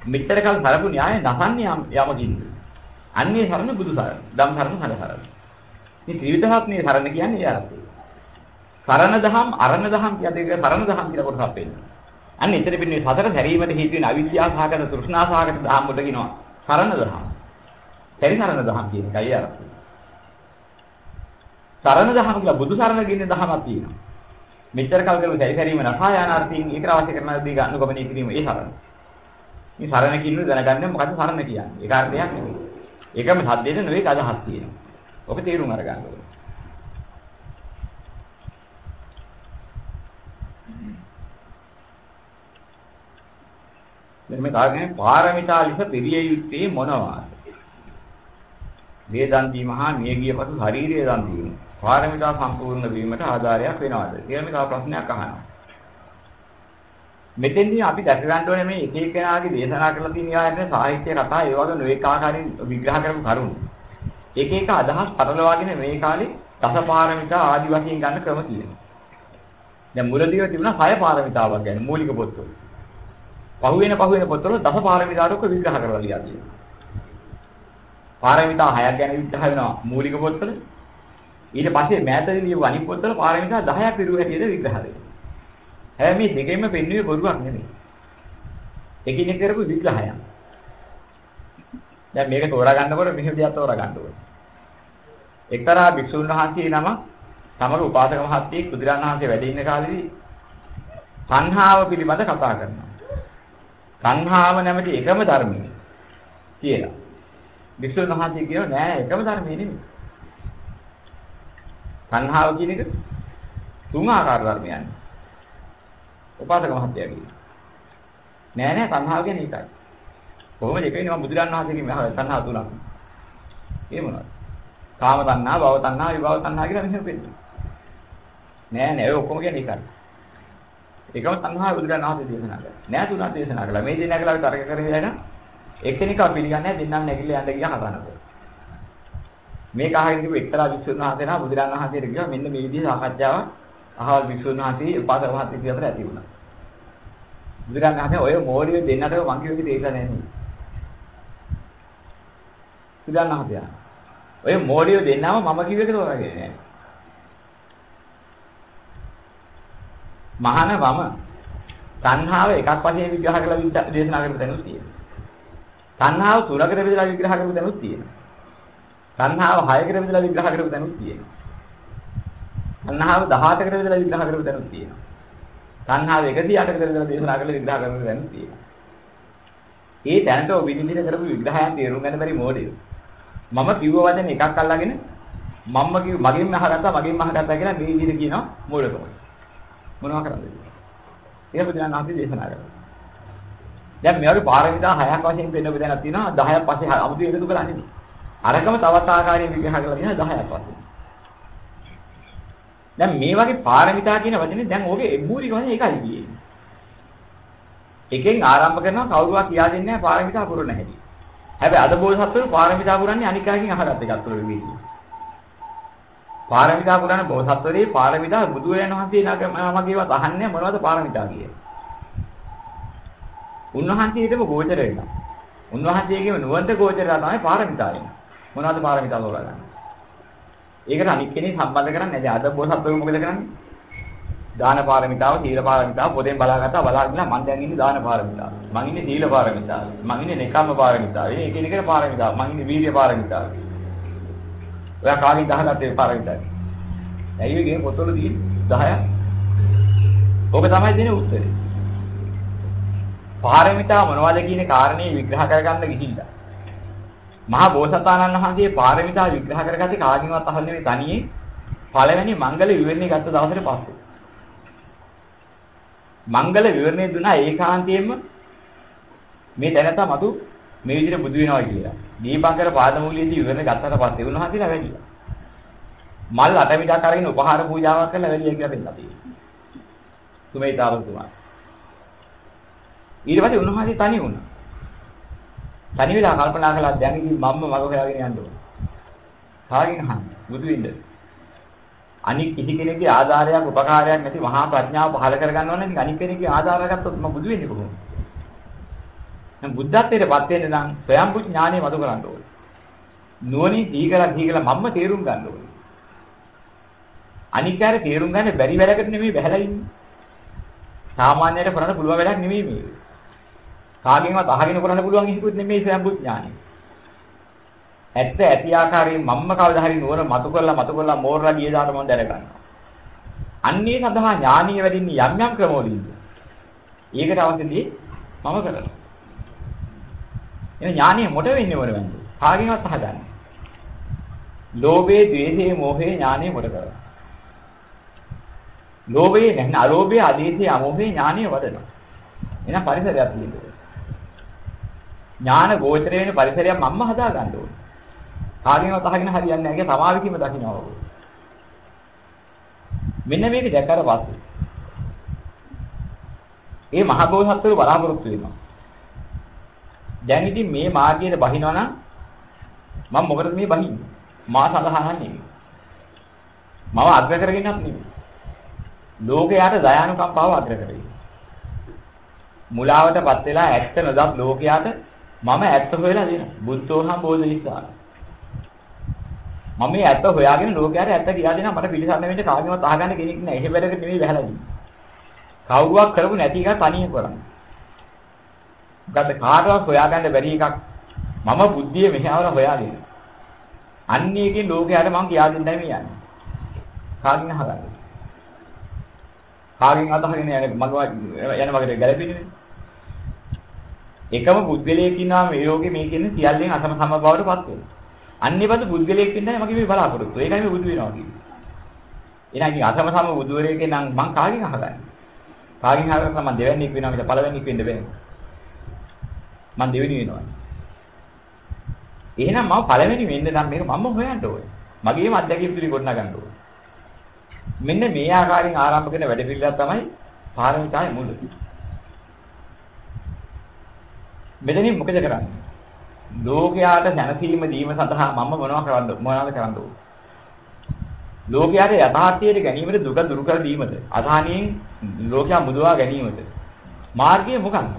මෙච්චර කල් සරපු න්‍යාය නසන්නේ යමකින්ද? අන්නේ සරණ බුදු සරණ. ධම් සරණ හර සරණ. මේ ත්‍රිවිධාත්මයේ සරණ කියන්නේ ඒ අර්ථය. සරණ දහම් අරණ දහම් කියන්නේ සරණ දහම් කියලා කොටසක් වෙන්නේ. අන්න එතන පින්නේ සතර සැරීමට හේතු වෙන අවිද්‍යාව සහගත තෘෂ්ණා සහගත දහම් වලට කියනවා සරණ දහම්. සැරිසරණ දහම් කියන එකයි අර්ථය. සරණ දහම් කියලා බුදු සරණ කියන දහමක් තියෙනවා. මෙච්චර කල් කරපු සැරිසැරීම නසා යනාර්ථයෙන් ඒකට අවශ්‍ය කරන දේ අනුගමනය කිරීම ඒ සරණ. මේ සරණ කියන්නේ දැනගන්න මොකද්ද සරණ කියන්නේ? ඒක අර්ථයක් නෙවෙයි. ඒකම සද්දේට නෙවෙයි අදහස් තියෙනවා. ඔක තේරුම් අරගන්න ඕනේ. දැන් මේ කාරණේ පාරමිතා ලෙස පිළිය යුත්තේ මොනවාද? වේදන් දීමහා නියගිය පසු ශාරීරිය දන් දීම. පාරමිතා සම්පූර්ණ වීමට ආධාරයක් වෙනවද? කියලා මේ තව ප්‍රශ්නයක් අහනවා. මෙතෙන්දී අපි දැක ගන්න ඕනේ මේ එක එකනාගේ දේශනා කරලා තියෙන යායනේ සාහිත්‍ය කතා ඒ වගේ නොඑක ආකාරයෙන් විග්‍රහ කරපු කරුණු. එක එක අදහස් පටලවාගෙන මේ කාලේ දසපාරමිතා ආදි වශයෙන් ගන්න ක්‍රම තියෙනවා. දැන් මුලදීව තිබුණා හය පාරමිතාවක් ගැන මූලික පොත්වල. පහුවෙන පහුවෙන පොත්වල දසපාරමිතාවක විග්‍රහ කරලා ලියලා තියෙනවා. පාරමිතා හයක් ගැන විග්‍රහ වෙනවා මූලික පොත්වල. ඊට පස්සේ මෑතදී ලියපු අනිත් පොත්වල පාරමිතා 10ක් විරුව හැටියට විග්‍රහ වෙනවා. හැබැයි මේ දෙකෙන්ම පෙන්වුවේ බොරුවක් නෙමෙයි. එකිනෙක කරපු විග්‍රහයක්. දැන් මේක තෝරා ගන්නකොට මෙහෙම දෙයක් තෝරා ගන්න ඕනේ. එක්තරා භික්ෂුන් වහන්සේ නම තමගේ උපාසක මහත්තයෙක් බුදුරන් වහන්සේ වැඩ ඉන්න කාලේදී සංහාව පිළිබඳ කතා කරනවා. සංහාව නැමැති එකම ධර්මයේ කියලා. භික්ෂුන් වහන්සේ කියනවා නෑ එකම ධර්මයේ නෙමෙයි. සංහාව කියන එක තුන් ආකාර ධර්මයන්. උපාසක මහත්තයා කියනවා. නෑ නෑ සංහාව කියන්නේ ඒකයි. කොහොමද ඒක වෙන්නේ මම බුදුරන් වහන්සේගෙන් අහලා සංහාව තුනක්. ඒ මොනවද? කාම තණ්හා, භව තණ්හා, විභව තණ්හා කියලා මෙහෙම වෙන්නේ. නෑ නෑ ඔය ඔක්කොම කියන්නේ ඒකයි. ඒකම තණ්හා බුදුරන් වහන්සේ දේශනා කළා. නෑ තුනක් දේශනා කළා. මේ දෙන්නා කියලා තර්ක කරගෙන යන එක්කෙනෙක් පිළිගන්නේ නැහැ දෙන්නම් නැගිටලා යන්න ගියා හදනකොට. මේක අහගෙන ඉතින් එක්තරා විසුණු වහන්සේ නා බුදුරන් වහන්සේට කිව්වා මෙන්න මේ විදිහේ සාකච්ඡාවක් අහවල් විසුණු වහන්සේ උපාසක මහත්තයෙක් අතර ඇති වුණා. බුදුරන් වහන්සේ ඔය මෝඩිය දෙන්නට මං කියුවේ තේරෙලා නැහැ නේ. බුදුරන් වහන්සේ ඔය මෝඩිය දෙන්නම මම කිව්ව එක තෝරාගෙන නෑ. මහාන වම තණ්හාව එකක් වශයෙන් විග්‍රහ කරලා දේශනා කරපු තැනුත් තියෙනවා. තණ්හාව තුනකට බෙදලා විග්‍රහ කරපු තැනුත් තියෙනවා. තණ්හාව හයකට බෙදලා විග්‍රහ කරපු තැනුත් තියෙනවා. තණ්හාව 18කට බෙදලා විග්‍රහ කරපු තැනුත් තියෙනවා. තණ්හාව 108කට බෙදලා දේශනා කරලා විග්‍රහ කරපු තැනුත් තියෙනවා. ඒ දැනට ඔය විනිවිද කරපු විග්‍රහයන් තේරුම් ගන්න බැරි මොඩිය. මම කිව්ව වචන එකක් අල්ලගෙන මම්ම කිව් මගෙන් අහගත්තා මගෙන් අහගත්තා කියලා මේ විදිහට කියනවා මොඩකම. මොනවා කරන්නද? ඒක බුදුන් වහන්සේ දේශනා කරා. දැන් මේ වගේ පාරමිතා හයක් වශයෙන් පෙන්නපු දැනක් තියෙනවා 10ක් පස්සේ 아무තු එකතු කරන්නේ නෙමෙයි. අරකම තවත් ආකාරයෙන් විග්‍රහ කරලා තියෙනවා 10ක් පස්සේ. දැන් මේ වගේ පාරමිතා කියන වචනේ දැන් ඕකේ මූලික වශයෙන් එකයි කියන්නේ. එකෙන් ආරම්භ කරනවා කවුරුවා කියා දෙන්නේ නැහැ පාරමිතා පුරන හැටි. හැබැයි අද බෝසත්වරු පාරමිතා පුරන්නේ අනික් අයකින් අහගත්ත එකක් තුළ විවිධයි. පාරමිතා පුරන බෝසත්වරේ පාරමිතා බුදුරජාණන් වහන්සේ නමගේවත් අහන්නේ මොනවද පාරමිතා කියන්නේ. උන්වහන්සේටම ගෝචර වෙනවා. උන්වහන්සේගේම නුවණට ගෝචරලා තමයි පාරමිතා එන්නේ. මොනවද පාරමිතා තෝරගන්නේ? ඒකට අනික් කෙනෙක් සම්බන්ධ කරන්නේ නැහැ. අද බෝසත්වරු මොකද කරන්නේ? දාන පාරමිතාව, සීල පාරමිතාව පොතෙන් බලාගත්තා බලාගෙන මම දැන් ඉන්නේ දාන පාරමිතාව. මං ඉන්නේ සීල පාරමිතාව. මං ඉන්නේ නෙකම්ම පාරමිතාව. මේ එකිනෙකට පාරමිතාව. මං ඉන්නේ වීර්ය පාරමිතාව. ඔයා කාගෙන් ගහගත්තේ පාරමිතාව? ඇයි මේ පොතවල තියෙන්නේ 10ක්? ඕක තමයි දෙන්නේ උත්තරේ. පාරමිතාව මොනවද කියන කාරණේ විග්‍රහ කරගන්න ගිහිල්ලා. මහා බෝසතාණන් වහන්සේ පාරමිතා විග්‍රහ කරගත්තේ කාගෙන්වත් අහන්නේ නෙවෙයි තනියේ පළවෙනි මංගල විවරණය ගත්ත දවසට පස්සේ. මංගල විවරණය දුන්නා ඒකාන්තයෙන්ම මේ දැනත මතු මේ විදිහට බුදු වෙනවා කියලා. දීපංකර පාදමූලියේදී ඉවරන ගත්තට පස්සේ උන්වහන්සේලා වැඩියා. මල් අටමිටක් අරගෙන උපහාර පූජාවක් කරලා වැඩියා කියලා දෙන්නා තියෙනවා. සුමේතාවතුමා. ඊට පස්සේ උන්වහන්සේ තනි වුණා. තනි වෙලා කල්පනා කළා දැන් ඉතින් මම්ම මග හොයාගෙන යන්න ඕන. කාගෙන් අහන්නේ? බුදු වෙන්න. අනික් කිසි කෙනෙකුගේ ආධාරයක් උපකාරයක් නැති මහා ප්‍රඥාව පහළ කරගන්න ඕන නම් අනික් කෙනෙකුගේ ආධාරයක් ගත්තොත් මම බුදු වෙන්නේ කොහොමද? දැන් බුද්ධත්වයටපත් වෙන්න නම් ස්වයංබු ඥානෙ මතු කරන්න ඕනේ. නුවණින් දීකලා දීකලා මම්ම තේරුම් ගන්න ඕනේ. අනික් අය තේරුම් ගන්න බැරි වැඩකට නෙමෙයි බහැලා ඉන්නේ. සාමාන්‍යයට කරන්න පුළුවන් වැඩක් නෙමෙයි මේක. කාගෙන්වත් අහගෙන කරන්න පුළුවන් ඉහිකුත් නෙමෙයි ස්වයංබු ඥානෙ. ඇත්ත ඇති ආකාරයෙන් මම්ම කවදා හරි නුවර මතු කරලා මතු කරලා මෝරලා ගිය දාට මම දැනගන්නවා. අන්නේ සඳහා ඥානීය වැඩින්නේ යම් යම් ක්‍රමවලින්ද. ඒකට අවශ්‍යදී මම කරනවා. එන ඥානීය මොට වෙන්නේ මොන වෙන්නේ? කාගෙන්වත් අහගන්නේ. ලෝභයේ, ද්වේෂයේ, මෝහයේ ඥානීය මොට කරනවා. ලෝභයේ නැහැ අලෝභයේ, ආදීසයේ, අමෝහයේ ඥානීය වදනවා. එහෙනම් පරිසරයක් තියෙනවා. ඥාන ගෝචර වෙන පරිසරයක් මම්ම හදා ගන්න ඕනේ. කාගෙන්වත් අහගෙන හරියන්නේ නැහැ කියලා සමාවිකීම දකින්නවා. මෙන්න මේක දැක්කට පස්සේ ඒ මහ බෝසත්වරු බලාපොරොත්තු වෙනවා. දැන් ඉතින් මේ මාර්ගයට බහිනවා නම් මම මොකටද මේ බහින්නේ? මා සඳහා නෙමෙයි. මම අග්‍ර කරගෙනත් නෙමෙයි. ලෝකයට දයානුකම්පාව අග්‍ර කරගෙන. මුලාවටපත් වෙලා ඇත්ත නොදත් ලෝකයට මම ඇත්ත හොයලා දෙනවා. බුද්ධෝහම් බෝධිසාර. මම මේ ඇත්ත හොයාගෙන ලෝකයට ඇත්ත කියලා දෙනවා මට පිළිසන්න වෙන්න කාගෙවත් අහගන්න කෙනෙක් නැහැ. එහෙ වැඩකට නෙමෙයි බහැලා ඉන්නේ. කවුරුවක් කරපු නැති එක තනියෙන් කරන්නේ. මොකද කාටවත් හොයාගන්න බැරි එකක් මම බුද්ධිය මෙහාවල හොයාගෙන. අන්නේකින් ලෝකයට මම කියා දෙන්නයි මේ යන්නේ. කාගෙන් අහගන්නේ? කාගෙන් අදහගෙන යන්නේ මග යන වගේ ගැලපෙන්නේ එකම පුද්ගලයෙක් ඉන්නවා මේ යෝගේ මේ කියන්නේ සියල්ලෙන් අසම සම බවට පත් වෙනවා. අන්නේපද පුද්ගලයෙක් ඉන්නයි මගේ මේ බලාපොරොත්තු. ඒකයි මේ බුදු වෙනවා කියන්නේ. එහෙනම් ඉතින් අසම සම බුදුවරයෙක්ගේ නම් මං කාගෙන් අහගන්නේ? කාගෙන් අහගන්න මම දෙවැන්නේක් වෙනවා මිස පළවෙනික් වෙන්න බෑ. මං දෙවෙනි වෙනවා. එහෙනම් මම පළවෙනි වෙන්න නම් මේක මම හොයන්න ඕනේ. මගේම අත්දැකීම් පිළි ගොඩනගා ගන්න ඕනේ. මෙන්න මේ ආකාරයෙන් ආරම්භ කරන වැඩ පිළිවෙල තමයි පාරමිතාවේ මුල. මෙතනින් මොකද කරන්නේ? ලෝකයාට දැනසීම දීම සඳහා මම මොනවද කරන්න මොනවද කරන්න ඕන? ලෝකයාට යථාර්ථයට ගැනීමට දුක දුරු කර දීමද? අසහනියෙන් ලෝකයා මුදවා ගැනීමද? මාර්ගය මොකක්ද?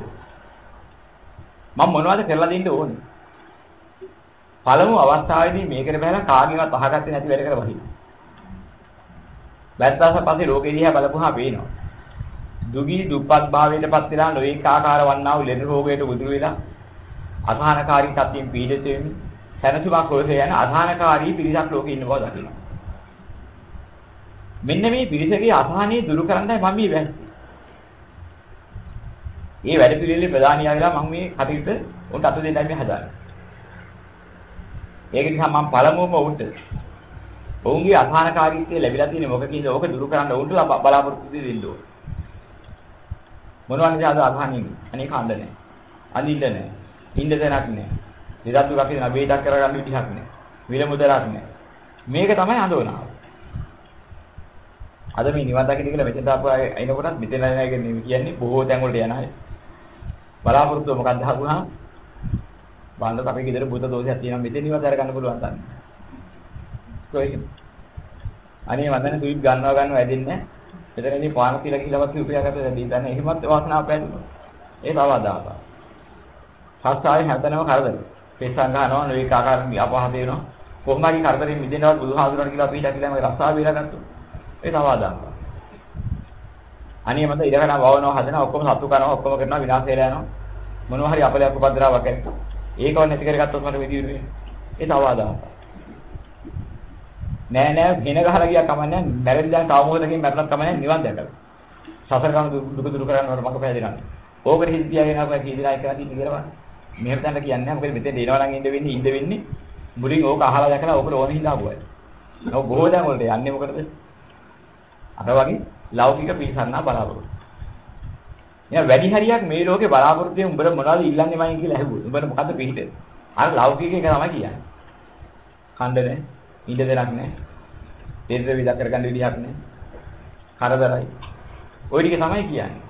මම මොනවද කරලා දෙන්න ඕනේ? පළමු අවස්ථාවේදී මේකට බහලා කාගෙවත් අහගත්තේ නැති වැඩ කර වහි. වැද්දාස පස්සේ ලෝකෙ දිහා බලපුවාම පේනවා. දුගී දුප්පත් භාවයටපත් වෙලා නොඑක ආකාර වන්නා වූ ලෙඩ රෝගයට උදුරු වෙලා අසහනකාරී තත්ත්වයෙන් පීඩිත වෙමින් සැනසීමක් හොයසේ යන අසහනකාරී පිරිසක් ලෝකේ ඉන්න බව දකිනවා. මෙන්න මේ පිරිසගේ අසහනිය දුරු කරන්නයි මම මේ වැන්නේ. මේ වැඩ පිළිවෙලේ ප්‍රධානියා වෙලා මම මේ කටයුත්ත උන්ට අත දෙන්නයි මේ හදාන්නේ. ඒක නිසා මම පළමුවම උන්ට ඔවුන්ගේ අසහනකාරීත්වය ලැබිලා තියෙන මොකකින්ද ඕක දුරු කරන්න උන්ට බලාපොරොත්තු දෙන්න ඕන. මොනවා නිසාද අසහනිය? අනේ කන්න නැහැ. අඳින්න නැහැ. ඉන්න තැනක් නැහැ. නිරතුරු අපි නබේටක් කරගන්න විදිහක් නැහැ. විල මුදලක් නැහැ. මේක තමයි අඳවනාව. අද මේ නිවන් දකින්න කියලා මෙතෙන් තාපු අය එනකොටත් මෙතන නැගෙන කියන්නේ බොහෝ තැන් වලට යන අය. බලාපොරොත්තු මොකක්ද අහුණා? බාන්දත් අපේ ගෙදර බුද්ධ දෝෂයක් තියෙනවා මෙතෙන් නිවන් දර ගන්න පුළුවන් තන්නේ. කොහෙද? අනේ වන්දන සුවිත් ගන්නවා ගන්නවා ඇදෙන්නේ නැහැ. මෙතනදී පාන කියලා ගිහිලවත් උපයාගත්ත දැන් දැන් එහෙමත් වාසනාවක් පැදුණා. ඒ බව අදාපා. සස්සාවේ හැදෙනව කරදර. පෙස්සන් ගන්නවා නොඑක ආකාරයෙන් අපහත වෙනවා. කොහොම හරි කරදරෙන් මිදෙන්නවත් බුදුහාමුදුරන් කියලා අපි හිතා කියලා රස්සා වේලා ගත්තා. ඒ තවාදාන. අනිය මත ඉරකන වවනවා හදනවා ඔක්කොම සතු කරනවා ඔක්කොම කරනවා විනාශ වෙලා යනවා. මොනවා හරි අපලයක් උපද්දරාවක් ඇත්ත. ඒකව නැති කරගත්තොත් මට විදියට වෙන්නේ. ඒ තවාදාන. නෑ නෑ ගෙන ගහලා ගියා කමන්නේ මැරෙන්න දැන් තව මොහොතකින් මැරෙන්නත් කමන්නේ නිවන් දැකලා. සසර ගමන දුක දුරු කරන්නවට මඟ පෑදෙනවා. ඕකට හිත තියාගෙන අපේ කී දිනා එක කරලා තියෙන කියලා බලන්න. මෙහෙම තැනට කියන්නේ නැහැ. මොකද මෙතෙන් එනවා නම් ඉඳ වෙන්නේ ඉඳ වෙන්නේ මුලින් ඕක අහලා දැකලා ඕකට ඕන හින්දා ආපුවා. නෝ බොහෝ දැන් වලට යන්නේ මොකටද? අර වගේ ලෞකික පිළිසන්නා බලාපොරොත්තු. එහෙනම් වැඩි හරියක් මේ ලෝකේ බලාපොරොත්තු වෙන උඹට මොනවද ඉල්ලන්නේ මයින් කියලා ඇහුවොත් උඹට මොකද්ද පිළිදෙන්නේ? අර ලෞකික එක තමයි කියන්නේ. කණ්ඩ නැහැ. ඉඳ දෙයක් නැහැ. දෙන්න විදක් කරගන්න විදිහක් නැහැ. කරදරයි. ওই ටික තමයි කියන්නේ.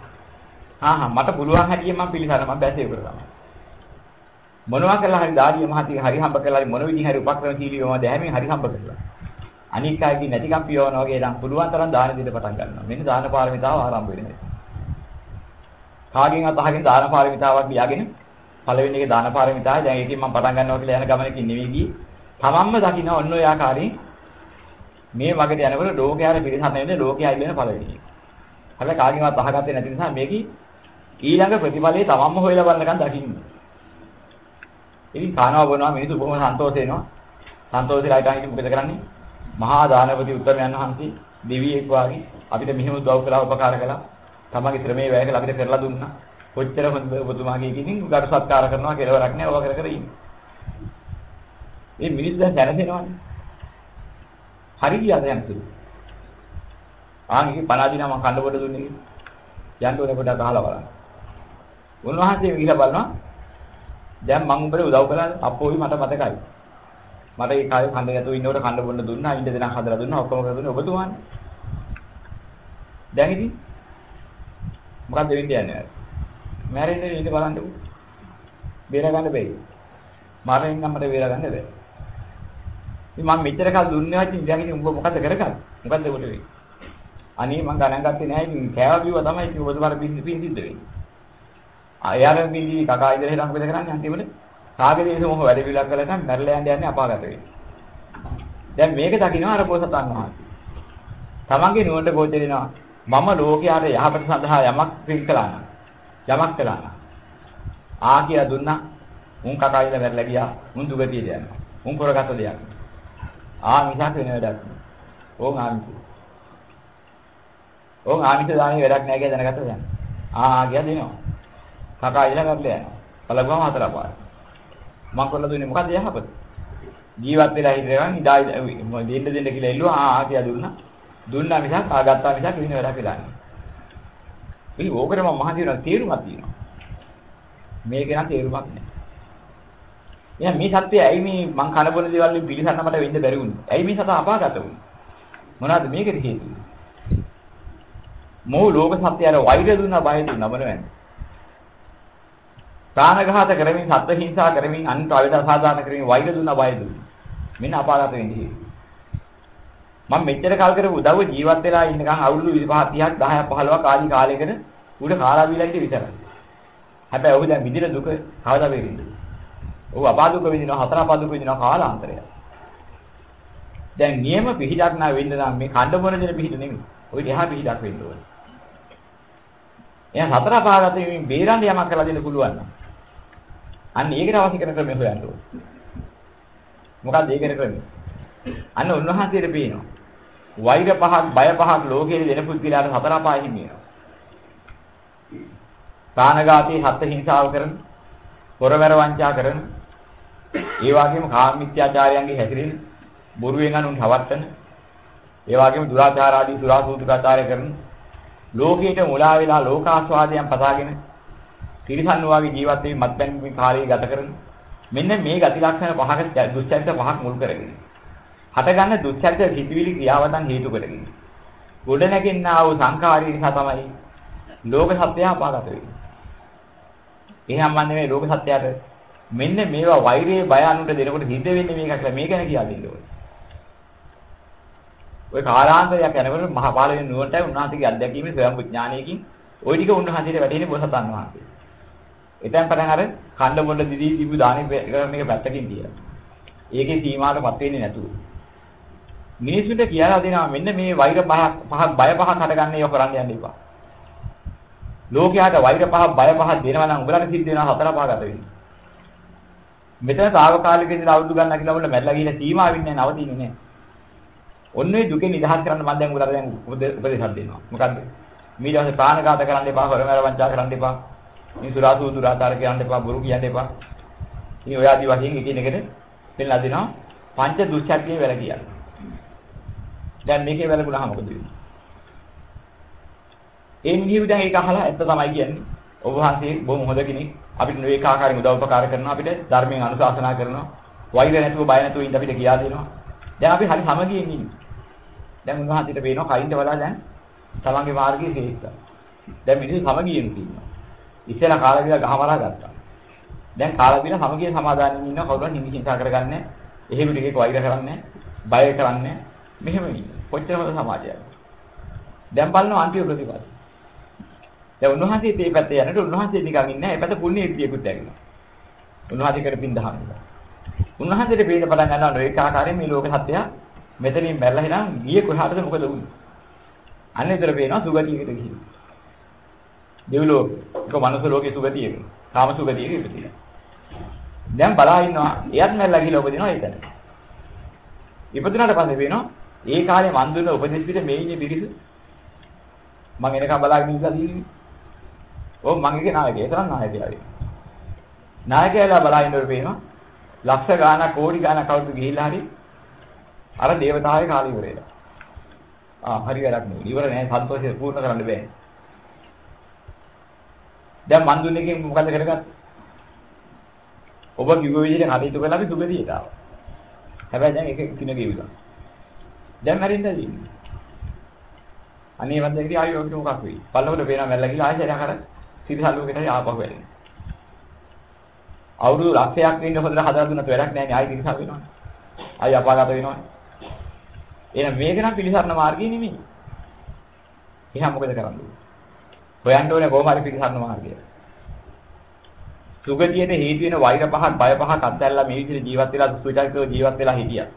ආ හා මට පුළුවන් හැටියෙන් මම පිළිසරන මම බැසේ උකර තමයි. මොනවා කළා හරි දාඩිය මහතිය හරි හම්බ කළා හරි මොන විදිහ හරි උපක්‍රමශීලීව මම දැහැමින් හරි හම්බ කළා. අනික් අයගේ නැතිකම් පියවන වගේ නම් පුළුවන් තරම් දාන දෙන්න පටන් ගන්නවා. මෙන්න දාන පාරමිතාව ආරම්භ වෙන්නේ. කාගෙන් අතහකින් දාන පාරමිතාවක් ලියාගෙන පළවෙනි එක දාන පාරමිතාවයි දැන් ඒකෙන් මම පටන් ගන්නවා කියලා යන ගමනකින් නෙවෙයි ගියේ. තමන්ම දකින්න ඔන්න ඔය ආකාරයෙන් මේ වගේ යනකොට ලෝකයාට පිළිසන්න වෙන්නේ ලෝකයයි වෙන පළවෙනි එක. හැබැයි කාගෙන්වත් අහගත්තේ නැති නිසා මේකේ ඊළඟ ප්‍රතිඵලයේ තමන්ම හොයලා බලනකම් දකින්න. ඉතින් කානවා බොනවා මිනිස්සු බොහොම සන්තෝෂ වෙනවා. සන්තෝෂෙලා හිටන් මොකද කරන්නේ? මහා දානපති උත්තමයන් වහන්සේ දෙවියෙක් වාගේ අපිට මෙහෙම උදව් කළා උපකාර කළා. තමන්ගේ ශ්‍රමයේ වැය කළා අපිට කරලා දුන්නා. කොච්චර හොඳ ඔබතුමාගේ කිසිම ගරු සත්කාර කරනවා කෙලවරක් නැහැ. ඔවා කර කර ඉන්නේ. මේ මිනිස්සු දැන් දැනදෙනවනේ. හරි ගියාද යන්තුරු. ආන්ගේ පනාදීනා මම කන්න බොඩ දුන්නේ. යන්න ඕනේ පොඩක් අහලා බලන්න. උන්වහන්සේ ගිහිලා බලනවා. දැන් මම උඹට උදව් කළාද? අපෝයි මට මතකයි. මට ඒ කාලේ කන්න නැතුව ඉන්නකොට කන්න බොන්න දුන්නා, ඉන්න දෙනා හදලා දුන්නා, ඔක්කොම කරලා දුන්නා ඔබතුමානේ. දැන් ඉතින් මොකක්ද වෙන්නේ යන්නේ? මැරෙන්නේ ඉඳ බලන්නකො. බේර ගන්න බැයි. මරණයෙන් නම් මට බේර ගන්න බැහැ. ඉතින් මම මෙච්චර කල් දුන්නේ නැති ඉඳන් ඉතින් උඹ මොකද කරගන්නේ? මොකද්ද කොට වෙන්නේ? අනේ මං ගණන් ගත්තේ නැහැ ඉතින් කෑවා බිව්වා තමයි ඉතින් ඔබතුමාට පින් පින් සිද්ධ වෙන්නේ. අයාර බින්දි කකා ඉඳලා හිටන් මොකද කරන්නේ අන්තිමට? කාගේ දේශ මොහ වැඩ පිළිලක් කළා නම් මැරලා යන්න යන්නේ අපාගත වෙන්නේ. දැන් මේක දකින්න අර පොසතන් වහන්සේ. තමන්ගේ නුවණට ගෝචරිනවා මම ලෝකයාට යහපත සඳහා යමක් පින් කළා නම් යමක් කළා නම් ආ කියලා දුන්නා උන් කකා ඉඳලා මැරලා ගියා උන් දුගතියට යනවා. උන් කරගත්ත දෙයක්. ආ මිසක් වෙන වැඩක් නෑ. ඕන් ආමිෂ. ඕන් ආමිෂ දාන්නේ වැඩක් නෑ කියලා දැනගත්තද දැන්. ආ ගියා දෙනවා. කකා ඉඳලා මැරලා යනවා. බලගම හතර පාර. මං කොල්ල දුන්නේ මොකද්ද යහපත? ජීවත් වෙලා හිටගෙන ඉදා දෙන්න දෙන්න කියලා එල්ලුවා ආ ආ කියලා දුන්නා. දුන්නා මිසක් ආගත්තා මිසක් වෙන වැඩක් වෙලා නෑ. මේ ඕකට මම මහා දිනන තේරුමක් තියෙනවා. මේක නම් තේරුමක් නෑ. එහෙනම් මේ සත්‍යය ඇයි මේ මං කන බොන දේවල් වලින් පිළිසන්න මට වෙන්න බැරි වුනේ? ඇයි මේ සතා අපාගත වුනේ? මොනවද මේකේ හේතුව? මොහු ලෝක සත්‍යයට වෛර දුන්නා බය දුන්නා මොනවද? ප්‍රාණඝාත කරමින් සත්ත්ව හිංසා කරමින් අන්ත අවේද සාධාරණ කරමින් වෛර දුන්නා බය දුන්නා. මෙන්න අපාගත වෙන්නේ. මම මෙච්චර කල් කරපු උදව්ව ජීවත් වෙලා ඉන්නකන් අවුරුදු 25 30ක් 10ක් 15ක් ආදි කාලයකට උඩ කාලා බීලා ඉඳි විතරයි. හැබැයි ඔහු දැන් විඳින දුක කවදා වෙන්නේ? ඔහු අපාදුක විඳිනවා හතර අපාදුක විඳිනවා කාලාන්තරය. දැන් නියම පිහිටක් නා වෙන්න නම් මේ කණ්ඩ මොන දෙන පිහිට නෙමෙයි. ඔය දෙහා පිහිටක් වෙන්න ඕනේ. එහෙනම් හතර අපාගත වීම බේරන්න යමක් කරලා දෙන්න පුළුවන් නම් අන්න ඒකට අවශ්‍ය කරන ක්‍රමය හොයන්න ඕනේ. මොකක්ද ඒකට ක්‍රමය? අන්න උන්වහන්සේට පේනවා. වෛර පහක් බය පහක් ලෝකයේ දෙන පුද්ගලයාට හතර අපායෙ හිමිනවා. ප්‍රාණඝාතී හත් හිංසාව කරන, පොරවැර වංචා කරන, ඒ වගේම කාමීත්‍යාචාරයන්ගේ හැසිරෙන, බොරුවෙන් අනුන් හවත්තන, ඒ වගේම දුරාචාර ආදී දුරාසූතුකාචාරය කරන, ලෝකයට මුලා වෙලා ලෝකාස්වාදයන් පතාගෙන තිරිසන් වාගේ ජීවත් වෙමින් මත්පැන් කාලය ගත කරන මෙන්න මේ ගති ලක්ෂණ පහක දුස්චරිත පහක් මුල් කරගෙන හටගන්න දුස්චරිත හිතවිලි ක්‍රියාවතන් හේතු කරගෙන ගොඩ නැගෙන්නා වූ සංඛාරී නිසා තමයි ලෝක සත්‍යය අපාගත වෙන්නේ. එහෙනම් මම මේ ලෝක සත්‍යයට මෙන්න මේවා වෛරයේ බය අනුන්ට දෙනකොට හිත වෙන්නේ මේක කියලා මේ ගැන කියලා දෙන්න ඕනේ. ඔය කාලාන්තරයක් යනකොට මහා පාලන නුවරටයි උන්වහන්සේගේ අධ්‍යක්ීමේ ස්වයං විඥානයකින් ওই ටික උන්වහන්සේට වැටෙන්නේ බොසතන් වහන්සේ. එතෙන් පටන් අර කණ්ඩ මොඩ දිදී තිබු දානේ කරන එක පැත්තකින් තියලා. ඒකේ සීමාවටපත් වෙන්නේ නැතුව. මිනිස්සුන්ට කියලා දෙනවා මෙන්න මේ වෛර පහක් පහක් බය පහක් හටගන්නේ යෝ කරන්න යන්න එපා. ලෝකයට වෛර පහක් බය පහක් දෙනවා නම් උඹලට සිද්ධ වෙනවා හතර පහකට වෙන්නේ. මෙතන తాවකාලික ඉඳලා අවුරුදු ගන්නක් කියලා උඹලා මැරලා ගිහින් සීමාවෙන්නේ නැහැ නවතින්නේ නැහැ. ඔන්න ඔය දුකෙන් නිදහස් කරන්න මම දැන් උඹලට දැන් උපදේශයක් දෙනවා. මොකද්ද? මේ දවසේ ප්‍රාණඝාත කරන්න එපා, හොරමෑර වංචා කරන්න එපා. මේ සුරාසු දුරාචාර කියන්න එපා, බොරු කියන්න එපා. ඉතින් ඔය ආදි වශයෙන් එකිනෙකට පෙන්නලා දෙනවා පංච දුස්චර්යයේ වැල කියලා. දැන් මේකේ වැලකුණා මොකද වෙන්නේ? ඒ මිනිහු දැන් ඒක අහලා ඇත්ත තමයි කියන්නේ. ඔබ වහන්සේ බොහොම හොඳ කෙනෙක්. අපිට නොඒක ආකාරයෙන් උදව් උපකාර කරනවා අපිට ධර්මයෙන් අනුශාසනා කරනවා. වෛර නැතුව බය නැතුව ඉඳ අපිට කියා දෙනවා. දැන් අපි හරි සමගියෙන් ඉන්නේ. දැන් උන්වහන්සේට පේනවා කයින්ට වලා දැන් තමන්ගේ මාර්ගයේ හේතුව. දැන් මිනිස්සු සමගියෙන් ඉන්නවා. ඉස්සෙල්ලා කාලා බිලා ගහමරා ගත්තා. දැන් කාලා බිලා සමගිය සමාදානෙන් ඉන්නවා කවුරුන් හිමි හිංසා කරගන්නේ. එහෙම ටිකේක වෛර කරන්නේ, බය කරන්නේ. මෙහෙම ඉන්නේ. කොච්චර හොඳ සමාජයක්ද? දැන් බලනවා අන්තිම ප්‍රතිපද. දැන් උන්වහන්සේ මේ පැත්තේ යනකොට උන්වහන්සේ නිකන් ඉන්නේ නැහැ. ඒ පැත්ත පුණ්‍ය ඉර්තියකුත් ඇවිල්ලා. උන්වහන්සේ කරපින් දහන්න. උන්වහන්සේට පේන්න පටන් ගන්නවා ඒක ආකාරයෙන් මේ ලෝක සත්‍යය මෙතනින් මැරලා හිනම් ගියේ කොහාටද මොකද වුනේ? අන්න ඒතර පේනවා සුගතියකට ගිහින්. දෙවිලෝ එක මනුස්ස ලෝකේ සුගතියක. කාම සුගතියක ඉපදිලා. දැන් බලා ඉන්නවා එයත් මැරලා ගිහලා උපදිනවා එතන. ඉපදුනාට පස්සේ වෙනවා ඒ කාලේ මන් දුන්න උපදෙස් පිට මේ ඉන්නේ පිරිස. මම එනකම් බලාගෙන ඉඳලා තියෙන්නේ. ඔව් මං එකේ නායකයා. ඒ තරම් නායකයා. නායකයාලා බලා ඉන්නකොට පේනවා ලක්ෂ ගාණක් කෝටි ගාණක් කවුරුද ගිහිල්ලා හරි අර దేవතාවේ කාලේ ඉවරේලා. ආ හරි වැඩක් නෙවෙයි. ඉවර නෑ සන්තෝෂය පූර්ණ කරන්න බෑ. දැන් මන් දුන්නේ එකෙන් මොකද කරගත්තේ? ඔබ කිව්ව විදිහට කටයුතු කළා අපි සුගතියට ආවා. හැබැයි දැන් ඒක කින ගෙවිලා. දැන් මැරෙන්නද ඉන්නේ. අනේ වන්දේදී ආයෙ ඔක්කොම මොකක් වෙයි. පල්ලවල පේනවා මැරලා ගිහලා ආයෙ සරහ කර සිරිසල්ලුවකට හරි ආපහු වෙන්නේ. අවුරුදු ලක්ෂයක් ඉන්න හොඳට හදලා දුන්නත් වැඩක් නැහැ නේ ආයෙ සිරිසල් වෙනවා. ආයෙ අපාගත වෙනවා. එහෙනම් මේක නම් පිළිසරණ මාර්ගය නෙමෙයි. එහෙනම් මොකද කරන්නේ? හොයන්න ඕනේ කොහොම හරි පිළිසරණ මාර්ගය. සුගතියට හේතු වෙන වෛර පහක් බය පහක් අත්හැරලා මේ විදිහට ජීවත් වෙලා සුචරිතව ජීවත් වෙලා හිටියා.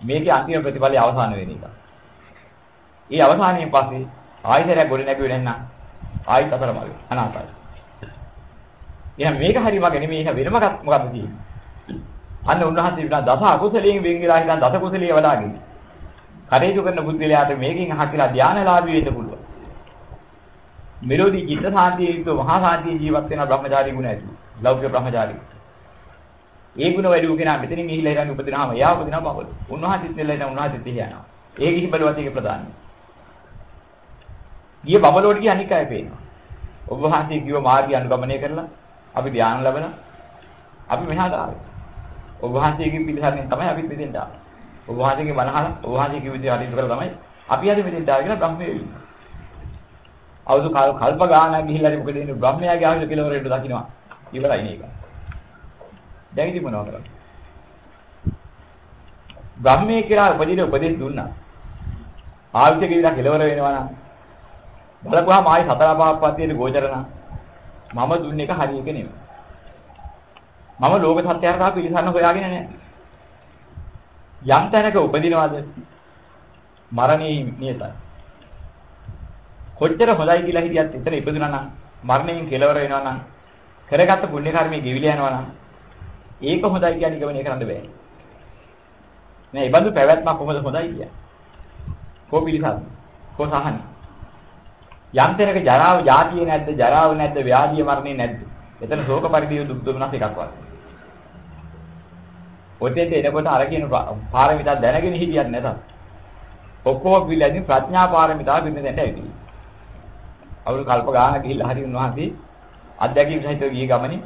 මේකේ අන්තිම ප්‍රතිඵලය අවසාන වෙන එක. ඒ අවසානයෙන් පස්සේ ආයතරයක් ගොඩ නැගුවේ නැත්නම් ආයිත් අතරමඟ අනාතයි. එහෙනම් මේක හරි වගේ නෙමෙයි ඒක වෙනම මොකක්ද තියෙන්නේ. අන්න උන්වහන්සේ විතර දස අකුසලයෙන් වෙන් වෙලා හිටන් දස කුසලිය වඩාගෙන. කටයුතු කරන බුද්ධිලයාට මේකෙන් අහකිලා ධානලාභී වෙන්න පුළුවන්. මෙලෝදී චිත්ත සාන්තිය යුක්ත මහා සාන්තිය ජීවත් වෙන බ්‍රහ්මචාරී ගුණ ඇති. ලෞකික බ්‍රහ්මචාරී. ඒ ගුණ වැඩි වූ කෙනා මෙතනින් ගිහිලා ඉරන් උපදිනාම එයා උපදිනා බවල. උන්වහන්සේත් නෙල්ලා ඉන්න උන්වහන්සේත් යනවා. ඒ ගිහි බලවත් එක ප්‍රධානයි. ගිය බබලෝට ගිය අනික් අය පේනවා. ඔබ වහන්සේ කිව්ව මාර්ගය අනුගමනය කරලා අපි ධානය ලැබලා අපි මෙහාට ආවේ. ඔබ වහන්සේගේ පිළිසරණයෙන් තමයි අපි මෙතෙන්ට ආවේ. ඔබ වහන්සේගේ මනහල ඔබ වහන්සේ කිව්ව විදිහට හරියට කරලා තමයි අපි අද මෙතෙන්ට ආවේ කියලා බ්‍රහ්මයේ ඉන්නේ. අවුරුදු කාල කල්ප ගානක් ගිහිල්ලා ඉතින් මොකද ඉන්නේ බ්‍රහ්මයාගේ ආවිල කෙලවරට දකින්නවා. ඉවරයි නේක. දැන් ඉතින් මොනව කරන්නේ? බ්‍රහ්මයේ කියලා උපදින උපදෙස් දුන්නා. ආවිත කියලා කෙලවර වෙනවා නම් බලපුවාම ආයි සතර පාපපත්තියේ ගෝචරණ මම දුන්න එක හරි එක නෙමෙයි. මම ලෝක සත්‍යයට තා පිළිසන්න හොයාගෙන නැහැ. යම් තැනක උපදිනවද මරණේ නියතයි. කොච්චර හොඳයි කියලා හිතියත් එතන ඉපදුනා නම් මරණයෙන් කෙලවර වෙනවා නම් කරගත්ත පුණ්‍ය කර්මයේ ගෙවිලා යනවා නම් ඒක හොඳයි කියන්නේ ගමනේ කරන්න බෑ. නෑ ඒ බඳු පැවැත්මක් කොහොමද හොඳයි කියන්නේ? කො පිළිසන්න. කො සහන. යම් තැනක ජරාව ජාතිය නැද්ද ජරාව නැද්ද ව්‍යාධිය මරණේ නැද්ද? එතන ශෝක පරිදේව දුක් දුමනස් එකක් වගේ. ඔතෙන්ට එනකොට අර කියන පාරමිතා දැනගෙන හිටියත් නැතත් ඔක්කොම පිළිදෙන ප්‍රඥා පාරමිතාව පිළිදෙන්න ඇවිදිනවා. අවුරු කල්ප ගානක් ගිහිල්ලා හරි උන්වහන්සේ අධ්‍යක්ෂක සහිතව ගිය ගමනේ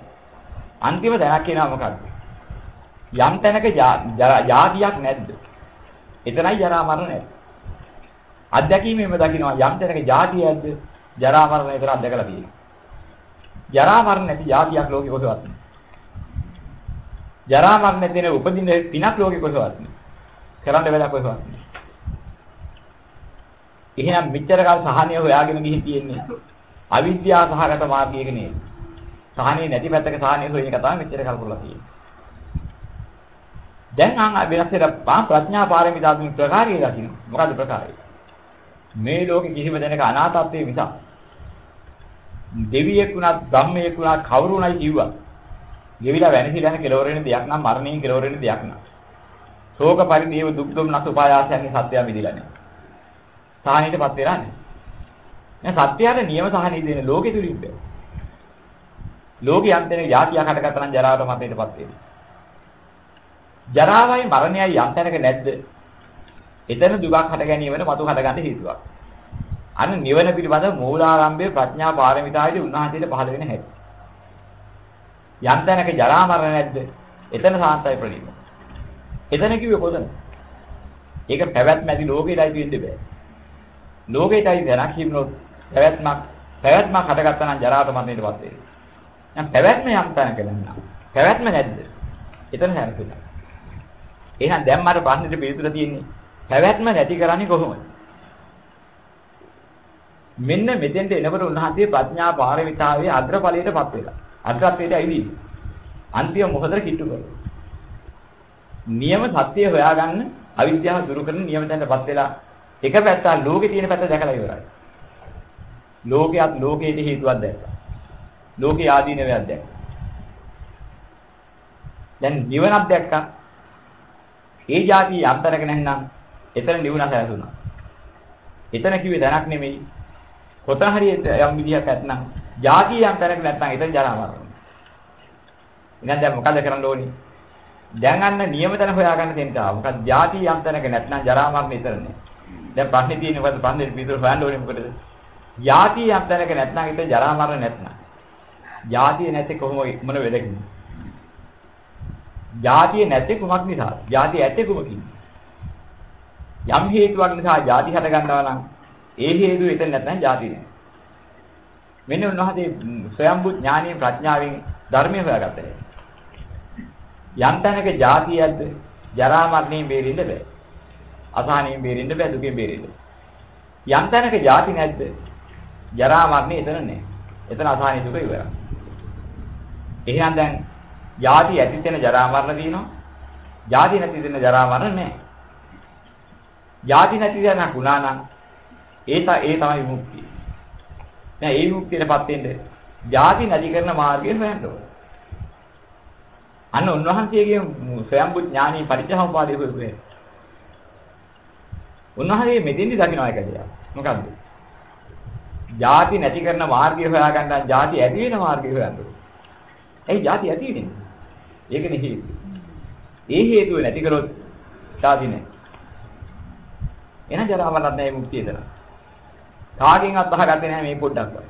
අන්තිම දැනක් කියනවා මොකද්ද? යම් තැනක ජාතියක් නැද්ද? එතනයි ජරා මරණ නැද්ද? අධ්‍යක්ීමේම දකින්නවා යම් තැනක ජාතිය ඇද්ද? ජරා මරණ එතන අධ්‍යකලා තියෙනවා. ජරා මරණ නැති ජාතියක් ලෝකෙ කොහෙවත් නැහැ. ජරා මරණ නැති නේ උපදින පිනක් ලෝකෙ කොහෙවත් නැහැ. කරන්න වෙලා කොහෙවත් නැහැ. එහෙනම් මෙච්චර කාල සහනය හොයාගෙන ගිහින් තියෙන්නේ අවිද්‍යාව සහගත මාර්ගයක නේද? සහනේ නැති පැත්තක සහනේ හොයන එක තමයි මෙච්චර කල් කරලා තියෙන්නේ. දැන් ආන් වෙනස් වෙලා ප්‍රඥා පාරමිතාතුන් ප්‍රකාරය දකින්න. මොකද්ද ප්‍රකාරය? මේ ලෝකෙ කිසිම දෙයක අනාතත්වයේ මිස දෙවියෙක් වුණත් ධම්මයෙක් වුණත් කවුරු වුණයි කිව්වා. ගෙවිලා වෙනසිලා යන කෙලවර වෙන දෙයක් නම් මරණයෙන් කෙලවර වෙන දෙයක් නෑ. ශෝක පරිදේව දුක් දුම්නස් උපායාසයන්ගේ සත්‍යය මිදිලා නෑ. සාහනීයටපත් වෙලා නැහැ. දැන් සත්‍යයට නියම සාහනීය දෙන ලෝකෙ තුලින් බෑ. ලෝකේ යන්තනේ යාතියක් හටගත්තා නම් ජරාවට මතේටපත් වෙනවා. ජරාවයි මරණයයි යම් තැනක නැද්ද? එතන දුකක් හට ගැනීමට මතු හට ගන්න හේතුවක්. අන්න නිවන පිළිබඳ මූලාරම්භයේ ප්‍රඥා පාරමිතාවේදී උන්වහන්සේට පහළ වෙන හැටි. යම් තැනක ජරා මරණ නැද්ද? එතන සාන්තයි ප්‍රණීත. එතන කිව්වේ කොතන? ඒක පැවැත්ම ඇති ලෝකෙටයි වෙන්න බෑ. ලෝකෙටයි දැනක් හිමිනොත් පැවැත්මක් පැවැත්මක් හටගත්තා නම් ජරාට මරණයටපත් වෙනවා. දැන් පැවැත්ම යම් තැනක නැන්නා. පැවැත්ම නැද්ද? එතන හැරෙන්න. එහෙනම් දැන් මට ප්‍රශ්නෙට පිළිතුර තියෙන්නේ පැවැත්ම නැති කරන්නේ කොහොමද? මෙන්න මෙතෙන්ට එනකොට උන්වහන්සේ ප්‍රඥා පාරමිතාවේ අග්‍රඵලයටපත් වෙලා. අග්‍රත්වයට ඇවිදී. අන්තිම මොහොතට කිට්ටු කරනවා. නියම සත්‍ය හොයාගන්න අවිද්‍යාව දුරු කරන නියම තැනටපත් වෙලා එක පැත්තක් ලෝකේ තියෙන පැත්ත දැකලා ඉවරයි. ලෝකයක් ලෝකයේ හේතුවක් දැක්කා. ලෝකේ ආදීනවයක් දැක්කා. දැන් නිවනක් දැක්කා. ඒ જાති අන්තරක නැත්නම් එතන නිවුණ සැලසුණා. එතන කිව්වේ දැනක් නෙමෙයි. කොතන හරි යම් විදියක් නැත්නම් යාගී යම් තැනක නැත්නම් එතන ජරා මරණ. ඉතින් දැන් මොකද කරන්න ඕනි? දැන් අන්න නියම තැන හොයාගන්න තියෙන තා. මොකද යාති යම් තැනක නැත්නම් ජරා මරණ එතනනේ. දැන් ප්‍රශ්නේ තියෙන්නේ මොකද පන්දේ පිටුර හොයන්න ඕනේ මොකටද? යාති යම් තැනක නැත්නම් එතන ජරා මරණ නැත්නම්. යාතිය නැති කොහොම මොන වෙලකින්? යාතිය නැති කුමක් නිසාද? යාතිය ඇත්තේ කුමකින්ද? යම් හේතුවක් නිසා ಜಾති හට ගන්නවා නම් ඒ හේතුව එතන නැත්නම් ಜಾති නෑ. මෙන්න උන්වහන්සේ ස්වයම්බු ඥානීය ප්‍රඥාවෙන් ධර්මය හොයාගත්තා. යම් තැනක ಜಾතියක්ද ජරා මරණයෙන් බේරෙන්න බෑ. අසහනයෙන් බේරෙන්න බෑ දුකෙන් බේරෙන්න. යම් තැනක ಜಾති නැද්ද? ජරා මරණය එතන නෑ. එතන අසහනය දුක ඉවරයි. එහෙනම් දැන් ಜಾති ඇති තැන ජරා මරණ තියෙනවා. ಜಾති නැති තැන ජරා මරණ නෑ. යාති නැති දැනක් වුණා නම් ඒ ඒ තමයි විමුක්තිය. දැන් ඒ විමුක්තියටපත් වෙන්න යාති නැති කරන මාර්ගය හොයන්න ඕන. අන්න උන්වහන්සේගේ ස්වයම්බු ඥානී පරිත්‍යාගපාදී වුණේ. උන්වහන්සේ මෙදෙන්දි දකින්න එක දෙයක්. මොකද්ද? ಜಾති නැති කරන මාර්ගය හොයාගන්න නම් ಜಾති ඇති වෙන මාර්ගය හොයන්න ඕනේ. ඇයි ಜಾති ඇති වෙන්නේ? ඒකනේ හේතුව. ඒ හේතුව නැති කළොත් ಜಾති නැහැ. එන ජරාවලක් නැහැ මුක්තිය දරන. කාගෙන්වත් අහගත්තේ නැහැ මේ පොඩ්ඩක්වත්.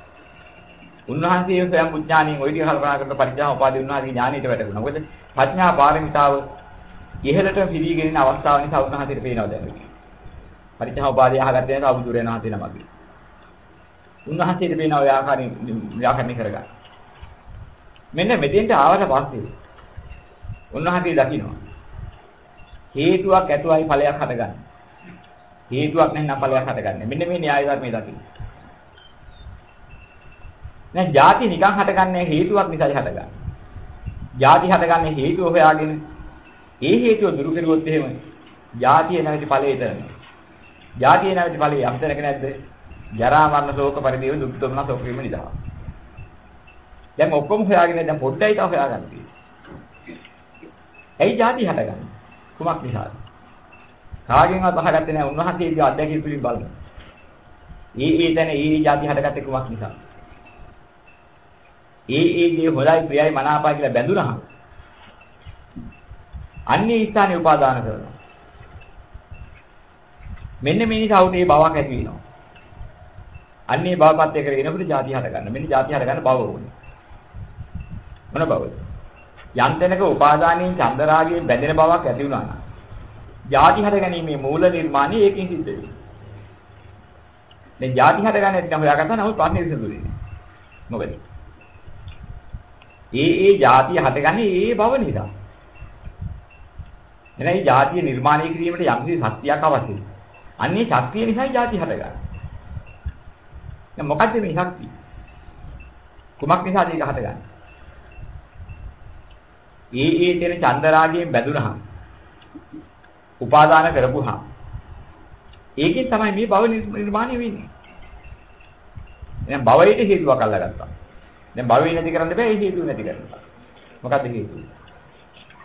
උන්වහන්සේ ස්වයං බුඥාණින් ওই ටික කල්පනා කරන පරිඥා උපාදී උන්වහන්සේ ඥානෙට වැටුණා. මොකද ප්‍රඥා පාරමිතාව ඉහළට පිළිගෙන යන අවස්ථාව නිසා උන්වහන්සේට පේනවා දැන්. පරිඥා උපාදී අහගත්තේ නැහැ අබුදුරේන වහන්සේ නමගේ. උන්වහන්සේට පේනවා ඔය ආකාරයෙන් ව්‍යාකරණය කරගන්න. මෙන්න මෙතෙන්ට ආවට පස්සේ උන්වහන්සේ දකින්නවා. හේතුවක් ඇතුවයි ඵලයක් හටගන්නේ. හේතුවක් නැත්නම් අපලයක් හටගන්නේ. මෙන්න මේ න්‍යාය ධර්මයේ දකින්න. දැන් ಜಾති නිකන් හටගන්නේ හේතුවක් නිසායි හටගන්නේ. ಜಾති හටගන්නේ හේතුව හොයාගෙන ඒ හේතුව දුරු කරුවොත් එහෙම ಜಾතිය නැවති ඵලයේ තරන්නේ. ಜಾතිය නැවති ඵලයේ අපතනක නැද්ද? ජරා මරණ ශෝක පරිදේව දුක් දොමන ශෝක වීම නිදා. දැන් ඔක්කොම හොයාගෙන දැන් පොඩ්ඩයි තව හොයාගන්න තියෙන්නේ. ඇයි ಜಾති හටගන්නේ? කුමක් නිසාද? කාගෙන්වත් අහගත්තේ නැහැ උන්වහන්සේගේ අධ්‍යක්ෂ පිළිබඳ බලන. ඒ ඒ තැන ඒ જાති හටගත්තේ කුමක් නිසාද? ඒ ඒ දේ හොරයි ප්‍රියයි මනාපයි කියලා බැඳුනහම අන්නේ ස්ථානේ උපාදාන කරනවා. මෙන්න මේ නිසා උට ඒ බවක් ඇති වෙනවා. අන්නේ බවපත් එක කරගෙනපිට ಜಾති හද ගන්න. මෙන්න ಜಾති හද ගන්න බව ඕනේ. මොන බවද? යන්තනක උපාදානයේ චන්දරාගයෙන් බැඳෙන බවක් ඇති වුණා නම් ಜಾති හදගැනීමේ මූල නිර්මාණය ඒකෙන් සිද්ධ වෙනවා. දැන් ಜಾති හදගන්නේ නැත්නම් ඔයා ගන්න නම් ප්‍රශ්නේ විසඳුනේ. මොකද? ඒ ඒ ಜಾති හදගන්නේ ඒ බව නිසා. එහෙනම් මේ ಜಾතිය නිර්මාණය කිරීමට යම්කිසි ශක්තියක් අවශ්‍යයි. අන්නේ ශක්තිය නිසායි ಜಾති හදගන්නේ. දැන් මොකද්ද මේ ශක්තිය? කුමක් නිසාද ඒක හටගන්නේ? ඒ ඒ දෙන චන්දරාගයෙන් බැඳුනහම උපාදාන කරපුහම ඒකෙන් තමයි මේ භව නිර්මාණය වෙන්නේ. එහෙනම් භවයට හේතුවක් අල්ලගත්තා. දැන් භවය නැති කරන්න බෑ ඒ හේතුව නැති කරන්න. මොකද්ද හේතුව?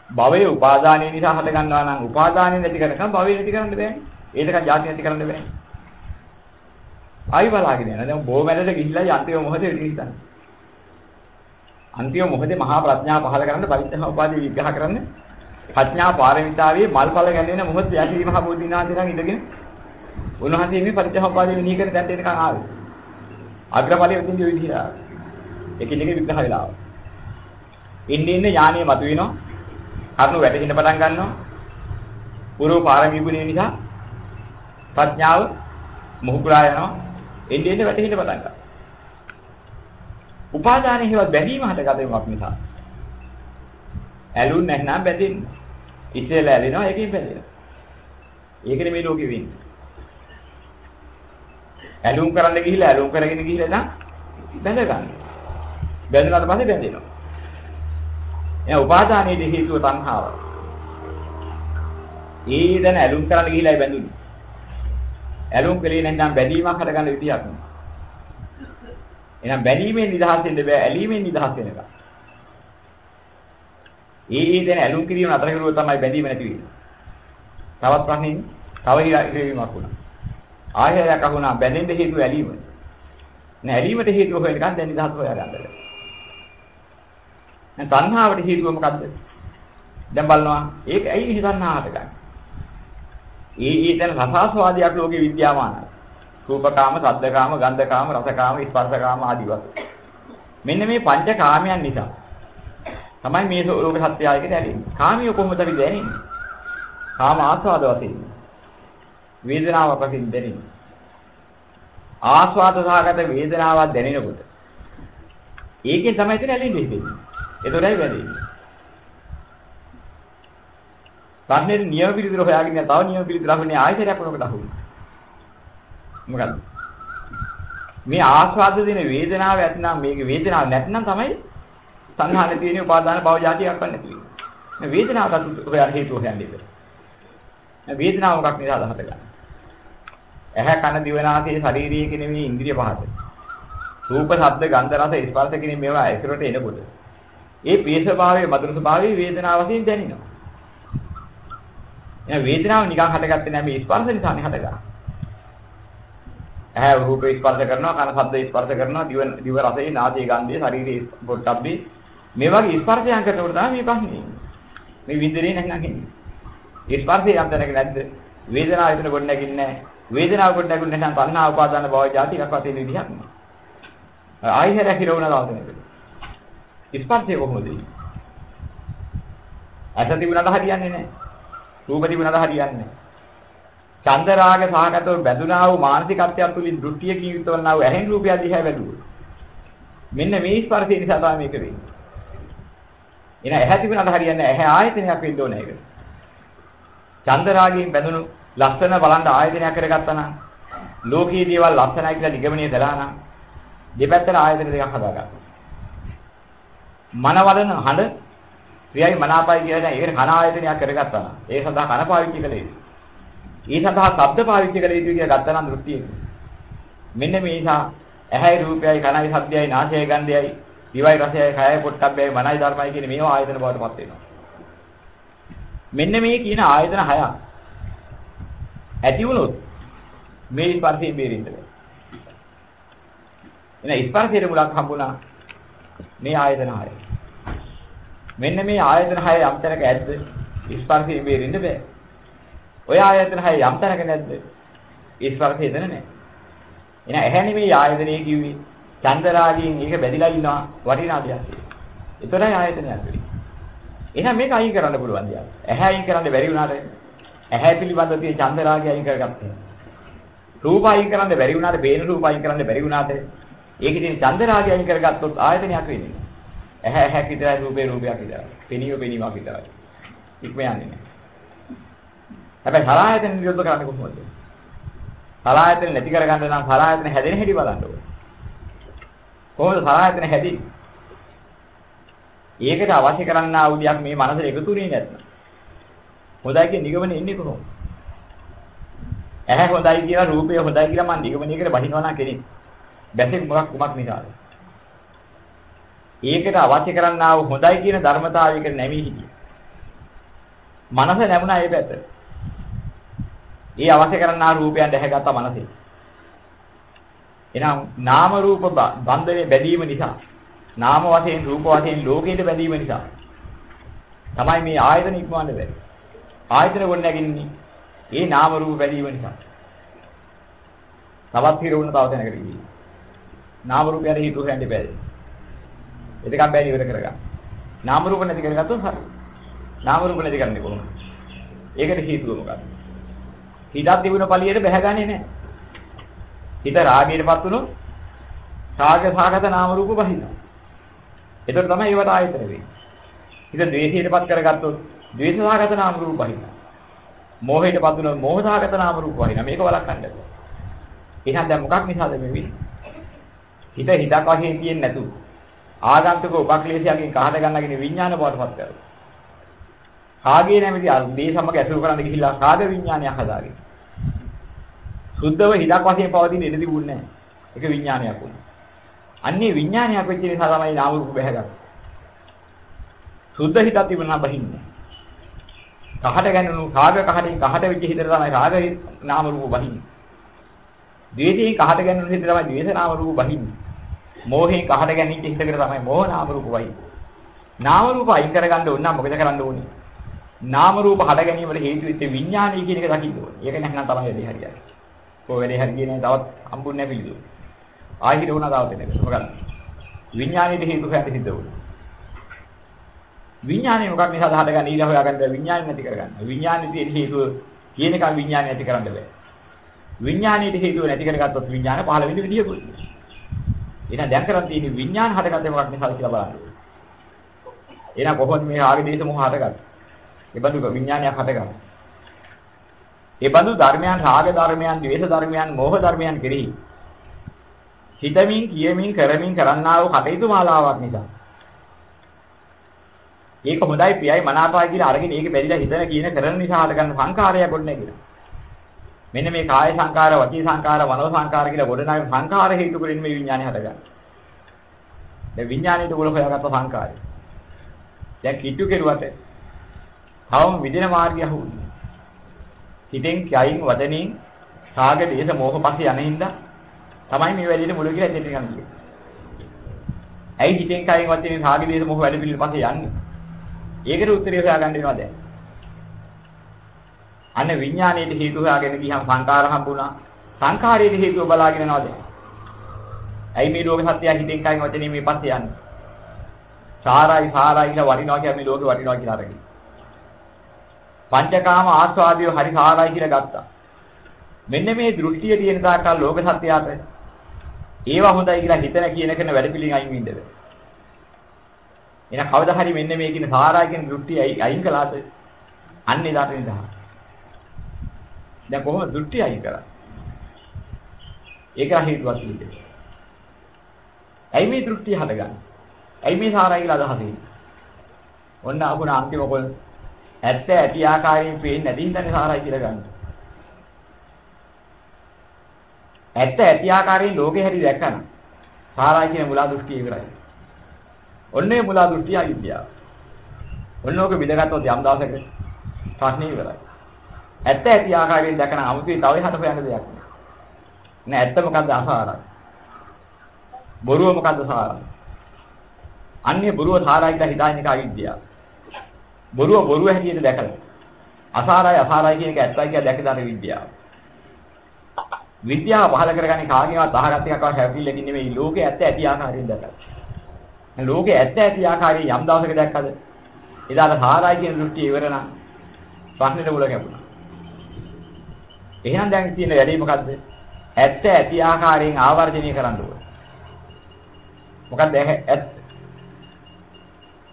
භවයේ උපාදානයේ නිසා හට ගන්නවා නම් උපාදානය නැති කරනකම් භවය නැති කරන්න බෑනේ. ඒකක ಜಾති නැති කරන්න බෑනේ. ආයි බලාගෙන යන දැන් බොමැලට ගිහිල්ලා අන්තිම මොහොතේ ඉතින් අන්තිම මොහොතේ මහා ප්‍රඥා පහල කරන්න පරිත්‍යාග උපාදී විග්‍රහ කරන්න ප්‍රඥා පාරමිතාවේ මල්ඵල ගැනීම මොහොත යටි මහ බෝධිනාථයන් ඉඳගෙන උන්වහන්සේ මේ පරිච්ඡේදපාදේ විනිහ කරන දැන් එනකන් ආවේ. අග්‍රඵලයේ විදිහට ඔය විදිහට ආවේ. එකින් එක විග්‍රහ වෙලා ආවා. ඉන්නේ ඉන්නේ ඥානිය මතුවෙනවා. කරුණු වැටෙන්න පටන් ගන්නවා. පූර්ව පාරමී ගුණය නිසා ප්‍රඥාව මොහුකුලා යනවා. එන්නේ එන්නේ වැටෙන්න පටන් ගන්නවා. උපාදානයේ හේවත් බැඳීම හටගත මොකක් නිසා? ඇලුන් නැත්නම් බැඳෙන්නේ. ඉතල ඇලෙනවා ඒකෙන් බැඳෙනවා. ඒකනේ මේ ලෝකෙ වෙන්නේ. ඇලුම් කරන්න ගිහිල්ලා ඇලුම් කරගෙන ගිහිල්ලා නම් බැඳ ගන්න. බැඳුනාට පස්සේ බැඳෙනවා. එයා උපාදානයේ හේතුව තණ්හාව. ඒ දැන ඇලුම් කරන්න ගිහිල්ලායි බැඳුනේ. ඇලුම් කලේ නැත්නම් බැඳීමක් හදගන්න විදියක් නෑ. එහෙනම් බැඳීමෙන් නිදහස් වෙන්න බෑ ඇලීමෙන් නිදහස් වෙනකම්. ඒ ඒ දැන ඇලුම් කිරීම අතර කරුවොත් තමයි බැඳීම නැති වෙන්නේ. තවත් ප්‍රශ්නින් තව ඉරීමක් වුණා. ආයෙයක් අහුණා බැඳෙන්න හේතුව ඇලීම. නෑ ඇලීමට හේතුව හොයනකන් දැන් නිදහස් හොයාගන්න බැහැ. දැන් තණ්හාවට හේතුව මොකද්ද? දැන් බලනවා ඒක ඇයි තණ්හාවට ගන්න? ඒ ඒ දැන් රසාස්වාදයක් ලෝකේ විද්‍යාමානයි. රූපකාම, සද්දකාම, ගන්ධකාම, රසකාම, ස්පර්ශකාම ආදී වශයෙන්. මෙන්න මේ පංච කාමයන් නිසා තමයි මේ ලෝක සත්‍යයයකට ඇලෙන්නේ. කාමිය කොහොමද අපි දැනෙන්නේ? කාම ආස්වාද වශයෙන්. වේදනාව වශයෙන් දැනෙන්නේ. ආස්වාද සහගත වේදනාවක් දැනෙනකොට ඒකෙන් තමයි එතන ඇලෙන්නේ ඉතින්. ඒතරයි වැදෙන්නේ. ප්‍රශ්නේ නියම පිළිතුර හොයාගෙන තව නියම පිළිතුර අහන්නේ ආයතනයක් වුණාකට අහුවෙන්නේ. මොකද්ද? මේ ආස්වාද දෙන වේදනාව ඇත්නම් මේක වේදනාවක් නැත්නම් තමයි සංහාන තියෙන උපාදාන භව જાතියක් වන්නේ නැති වෙන්නේ. මේ වේදනාවට හොයා හේතු හොයන්නේ ඉතින්. මේ වේදනාව මොකක් නිසාද හටගන්නේ? ඇහැ කන දිව නාසය ශාරීරිය කියන මේ ඉන්ද්‍රිය පහත. රූප, ශබ්ද, ගන්ධ, රස, ස්පර්ශ කියන මේවා එකකට එනකොට ඒ ප්‍රිය ස්වභාවයේ මధుර ස්වභාවයේ වේදනාව වශයෙන් දැනෙනවා. එහෙනම් වේදනාව නිකන් හටගත්තේ නැහැ මේ ස්පර්ශ නිසානේ හටගන්නේ. ඇහැ රූප ස්පර්ශ කරනවා, කන ශබ්ද ස්පර්ශ කරනවා, දිව දිව රසයේ, නාසයේ ගන්ධයේ, ශරීරයේ පොට්ටබ්බේ මේ වගේ ස්පර්ශයන් කරනකොට තමයි මේ ප්‍රශ්නේ. මේ විඳිනේ නැත්නම් කියන්නේ. ස්පර්ශය යම් තැනක නැද්ද? වේදනාව එතන ගොඩ නැගින්නේ නැහැ. වේදනාව කොට නැගුණ නැත්නම් තණ්හා උපාදාන භව જાති එකක් වශයෙන් විදිහක් නෑ. ආයිහෙර හිරවුණ දවසේකට. ස්පර්ශය කොහොමද? අස තිබුණාට හරියන්නේ නෑ. රූප තිබුණාට හරියන්නේ නෑ. චන්ද රාග සහගතව බැඳුනා වූ මානසිකත්වයන් තුලින් දෘෂ්ටියකින් යුක්තවනා වූ ඇහෙන් රූපය දිහා බැලුවොත් මෙන්න මේ ස්පර්ශය නිසා තමයි මේක වෙන්නේ. එන ඇහැ තිබුණාට හරියන්නේ නැහැ. ඇහැ ආයතනයක් වෙන්න ඕනේ ඒක. චන්ද රාගයෙන් බැඳුණු ලස්සන බලන්න ආයතනයක් කරගත්තා නම් ලෝකීය දේවල් ලස්සනයි කියලා නිගමනය කළා නම් දෙපැත්තට ආයතන දෙකක් හදාගන්නවා. මනවලන හඬ ප්‍රියයි මනාපයි කියලා ඒකට කන ආයතනයක් කරගත්තා නම් ඒ සඳහා කන පාවිච්චි කළේ. ඒ සඳහා ශබ්ද පාවිච්චි කළ යුතු කියලා ගත්තා නම් දෘෂ්ටිය. මෙන්න මේ නිසා ඇහැයි රූපයයි කනයි ශබ්දයයි නාසයයි ගන්ධයයි දිවයි රසයයි කයයි පොට්ටබ්බයයි මනයි ධර්මයි කියන මේවා ආයතන බවට පත් වෙනවා. මෙන්න මේ කියන ආයතන හයක් ඇති වුණොත් මේ ස්පර්ශයෙන් බේරෙන්න බෑ. එන ස්පර්ශයේ මුලක් හම්බුණා මේ ආයතන හය. මෙන්න මේ ආයතන හය යම් තැනක ඇද්ද ස්පර්ශයෙන් බේරෙන්න බෑ. ඔය ආයතන හය යම් තැනක නැද්ද ස්පර්ශය එතන නෑ. එන ඇහැ නෙමෙයි ආයතනය කිව්වේ. චන්දරාගයෙන් ඒක බැඳිලා ඉන්නවා වටිනා දෙයක්. ඒතරයි ආයතනයක් වෙන්නේ. එහෙනම් මේක අයින් කරන්න පුළුවන් දෙයක්. ඇහැ අයින් කරන්න බැරි වුණාට ඇහැ පිළිබඳ තියෙන චන්දරාගය අයින් කරගත්තා. රූප අයින් කරන්න බැරි වුණාට බේන රූප අයින් කරන්න බැරි වුණාට ඒකේ තියෙන චන්දරාගය අයින් කරගත්තොත් ආයතනයක් වෙන්නේ. ඇහැ ඇහැක් විතරයි රූපේ රූපයක් විතරයි. පෙනීම පෙනීමක් විතරයි. ඉක්ම යන්නේ නැහැ. හැබැයි සලආයතන නිරෝධ කරන්නේ කොහොමද? සලආයතන නැති කරගන්න නම් සලආයතන හැදෙන හැටි බලන්න ඕනේ. කොහොමද සලආයතන හැදෙන්නේ? ඒකට අවශ්‍ය කරන්නා වූ දෙයක් මේ මනසට එකතු වෙන්නේ නැත්නම්. හොඳයි කියන නිගමනේ ඉන්නේ කොහොමද? ඇහැ හොඳයි කියලා රූපය හොඳයි කියලා මම නිගමනයකට බහිනවා නම් කෙනෙක්. බැසේ මොකක් කුමක් නිසාද? ඒකට අවශ්‍ය කරන්නා වූ හොඳයි කියන ධර්මතාවයකට නැමී හිටියේ. මනස නැමුණා ඒ පැත්තට. ඒ අවශ්‍ය කරන්නා රූපයන් දැහැගත්තා මනසේ. එහෙනම් නාම රූප බන්ධනේ බැඳීම නිසා නාම වශයෙන් රූප වශයෙන් ලෝකයට බැඳීම නිසා තමයි මේ ආයතන ඉක්මවන්න බැරි. ආයතන ගොඩ නැගින්නේ ඒ නාම රූප බැඳීම නිසා. තවත් හිර වුණ තව තැනකට ගිහින්. නාම රූපයට හිතු හොයන්න බැහැ. එතකම් බෑ ඉවර කරගන්න. නාම රූප නැති කරගත්තොත් හරි. නාම රූප නැති කරන්නේ කොහොමද? ඒකට හේතුව මොකක්ද? හිතක් තිබුණ පළියට බැහැගන්නේ නැහැ. හිත රාගයටපත් වුණොත් රාග සාගත නාම රූප බහිනවා. ඒතර තමයි ඒවට ආයතන වෙන්නේ. හිත ද්වේෂයටපත් කරගත්තොත් ද්වේෂ සාගත නාම රූප බහිනවා. මෝහයටපත් වුණොත් මෝහ සාගත නාම රූප බහිනවා. මේක වළක්වන්න බෑ. එහෙනම් දැන් මොකක් නිසාද මේ වෙන්නේ? හිත හිතක් වශයෙන් තියෙන්නේ නැතුව ආගන්තුක උපක්ලේශයකින් කහට ගන්නගෙන විඥාන බවටපත් කරනවා. කාගේ නැමැති අර්ධේ සමග ඇසුරු කරන්න ගිහිල්ලා කාද විඥානයක් හදාගෙන. සුද්ධව හිතක් වශයෙන් පවතින ඉඳ තිබුණේ නැහැ. ඒක විඥානයක් වුණා. අන්නේ විඥානයක් වෙච්ච නිසා තමයි නාම රූප බහැගන්නේ. සුද්ධ හිතක් තිබුණා බහින්නේ. කහට ගැනුණු රාග කහටින් කහට වෙච්ච හිතට තමයි රාග නාම රූප බහින්නේ. ද්වේෂයෙන් කහට ගැනුණු හිතට තමයි ද්වේෂ නාම රූප බහින්නේ. මෝහයෙන් කහට ගැනිච්ච හිතකට තමයි මෝහ නාම රූප බහින්නේ. නාම රූප අයින් කරගන්න ඕන නම් මොකද කරන්න ඕනේ? නාම රූප හට ගැනීමට හේතු වෙච්ච විඥානය කියන එක දකින්න ඕනේ. ඒක නැත්නම් තමයි වැඩේ හරියන්නේ. කොහොම වැඩේ හරියන්නේ තවත් හම්බුන්නේ නැහැ පිළිදු. ආහිර වුණා තවත් එනක. මොකද? විඥානයේ හේතු හැට සිද්ධ වුණා. විඥානය මොකක් නිසාද හටගන්නේ ඊළඟ හොයාගන්න විඥානය නැති කරගන්න. විඥානයේ තියෙන හේතුව කියන එක විඥානය නැති කරන්න බෑ. විඥානයේ හේතුව නැති කරගත්තොත් විඥාන පහළ වෙන්න විදියකුත්. එහෙනම් දැන් කරන් තියෙන්නේ විඥාන හටගත්තේ මොකක් නිසාද කියලා බලන්න. එහෙනම් කොහොමද මේ ආගේ දේශ මොහ හටගත්තේ? ඒ බඳු විඥානයක් හටගන්නවා. ඒ බඳු ධර්මයන් රාග ධර්මයන්, ද්වේෂ ධර්මයන්, මෝහ ධර්මයන් කෙරෙහි හිතමින්, කියමින්, කරමින් කරන්නා වූ කටයුතු මාලාවක් නිසා. ඒක හොඳයි ප්‍රියයි මනාපයි කියලා අරගෙන ඒක බැරිලා හිතන කියන කරන නිසා හටගන්න සංකාරය ගොඩ නැගිලා. මෙන්න මේ කාය සංකාර, වචී සංකාර, මනෝ සංකාර කියලා ගොඩ නැගෙන සංකාර හේතු කරගෙන මේ විඥානය හටගන්නේ. දැන් විඥානයේ තුල හොයාගත්ත සංකාරය. දැන් කිට්ටු කෙරුවට තවම විදින මාර්ගය අහුන්නේ. හිතෙන් කයින් වදනින් රාග දේශ මොහ පස්සේ යන හින්දා තමයි මේ වැඩේට මුල කියලා එතෙන් යන්නේ. ඇයි හිතෙන් කයින් වදනින් රාග දේශ මොහ වැඩ පිළිවෙල පස්සේ යන්නේ? ඒකට උත්තරය හොයාගන්න වෙනවා දැන්. අන්න විඥාණයට හේතු හොයාගෙන ගියහම සංකාර හම්බුණා. සංකාරයේ හේතුව බලාගෙන යනවා දැන්. ඇයි මේ ලෝක සත්‍යය හිතෙන් කයින් වදනින් මේ පස්සේ යන්නේ? සාරයි සාරයි කියලා වරිනවා කියන්නේ ලෝකෙ වරිනවා කියලා අරගෙන. පංචකාම ආස්වාදිය හරි සාරයි කියලා ගත්තා. මෙන්න මේ දෘෂ්ටිය තියෙන තාක්කල් ලෝක සත්‍යයට ඒවා හොඳයි කියලා හිතන කියන කෙන වැඩ පිළින් අයින් වෙන්නද. එන කවදා හරි මෙන්න මේ කියන සාරයි කියන දෘෂ්ටිය අයින් කළාද අන්නේ දාට නිදා. දැන් කොහොමද දෘෂ්ටි අයින් කරන්නේ? ඒක හේතුවක් විදිහට. ඇයි මේ දෘෂ්ටිය හදගන්නේ? ඇයි මේ සාරයි කියලා අදහස එන්නේ? ඔන්න අපුණ අන්තිම කොල් ඇත්ත ඇති ආකාරයෙන් පේන්නේ නැති හින්දානේ සාරයි කියලා ගන්න. ඇත්ත ඇති ආකාරයෙන් ලෝකේ හැටි දැක්කම සාරයි කියන මුලා දෘෂ්ටිය ඉවරයි. ඔන්නේ මුලා දෘෂ්ටිය අවිද්‍යාව. ඔන්න ඕක බිඳගත්තොත් යම් දවසක ප්‍රශ්නේ ඉවරයි. ඇත්ත ඇති ආකාරයෙන් දැකන අමුතුවේ තව එහාට හොයන්න දෙයක් නෑ. නෑ ඇත්ත මොකද්ද අසාරයි. බොරුව මොකද්ද සාරයි. අන්නේ බොරුව සාරයි කියලා හිතාගෙන එක අවිද්‍යාව. බොරුව බොරුව හැටියට දැකලා අසාරයි අසාරයි කියන එක ඇත්තයි කියලා දැක දාන විද්‍යාව. විද්‍යාව පහල කරගන්නේ කාගේවත් අහගත් එකක් හැපිල්ලකින් නෙමෙයි ලෝකේ ඇත්ත ඇති ආකාරයෙන් දැකලා. ලෝකේ ඇත්ත ඇති ආකාරයෙන් යම් දවසක දැක්කද එදාට සාරයි කියන දෘෂ්ටිය ඉවර නම් ප්‍රශ්නෙට මුල ගැඹුණා. එහෙනම් දැන් තියෙන වැඩේ මොකද්ද? ඇත්ත ඇති ආකාරයෙන් ආවර්ජනය කරන්න ඕනේ. මොකද්ද ඇත්ත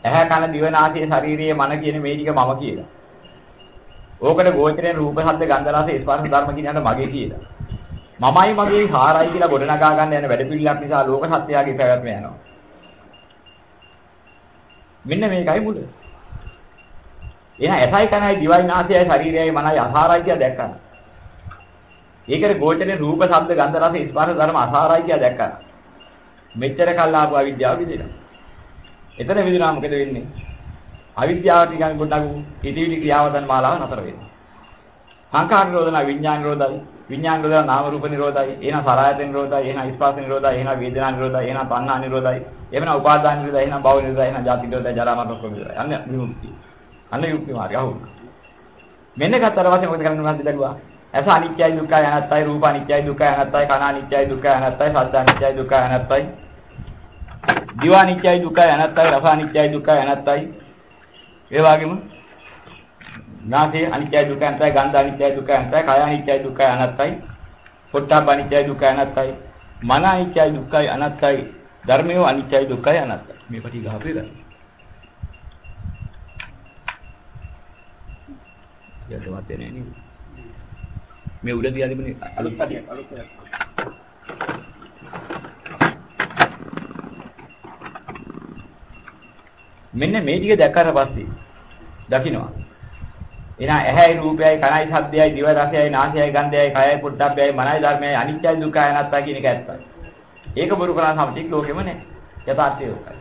ඇහැ කන දිව නාසය ශරීරයේ මන කියන මේ ටික මම කියලා. ඕකට ගෝචරයෙන් රූප ශබ්ද ගන්ධ රස ස්පර්ශ ධර්ම කියන යන මගේ කියලා. මමයි මගේ හාරයි කියලා ගොඩනගා ගන්න යන වැඩ පිළිලක් නිසා ලෝක සත්‍යයගේ පැවැත්ම යනවා. මෙන්න මේකයි මුල. එහෙනම් ඇසයි කනයි දිවයි නාසයයි ශරීරයයි මනයි අසාරයි කියලා දැක්කම. ඒකට ගෝචරයෙන් රූප ශබ්ද ගන්ධ රස ස්පර්ශ ධර්ම අසාරයි කියලා දැක්කම. මෙච්චර කල් ආපු අවිද්‍යාව විදිනවා. එතන විදුනා මොකද වෙන්නේ? අවිද්‍යාව ටිකෙන් පොඩ්ඩක් ඉදිවිලි ක්‍රියාවදන් මාලාව නතර වෙනවා. සංඛාර නිරෝධන විඥාන නිරෝධයි. විඥාන නිරෝධන නාම රූප නිරෝධයි. එහෙනම් සලආයතන නිරෝධයි. එහෙනම් ස්පර්ශ නිරෝධයි. එහෙනම් වේදනා නිරෝධයි. එහෙනම් තණ්හා නිරෝධයි. එහෙනම් උපාදාන නිරෝධයි. එහෙනම් භව නිරෝධයි. එහෙනම් ජාති නිරෝධයි. ජරා මරණ රෝග නිරෝධයි. අන්න විමුක්තිය. අන්න යුක්ති මාර්ගය අහුවුනා. මෙන්න ගත්තර වශයෙන් මොකද කරන්නේ මහත් දරුවා? ඇස අනිත්‍යයි දුක්ඛයි අනාත්තයි රූප අනිත්‍යයි දුක්ඛයි අනාත්තයි කන අනිත්‍යයි දුක්ඛයි අනාත්තයි ශබ්ද අනිත්‍යයි දුක්ඛයි අනාත්තයි දිව අනිත්‍යයි දුක්ඛයි අනාත්තයි රස අනිත්‍යයි දුක්ඛයි අනාත්තයි ඒ වගේම නාසය අනිත්‍යයි දුක්ඛයි අනාත්තයි ගන්ධ අනිත්‍යයි දුක්ඛයි අනාත්තයි කය අනිත්‍යයි දුක්ඛයි අනාත්තයි පොට්ටබ්බ අනිත්‍යයි දුක්ඛයි අනාත්තයි මන අනිත්‍යයි දුක්ඛයි අනාත්තයි ධර්මය අනිත්‍යයි දුක්ඛයි අනාත්තයි මේ පිටි ගහපේ ගන්න යදවත් දෙන්නේ නේ මේ උඩ දිහා තිබුණේ අලුත් පටියක්. අලුත් මෙන්න මේ ටික දැක්කට පස්සේ දකින්නවා එහෙනම් ඇහැයි රූපයයි කනයි ශබ්දයයි දිව රසයයි නාසයයි ගන්ධයයි කයයි පුට්ටබ්බයයි මනයි ධර්මයයි අනිත්‍යයි දුක්ඛයි අනාත්තයි කියන එක ඇත්තයි. ඒක බොරු කරන සමතික් ලෝකෙම නෑ. යථාර්ථය ඒකයි.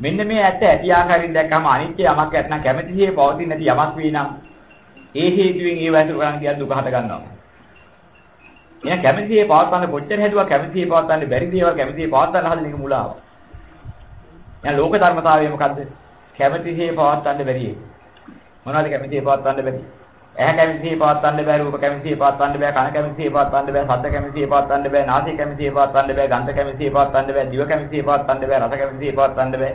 මෙන්න මේ ඇත්ත ඇති ආකාරයෙන් දැක්කම අනිත්‍ය යමක් ඇත්නම් කැමැතිසේ පවතින නැති යමක් වේ නම් ඒ හේතුවෙන් ඒ වෛතුරු කරන් කියන දුක හට ගන්නවා. එහෙනම් කැමැතිසේ පවත්වන්න කොච්චර හැදුවා කැමැතිසේ පවත්වන්න බැරි දේවල් කැමැතිසේ පවත්වන්න හදන එක මුලාව. එහෙනම් ලෝක ධර්මතාවය මොකද්ද? කැමැතිසේ පවත්වන්න බැරි එක. මොනවද කැමැතිසේ පවත්වන්න බැරි? ඇහැ කැමැතිසේ පවත්වන්න බෑ රූප කැමැතිසේ පවත්වන්න බෑ කන කැමැතිසේ පවත්වන්න බෑ ශබ්ද කැමැතිසේ පවත්වන්න බෑ නාසය කැමැතිසේ පවත්වන්න බෑ ගන්ධ කැමැතිසේ පවත්වන්න බෑ දිව කැමැතිසේ පවත්වන්න බෑ රස කැමැතිසේ පවත්වන්න බෑ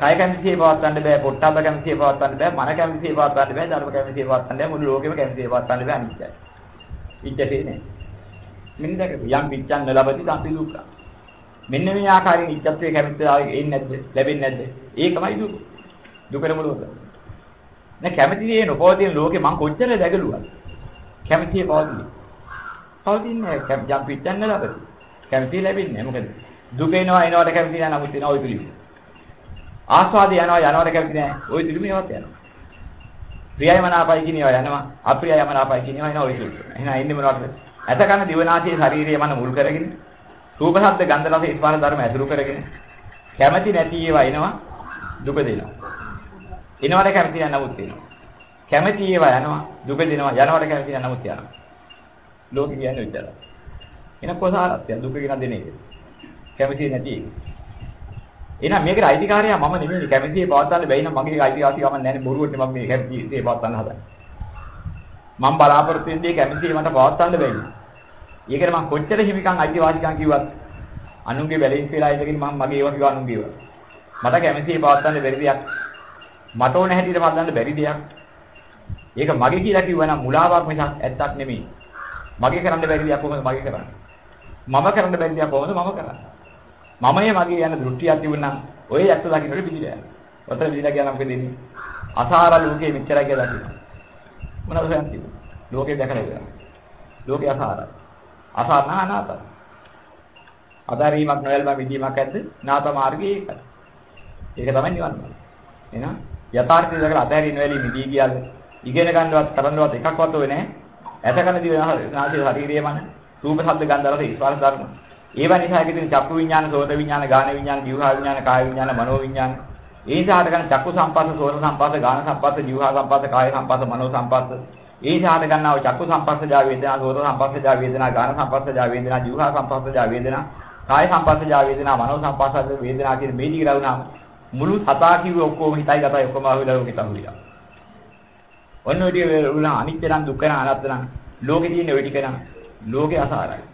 කය කැමැතිසේ පවත්වන්න බෑ පොට්ටබ්බ කැමැතිසේ පවත්වන්න බෑ මන කැමැතිසේ පවත්වන්න බෑ ධර්ම කැමැතිසේ පවත්වන්න බෑ මුළු ලෝකෙම කැමැතිසේ පවත්වන්න බෑ අනිත්‍යයි. ඉච්ඡතේ නේ. මෙන්න දැක යම් පිච්ඡන් ලැබති සම්පි දුක්ඛ. මෙන්න මේ ආකාරයෙන් ඉච්ඡත්වයේ කැමැත්තාව එන්නේ නැද්ද? ලැබෙන්නේ නැද්ද? ඒකමයි දුක. දුකේ මුලව. නෑ කැමැති දේ නොපවතින ලෝකේ මං කොච්චර දැගලුවද? කැමැතිය පවතින. පවතින්නේ යම් පිටන්න ලබද? කැමැතිය ලැබෙන්නේ මොකද? දුක එනවා එනවට කැමැති නෑ නමුත් එනවා ඔය පිළිම. ආස්වාද යනවා යනවට කැමැති නෑ ඔය පිළිම ඒවත් යනවා. ප්‍රියය මනාපයි කියන ඒවා යනවා අප්‍රියය මනාපයි කියන ඒවා එනවා ඔය පිළිම. එහෙනම් එන්නේ මොනවද? ඇත කන දිවනාසයේ ශරීරය මන මුල් කරගෙන රූප ශබ්ද ගන්ධ රස ස්පර්ශ ධර්ම ඇසුරු කරගෙන කැමැති නැති ඒවා එනවා දුක දෙනවා. එනවට කැමති නැහැ නමුත් එනවා. කැමති ඒවා යනවා දුක දෙනවා යනවට කැමති නැහැ නමුත් යනවා. ලෝකෙ කියන්නේ විතරයි. එන කොසාරත්ය දුක කියන දෙන එක. කැමති නැති එක. එහෙනම් මේකට අයිතිකාරයා මම නෙමෙයි කැමතිේ පවත්වන්න බැයි නම් මගේ අයිතිවාසිකම නැහැ බොරුවට මම මේ කැමතිේ පවත්වන්න හදන්නේ. මම බලාපොරොත්තු වෙන්නේ කැමතිේ මට පවත්වන්න බැයි. ඒකට මම කොච්චර හිමිකම් අයිතිවාසිකම් කිව්වත් අනුන්ගේ වැලෙන් කියලා ඉඳගෙන මම මගේ ඒවා කිව්වා අනුන්ගේ ඒවා. මට කැමතිේ පවත්වන්න බැරි දෙයක්. මට ඕන හැටියට මතන්න බැරි දෙයක්. ඒක මගේ කියලා කිව්වනම් මුලාවක් මිසක් ඇත්තක් නෙමෙයි. මගේ කරන්න බැරි දෙයක් කොහොමද මගේ කරන්නේ? මම කරන්න බැරි දෙයක් කොහොමද මම කරන්නේ? මමයේ මගේ යන දෘෂ්ටියක් තිබුණා ඔය ඇත්ත දකින්නට පිළිලා යනවා. ඔතන පිළිලා ගියා නම් මොකද වෙන්නේ? අසාර ලෝකේ මෙච්චරයි කියලා දකින්න. මොනවද හොයන්නේ? ලෝකේ දැකලා ඉවරයි. ලෝකේ අසාරයි. අසාර නානාත. අදාරීමක් නොයල්ම විදීමක් ඇද්ද? නාත මාර්ගයේ ඒකයි. ඒක තමයි නිවන් මාර්ගය. එහෙනම් යථාර්ථය දැකලා අදාරින් නොයලී මිදී ගියාද? ඉගෙන ගන්නවත් කරන්නවත් එකක්වත් ඔය නැහැ. ඇතකන දිව නාසයේ ශරීරයේ මන රූප ශබ්ද ගන්ධ රස ස්පර්ශ ධර්ම ඒවා නිසා ඇතිවෙන චක්කු විඥාන, සෝත විඥාන, ගාන විඥාන, જીවහා විඥාන, කාය විඥාන, මනෝ විඥාන. ඒ නිසා හටගන්න චක්කු සම්පස්ස, සෝත සම්පස්ස, ගාන සම්පස්ස, જીවහා සම්පස්ස, කාය සම්පස්ස, මනෝ සම්පස්ස. ඒසාද ගන්නා චක්කු සංපස්සජා වේදනා, සෝත සංපස්සජා වේදනා, ගාන සංපස්සජා වේදනා, ජීවහා සංපස්සජා වේදනා, කාය සංපස්සජා වේදනා, මනෝ සංපස්සජා වේදනා කියන මේ ටික ලැබුණාම මුළු සතා කිව්වේ ඔක්කොම හිතයි ගතයි ඔක්කොම ආවිලා ලෝකෙට අහුවිලා. ඔන්න ඔය ටික වුණා අනිත්‍ය නම් දුක්ඛ නම් අනාත්ම නම් ලෝකේ තියෙන ඔය ටික නම් ලෝකේ අසාරයි.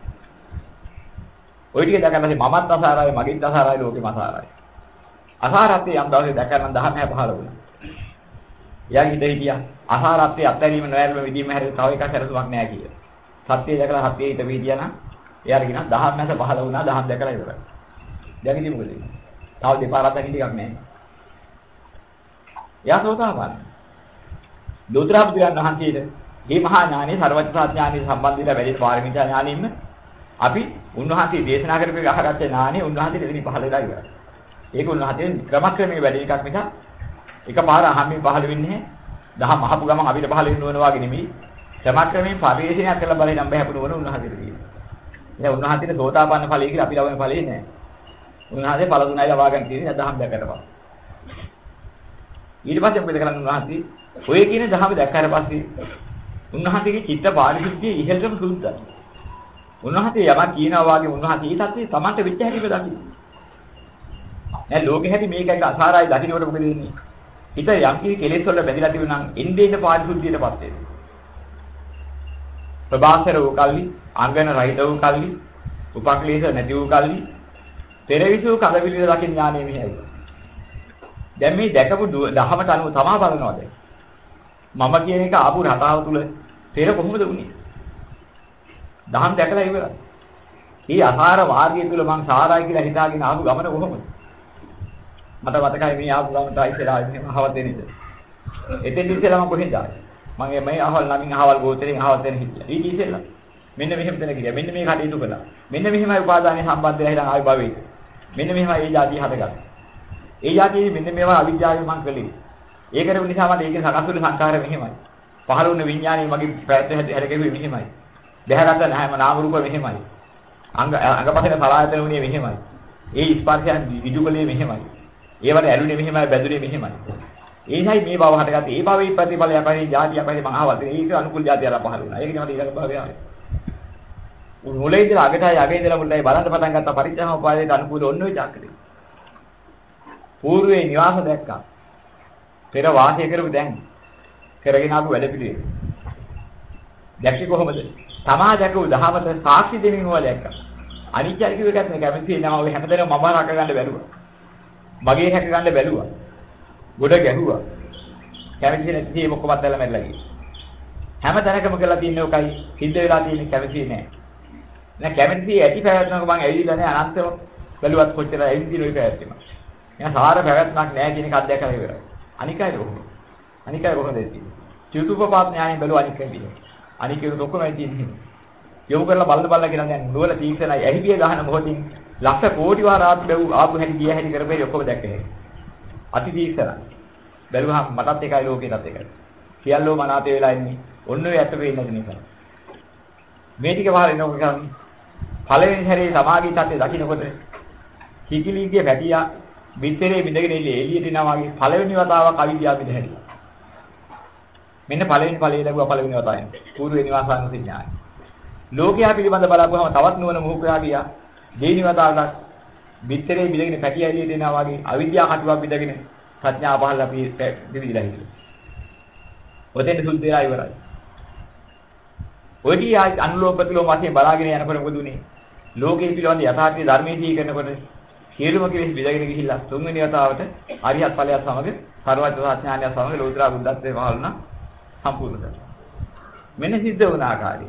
ඔය ටික දැකලා ඉතින් මමත් අසාරයි, මගෙත් අසාරයි, ලෝකෙම අසාරයි. අසාරත්තේ යම් දවසේ දැකලා නම් 19 15 වුණා. එයා හිතේ හිටියා අසාරත්වයේ අත්හැරීම නොයල්ම විදීම හැරෙන්න තව එකක් හැරසුමක් නැහැ කියලා. සත්‍යය දැකලා සත්‍යයේ හිත වීදියා නම් එයාට කියනවා 10 නැස පහළ වුණා 10 දැකලා ඉවරයි. දැන් ඉතින් මොකද වෙන්නේ? තව දෙපාරක් දකින්න එකක් නැහැ. එයා සෝතාපන්න. ලෝතරාපුත්‍රයන් වහන්සේට මේ මහා ඥානෙ සර්වඥ ඥානෙ සම්බන්ධිලා වැඩි පාරමිතා ඥානෙින්ම අපි උන්වහන්සේ දේශනා කරපු එක අහගත්ත ඥානෙ උන්වහන්සේට එදිනි පහළ වෙලා ඉවරයි. ඒක උන්වහන්සේ ක්‍රමක්‍රමයෙන් වැඩි එකක් මිසක් එකපාර අහම්මින් පහළ වෙන්නේ නැහැ. දහම අහපු ගමන් අපිට පහළ වෙන්න ඕන වගේ නෙමෙයි. ක්‍රමක්‍රමයෙන් පරිශ්‍රණයක් කරලා බලේ නම් බෑ හපුන උන්වහන්සේට කියනවා. දැන් උන්වහන්සේට සෝතාපන්න ඵලයේ කියලා අපි ලබන ඵලයේ නැහැ. උන්වහන්සේ ඵල තුනයි ලබා ගන්න තියෙන්නේ දහම් දැකලා. ඊට පස්සේ මොකද කරන්නේ උන්වහන්සේ? ඔය කියන දහම දැක්කාට පස්සේ උන්වහන්සේගේ චිත්ත පාරිශුද්ධිය ඉහළටම සුද්ධයි. උන්වහන්සේ යමක් කියනවා වගේ උන්වහන්සේ ඒ தත්ත්වය Tamante වෙච්ච හැටි දකින්න. දැන් ලෝකෙ හැටි මේකයි අසාරයි දකින්නකොට මොකද වෙන්නේ? හිත යම් කිසි කෙලෙස් වල බැඳිලා තිබුණා නම් එන්නේ ඉන්න පාරිශුද්ධියටපත් වෙනවා. ප්‍රබාසර වූ කල්ලි, අංගන රහිත වූ කල්ලි, උපක්ලේශ නැති වූ කල්ලි, පෙරවිසු කලවිලිද දකින්න ඥානෙ මෙහෙයි. දැන් මේ දැකපු දහමට අනුව තමා බලනවාද? මම කියන එක ආපු රටාව තුල පෙර කොහොමද වුනේ? දහම් දැකලා ඉවරයි. මේ අසාර මාර්ගය තුල මං සාරයි කියලා හිතාගෙන ආපු ගමන කොහොමද? මට මතකයි මේ ආපු ගමනට ඉස්සරහා එහෙම අහවල් දෙන්නේද? එතෙන් ඉස්සෙල්ලා මම කොහෙන්ද ආවේ? මම මේ අහවල් නමින් අහවල් ගෝත්‍රයෙන් අහවල් දෙන්න හිටියා. ඊට ඉස්සෙල්ලා මෙන්න මෙහෙම දෙන කිරියා. මෙන්න මේ කටයුතු කළා. මෙන්න මෙහෙමයි උපාදානයේ සම්බන්ධය හිටන් ආවි භවෙයි. මෙන්න මෙහෙමයි ඒ જાතිය හදගත්තා. ඒ જાතියේ මෙන්න මේවා අවිද්‍යාවෙන් මං කළේ. ඒ කරපු නිසා මට ඒකේ සකස් වෙන සංකාර මෙහෙමයි. පහළ වුණ විඥානය මගේ පැත්ත හැදගෙවි මෙහෙමයි. දැහැගත්ත නැහැම නාම රූප මෙහෙමයි. අංග අංගපතේ සලආයතන උනේ මෙහෙමයි. ඒ ස්පර්ශයන් විදුකලේ මෙහෙමයි. ඒවට ඇලුනේ මෙහෙමයි බැඳුනේ මෙහෙමයි. ඒයි මේ බව හටගත්තේ. ඒ භවයේ ප්‍රතිඵලය අපරි ජාතිය අපරි මහාවත. ඒක අනුකූල ජාතිය අර පහළ වුණා. ඒක තමයි ඊළඟ භවය ආවේ. මුලේ ඉඳලා අගටයි අගේ ඉඳලා මුලටයි බලන්න පටන් ගත්ත පරිත්‍යාග උපාදයට අනුකූල ඔන්න ඔය චක්‍රය. పూర్වේ නිවාස දැක්කා. පෙර වාසය කරපු දැන් කරගෙන ආපු වැඩ පිළිවෙල. දැක්කේ කොහොමද? සමාජයක උදාහමත සාක්ෂි දෙමින් හොය දැක්කා. අනිත්‍ය කිව්ව එකත් නේ කැමති නෑ ඔය හැමදේම මම රකගන්න බැරුවා. මගේ හැක ගන්න බැලුවා. ගොඩ ගැහුවා. කැමති නැති දේ මොකවත් දැල්ලා මැරලා ගියා. හැම තැනකම කරලා තින්නේ ඔකයි සිද්ධ වෙලා තියෙන්නේ කැමති නෑ. නෑ කැමති ඇති පැවැත්මක මං ඇවිල්ලා නෑ අනන්තව බැලුවත් කොච්චර ඇවිදින ඔය පැවැත්ම. එහෙනම් සාර පැවැත්මක් නෑ කියන එක අත්දැකලා ඉවරයි. අනිකයි කොහොමද? අනිකයි කොහොමද තියෙන්නේ? චතුපපාත ඥාණයෙන් බැලුවා අනිකයි පිළිගන්න. අනිකේ ඔක්කොම තියෙන්නේ. යොමු කරලා බලන බලන කියන දැන් නුවල තීක්ෂණයි ඇහිපිය ගහන මොහොතින් ලක්ෂ කෝටි වාර ආපු බැව් ආපු හැටි ගිය හැටි කරපේ ඔක්කොම දැක්කේ. අති තීක්ෂණ. බැලුවහම මටත් එකයි ලෝකෙටත් එකයි. සියල්ලෝ මනාතේ වෙලා ඉන්නේ. ඔන්න ඔය ඇත්ත වෙන්නේ නැති නිසා. මේ ටික පහල එනකොට කරන්නේ පළවෙනි හැරේ සමාගී තත්ත්වය දකින්නකොට කිකිලීගේ පැටියා බිත්තරේ බිඳගෙන ඉන්නේ එළියට එනවා වගේ පළවෙනි වතාවක් අවිද්‍යාව බිඳ හැරියා. මෙන්න පළවෙනි ඵලයේ ලැබුවා පළවෙනි වතාවෙන්. පූර්ව නිවාසානුසඥාය. ලෝකයා පිළිබඳ බලපුවම තවත් නුවණ මොහොකයා ගියා. දෙවෙනි වතාවට බිත්තරේ බිඳගෙන පැටියා එළියට එනවා වගේ අවිද්‍යාව කටුවක් බිඳගෙන ප්‍රඥා පහළ අපි දෙවිදිලා හිටියා. ඔතෙන් සුද්ධ වෙලා ඉවරයි. ඔය දී අනුලෝම ප්‍රතිලෝම වශයෙන් බලාගෙන යනකොට මොකද උනේ? ලෝකයේ පිළිබඳ යථාර්ථය ධර්මයේ දී කරනකොට සියලුම කෙලෙස් බෙදගෙන ගිහිල්ලා තුන්වෙනි වතාවට අරිහත් ඵලයත් සමග සර්වඥ ඥානය සමග ලෝතර බුද්ධත්වයේ පහළ වුණා සම්පූර්ණ කරලා. මෙන්න සිද්ධ වුණ ආකාරය.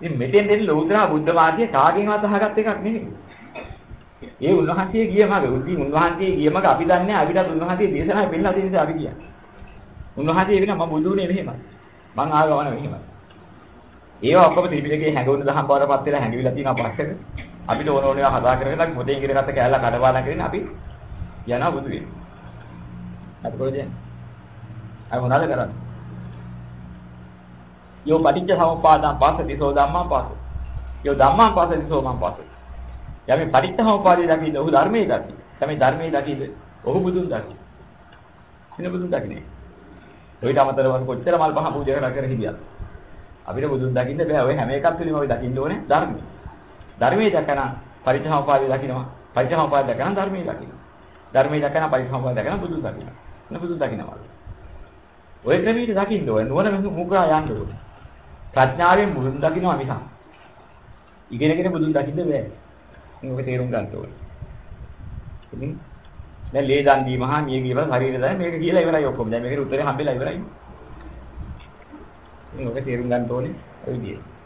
ඉතින් මෙතෙන් දෙන්නේ ලෝතර බුද්ධ මාර්ගය කාගෙන්වත් අහගත් එකක් නෙමෙයි. ඒ උන්වහන්සේ ගිය මග උන්දී උන්වහන්සේ ගිය මග අපි දන්නේ අපිටත් උන්වහන්සේ දේශනාවේ පෙන්නලා තියෙන නිසා අපි ගියා. උන්වහන්සේ වෙන මම බුදුනේ මෙහෙමයි. මං ආගමන මෙහෙමයි. ඒවා ඔක්කොම ත්‍රිපිටකයේ හැඟවුණු දහම් බවටපත් වෙලා හැඟවිලා තියෙනවා පස්සෙක. අපිට ඕන ඕන ඒවා හදා කරගෙන මොතෙන් ඉගෙන ගත්ත කෑල්ල කඩපාඩම් කරගෙන අපි යනවා බුදු වෙන. අපි කොහෙද යන්නේ? අය මොනවද කරන්නේ? යෝ පටිච්ච සමුප්පාදං පස්සති සෝ ධම්මං පස්සති. යෝ ධම්මං පස්සති සෝ මං පස්සති. යමි පටිච්ච සමුප්පාදේ දකිද ඔහු ධර්මයේ දකි. තමයි ධර්මයේ දකිද ඔහු බුදුන් දකි. සින බුදුන් දකින්නේ. ඔයිට අමතරව කොච්චර මල් පහ පූජා කරලා කර හිටියත් අපිට බුදුන් දකින්න බෑ. ඔය හැම එකක් තුළින්ම අපි දකින්න ඕනේ ධර්මය. ධර්මයේ දකන පරිචහෝපාදී දකින්නවා. පරිචහෝපාදී දකන ධර්මයේ දකින්නවා. ධර්මයේ දකන පරිචහෝපාදී දකන බුදුන් දකින්නවා. න බුදුන් දකින්නවා. ඔය ක්‍රමීට දකින්න ඕනේ. නුවණ මුගා යන්න ඕනේ. ප්‍රඥාවෙන් බුදුන් දකින්නවා මිසක්. ඉගෙනගෙන බුදුන් දකින්න බෑ. මේක තේරුම් ගන්න ඕනේ. ඉතින් දැන් ලේ දන් දීම හා මිය ගියව ශරීරය දැන් මේක කියලා ඉවරයි ඔක්කොම. දැන් මේකට උත්තරේ හම්බෙලා ඉවරයි. මේක තේරුම් ගන්න ඕනේ ඔය විදිහට.